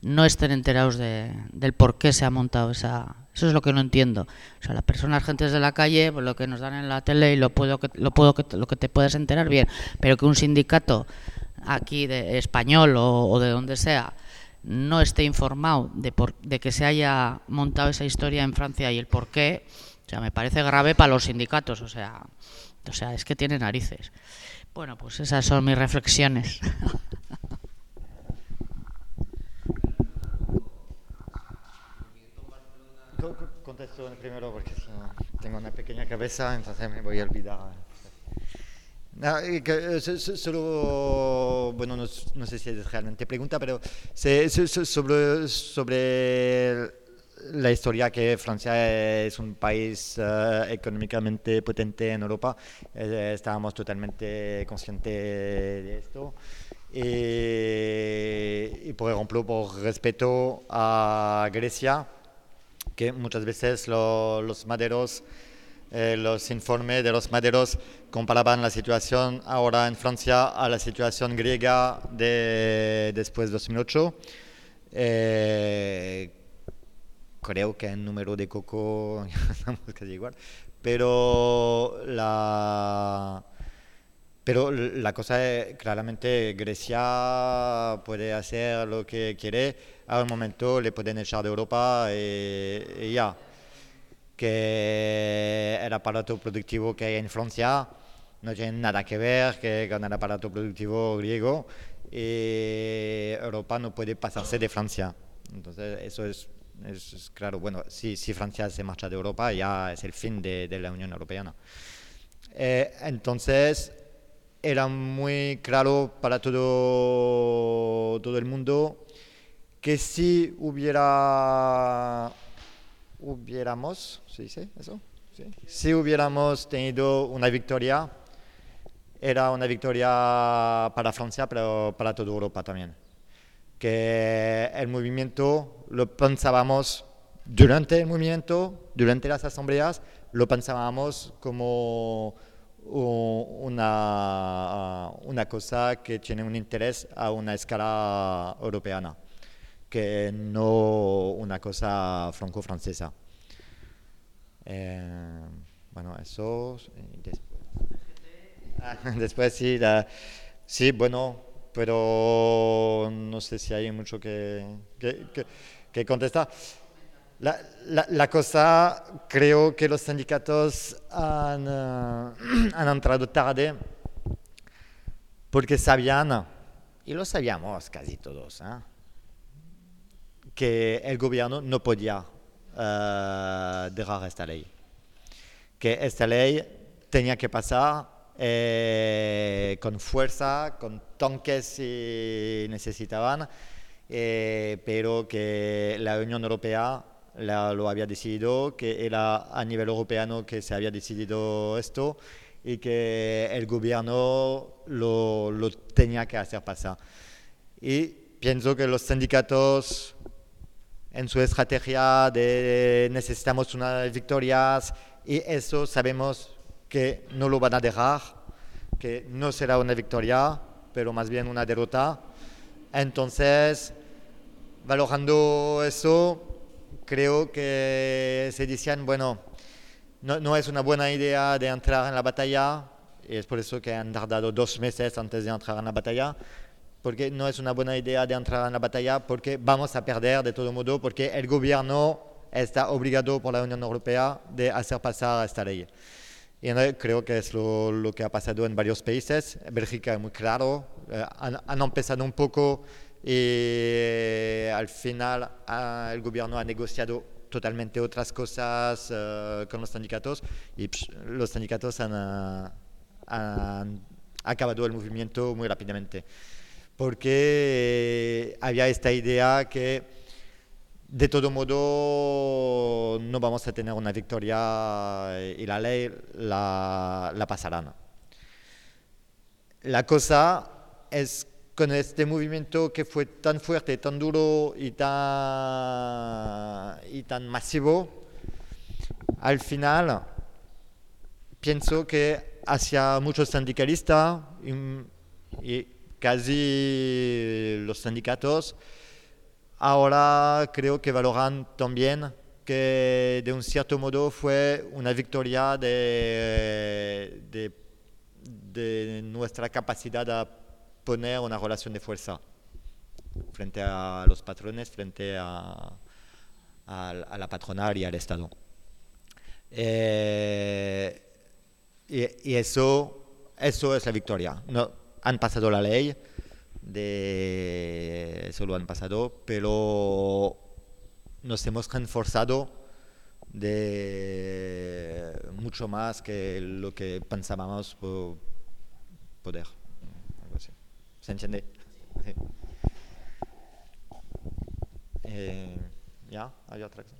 [SPEAKER 17] no estén enterados de, del por qué se ha montado esa... Eso es lo que no entiendo. O sea, las personas, gentes de la calle, pues lo que nos dan en la tele y lo puedo lo puedo lo que te puedes enterar bien, pero que un sindicato aquí de español o, de donde sea no esté informado de, por, de que se haya montado esa historia en Francia y el por qué, o sea, me parece grave para los sindicatos, o sea, o sea, es que tiene narices. Bueno, pues esas son mis reflexiones.
[SPEAKER 2] Contesto primero porque tengo una pequeña cabeza, entonces me voy a olvidar. No, que, solo, bueno, no, no, sé si es realmente pregunta, pero sobre, sobre la historia que Francia es un país uh, económicamente potente en Europa, eh, estábamos totalmente conscientes de esto. Y, por ejemplo, por respeto a Grecia, que muchas veces lo, los maderos eh, los informes de los maderos comparaban la situación ahora en Francia a la situación griega de después de 2008. Eh, creo que el número de coco estamos casi igual, pero la, pero la cosa es claramente Grecia puede hacer lo que quiere, a un momento le pueden echar de Europa y, y ya que el aparato productivo que hay en Francia no tiene nada que ver que con el aparato productivo griego y Europa no puede pasarse de Francia. Entonces eso es, es, es claro. Bueno, si, si, Francia se marcha de Europa ya es el fin de, de la Unión Europea. Eh, entonces era muy claro para todo, todo el mundo que si hubiera hubiéramos, ¿se dice eso? ¿Sí? Si hubiéramos tenido una victoria, era una victoria para Francia, pero para toda Europa también. Que el movimiento lo pensábamos durante el movimiento, durante las asambleas, lo pensábamos como una, una cosa que tiene un interés a una escala europeana que no una cosa franco-francesa. Eh, bueno, eso. Después, después sí, la, sí, bueno, pero no sé si hay mucho que, que, que, contestar. La, la, cosa, creo que los sindicatos han, uh, han entrado tarde porque sabían, y lo sabíamos casi todos, ¿eh? Que el gobierno no podía uh, dejar esta ley. Que esta ley tenía que pasar eh, con fuerza, con tanques si necesitaban, eh, pero que la Unión Europea la, lo había decidido, que era a nivel europeo que se había decidido esto y que el gobierno lo, lo tenía que hacer pasar. Y pienso que los sindicatos en su estrategia de necesitamos unas victorias y eso sabemos que no lo van a dejar, que no será una victoria, pero más bien una derrota. Entonces, valorando eso, creo que se decían, bueno, no, no, es una buena idea de entrar en la batalla, y es por eso que han tardado dos meses antes de entrar en la batalla, porque no es una buena idea de entrar en la batalla, porque vamos a perder de todo modo, porque el gobierno está obligado por la Unión Europea de hacer pasar esta ley. Y creo que es lo, lo que ha pasado en varios países. Bélgica es muy claro, eh, han, han, empezado un poco y eh, al final ah, el gobierno ha negociado totalmente otras cosas uh, con los sindicatos y psh, los sindicatos han, uh, han acabado el movimiento muy rápidamente porque había esta idea que de todo modo, no vamos a tener una victoria eh, y la ley la, la pasarán. La cosa es con este movimiento que fue tan fuerte, tan duro y tan, y tan masivo, al final pienso que hacia muchos sindicalistas y casi los sindicatos, ahora creo que valoran también que de un cierto modo fue una victoria de, de, nuestra capacidad de poner una relación de fuerza frente a los patrones, frente a, a, a la patronal y al Estado. Eh, y, y eso, eso es la victoria. No, han pasado la ley, de, lo han pasado, pero nos hemos reforzado de mucho más que lo que pensábamos po- poder. ¿Se entiende? Sí. Eh, ¿Ya? ¿Hay otra cosa?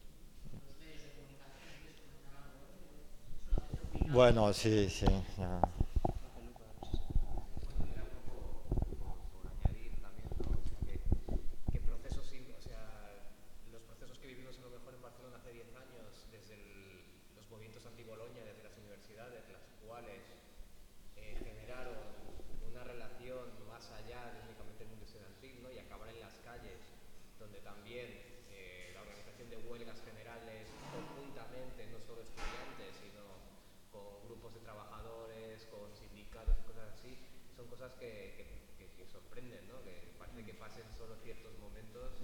[SPEAKER 2] Bueno, sí, sí.
[SPEAKER 18] ¿Qué procesos, sí, o sea, los procesos que vivimos a lo mejor en Barcelona hace 10 años, desde el- los movimientos anti-Boloña, desde las universidades, las cuales eh, generaron una relación más allá de únicamente el mundo estudiantil, ¿no? Y acabar en las calles, donde también eh, la organización de huelgas generales conjuntamente, no solo estudiantes, sino con grupos de trabajadores, con sindicatos y cosas así, son cosas que, que- que- que sorprenden, ¿no? Que parece que pasen solo ciertos momentos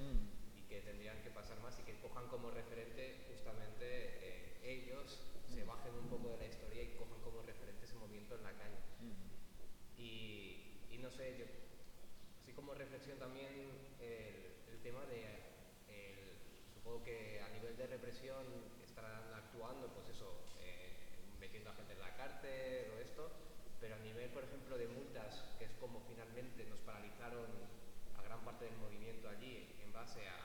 [SPEAKER 18] y que tendrían que pasar más y que cojan como referente justamente eh, ellos, se bajen un poco de la historia y cojan como referente ese movimiento en la calle. Y, y no sé, yo, así también el, el tema de, supongo que a nivel de represión estarán actuando, pues eso, eh, metiendo a gente en la cárcel o esto, pero a nivel, por ejemplo, de multas, que es como finalmente nos paralizaron a gran parte del movimiento allí en base a,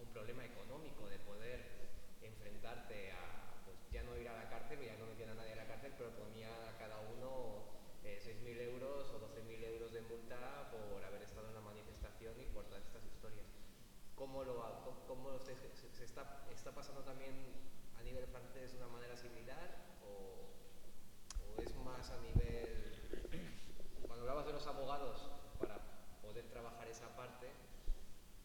[SPEAKER 18] un problema económico de poder enfrentarte a, pues ya no ir a la cárcel, ya no metían a nadie a la cárcel, pero ponían a cada uno eh, 6.000 euros o 12.000 euros de multa por haber por todas estas historias. ¿Cómo lo, cómo- cómo se, se- se está, está pasando también a nivel francés de una manera similar o, o es más a nivel... Cuando hablabas de los abogados, para poder trabajar esa parte,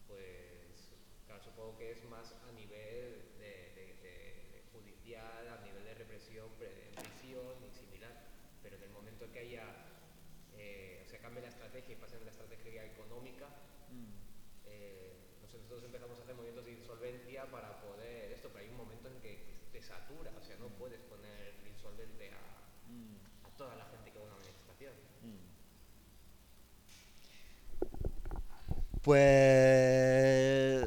[SPEAKER 18] pues claro, supongo que es más a nivel de, de- de- de judicial, a nivel de represión, pre- prisión y similar. Pero en el momento que haya, eh, se cambie la estrategia y pase de la estrategia económica, eh, no sé, nosotros empezamos a hacer movimientos de insolvencia para poder esto, pero hay un momento en que te satura, o sea, no puedes poner insolvente a, a toda la gente que va a una manifestación.
[SPEAKER 2] Pues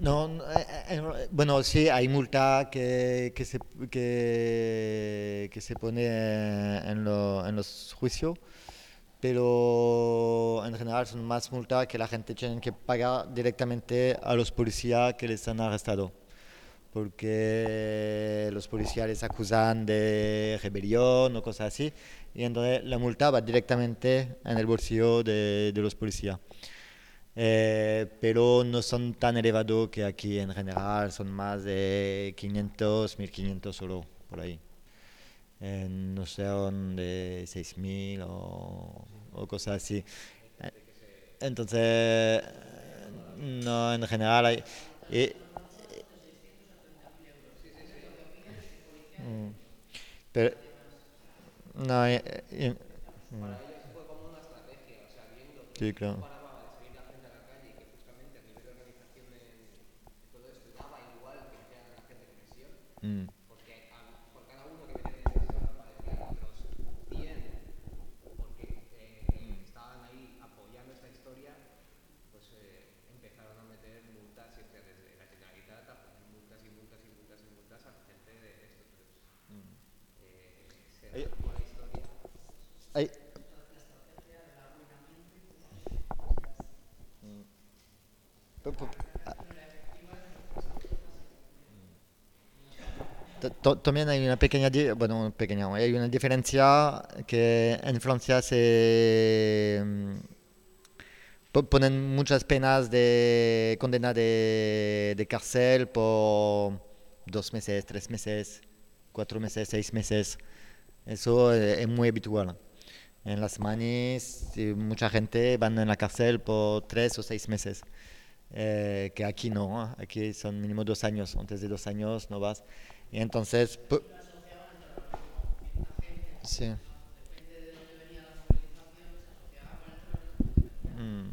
[SPEAKER 2] no, eh, eh, bueno, sí, hay multa que, que, se, que, que se pone en, lo- en los juicios, pero en general son más multas que la gente tiene que pagar directamente a los policías que les han arrestado, porque los policías les acusan de rebelión o cosas así, y entonces la multa va directamente en el bolsillo de, los policías. Eh, pero no son tan elevados que aquí en general, son más de 500, 1500 solo por ahí. Eh, no son de 6000 o, o cosas así. Entonces, no, en general hay... y- Mm. pero, no, eh, eh, mm. Sí, claro. Mm.
[SPEAKER 18] Porque a- por cada uno que metía en prisión aparecían otros 100 porque eh, estaban ahí apoyando esta historia, pues eh, empezaron a meter multas y, o sea, desde la Generalitat a poner multas y multas y multas y multas a la gente de esto. Entonces, eh, se
[SPEAKER 2] Ay.
[SPEAKER 18] da la historia.
[SPEAKER 2] Ay. Mm. Pu- pu- ah. t- también hay una pequeña, bueno, pequeña, hay una diferencia que en Francia se mm, po- ponen muchas penas de condena de, de cárcel por dos meses, tres meses, cuatro meses, seis meses. Eso eh, es muy habitual. En las manis, mucha gente van en la cárcel por tres o seis meses. Eh, que aquí no, aquí son mínimo dos años, antes de dos años no vas. Y entonces, sí. Mm.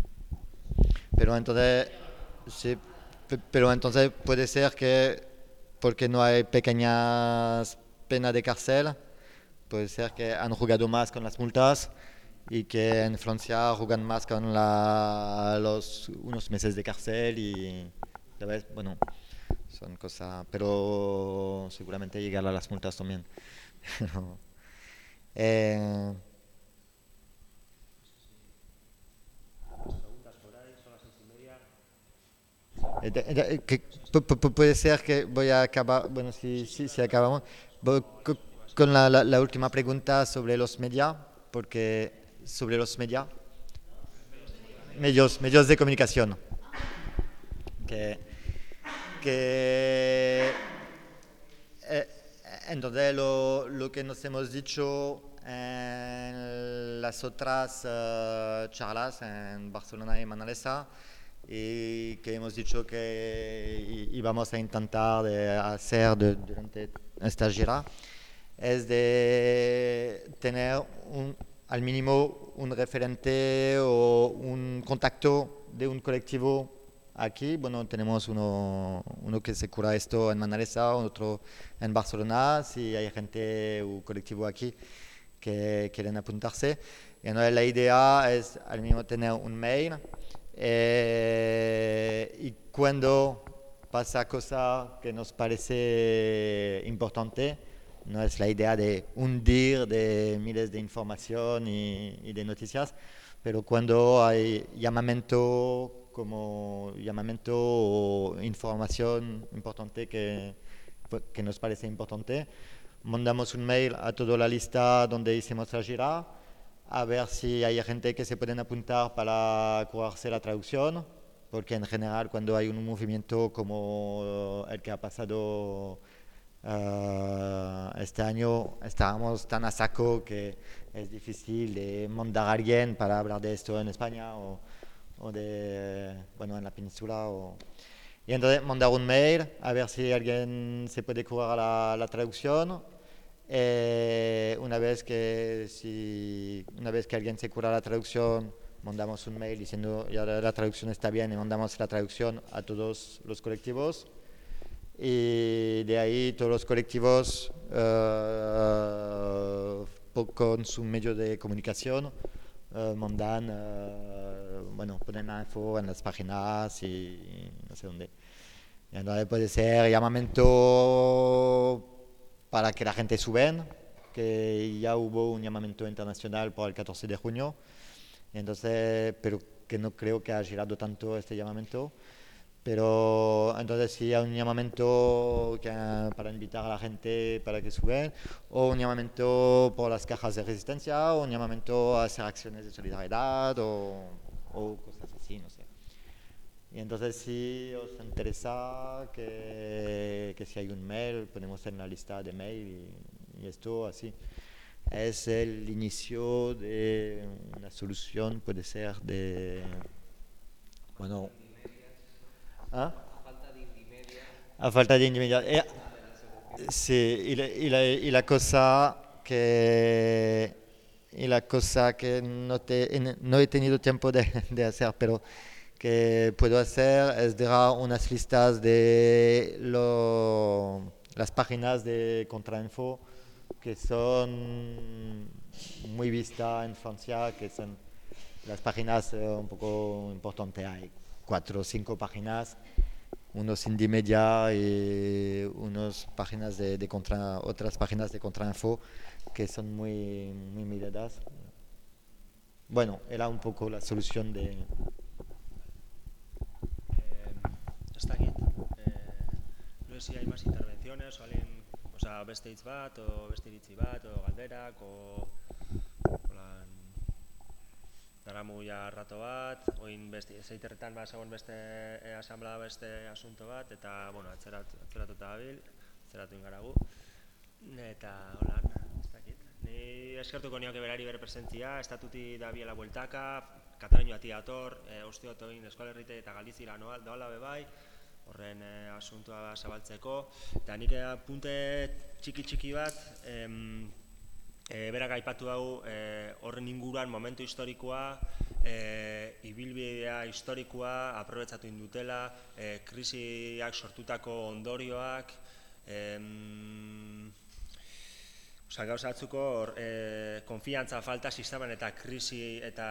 [SPEAKER 2] Pero entonces, sí, pe- pero entonces puede ser que porque no hay pequeñas penas de cárcel, puede ser que han jugado más con las multas y que en Francia juegan más con la, los unos meses de cárcel y, ¿sabes? Bueno, son cosas, pero seguramente llegar a las multas también. Pero, eh, Eh, puede ser que voy a acabar, bueno, si, si, si acabamos, con la, la- la última pregunta sobre los medios, porque sobre los medios, medios, medios de comunicación, que, que eh, entonces lo, lo que nos hemos dicho en las otras eh, charlas en Barcelona y Manresa y que hemos dicho que íbamos a intentar de hacer durante esta gira es de tener un, al mínimo un referente o un contacto de un colectivo aquí. Bueno, tenemos uno, uno que se cura esto en Manresa, otro en Barcelona, si hay gente o colectivo aquí que quieren apuntarse. Y entonces la idea es al mínimo tener un mail eh, y cuando pasa cosa que nos parece importante, no es la idea de hundir de miles de información y, y de noticias, pero cuando hay llamamiento como llamamiento o información importante que, que nos parece importante, mandamos un mail a toda la lista donde hicimos la gira a ver si hay gente que se pueden apuntar para curarse la traducción, porque en general cuando hay un movimiento como el que ha pasado eh, este año, estábamos tan a saco que es difícil de mandar a alguien para hablar de esto en España o, o de, bueno, en la península. O, y entonces mandar un mail a ver si alguien se puede curar la, la traducción eh, una, vez que, si, una vez que alguien se cura la traducción, mandamos un mail diciendo ya la, la traducción está bien y mandamos la traducción a todos los colectivos. Y de ahí todos los colectivos po- con su medio de comunicación eh, mandan, eh, bueno, ponen la info en las páginas y no sé dónde. Y entonces puede ser llamamiento para que la gente suben, que ya hubo un llamamiento internacional para el 14 de junio, y entonces, pero que no creo que haya llegado tanto este llamamiento. Pero entonces sí hay un llamamiento para invitar a la gente para que suben, o un llamamiento por las cajas de resistencia, o un llamamiento a hacer acciones de solidaridad, o, o cosas así, no sé. Y entonces si os interesa que, que si hay un mail, ponemos en la lista de mail y, y esto así. Es el inicio de una solución, puede ser de... Bueno... ¿Ah? A falta de intimidad. Eh, sí, y la, y la- y la cosa que y la cosa que no, te, no he tenido tiempo de, hacer, pero que puedo hacer es dejar unas listas de las páginas de Contrainfo que son muy vistas en Francia, que son las páginas eh, un poco importantes. Hay cuatro o cinco páginas, unos indie media y unas páginas de, de contra, otras páginas de Contrainfo que son muy, muy miradas. Bueno, era un poco la solución de...
[SPEAKER 1] Hasta aquí. Eh, no sé si hay más intervenciones o alguien, o Osa, beste bat, o beste o galderak, o... Holan... Daramu ja rato bat, oin beste, zeiterretan ba, segon beste e, asamblea beste asunto bat, eta, bueno, atzerat, atzeratuta gabil, atzeratu ingaragu. Eta, holan, ez dakit. Ni eskertuko nioke berari bere presentzia, estatuti da biela bueltaka, Katalunio ati ator, e, ostiot oin eskolerrite eta galizira noal, doala bebai, horren e, asuntua zabaltzeko. Eta nik punte txiki txiki bat, em, e, berak aipatu dugu e, horren inguruan momentu historikoa, e, ibilbidea historikoa aprobetsatu indutela, e, krisiak sortutako ondorioak, em, Osa, gauza atzuko, hor, e, konfiantza falta sisteman eta krisi eta,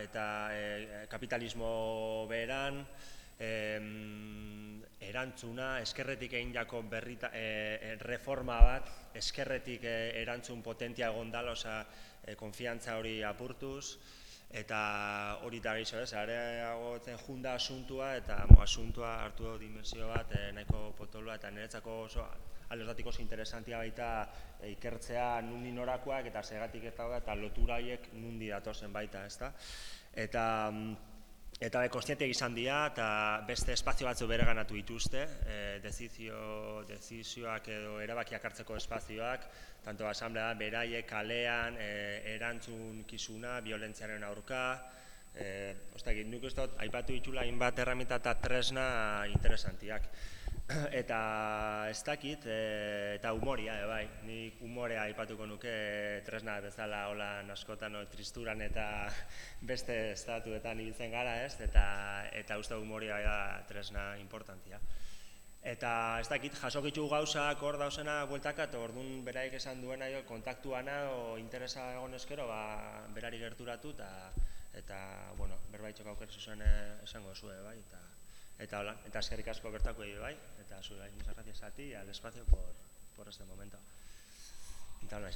[SPEAKER 1] eta e, kapitalismo beheran, e, erantzuna, eskerretik egin jako berrita, e, reforma bat, eskerretik e, erantzun potentia gondala, osa, e, konfiantza hori apurtuz, eta hori eta gehiago ez, areagotzen junda asuntua, eta mo, asuntua hartu dimensio bat, e, nahiko potoloa, eta niretzako oso aldezatik oso interesantia baita e, ikertzea nundi norakoak eta segatik eta eta lotura haiek nundi datozen baita, ezta? Eta eta be kontzienteak izan dira eta beste espazio batzu bereganatu dituzte, e, dezizio dezizioak edo erabakiak hartzeko espazioak, tanto asamblea beraiek kalean e, erantzun kizuna, violentziaren aurka, eh ostak, nik uste aipatu ditula hainbat erraminta eta tresna interesantiak. eta ez dakit, e, eta humoria, e, bai, nik humorea aipatuko nuke tresna bezala hola askotan no, tristuran eta beste estatuetan ibiltzen gara, ez? Eta eta uste humoria da tresna importantia. Eta ez dakit, jasokitzu gauzak hor dauzena bueltaka, eta orduan beraik esan duena jo, kontaktuana o interesa egon eskero, ba, berari gerturatu, eta, eta bueno, berbaitxok auker zuzuen esango zuen, bai, eta, eta hola, eta eskerrik asko bertako egi bai, eta zu bai, muchas gracias a ti y al espacio por, por este momento. Eta hola,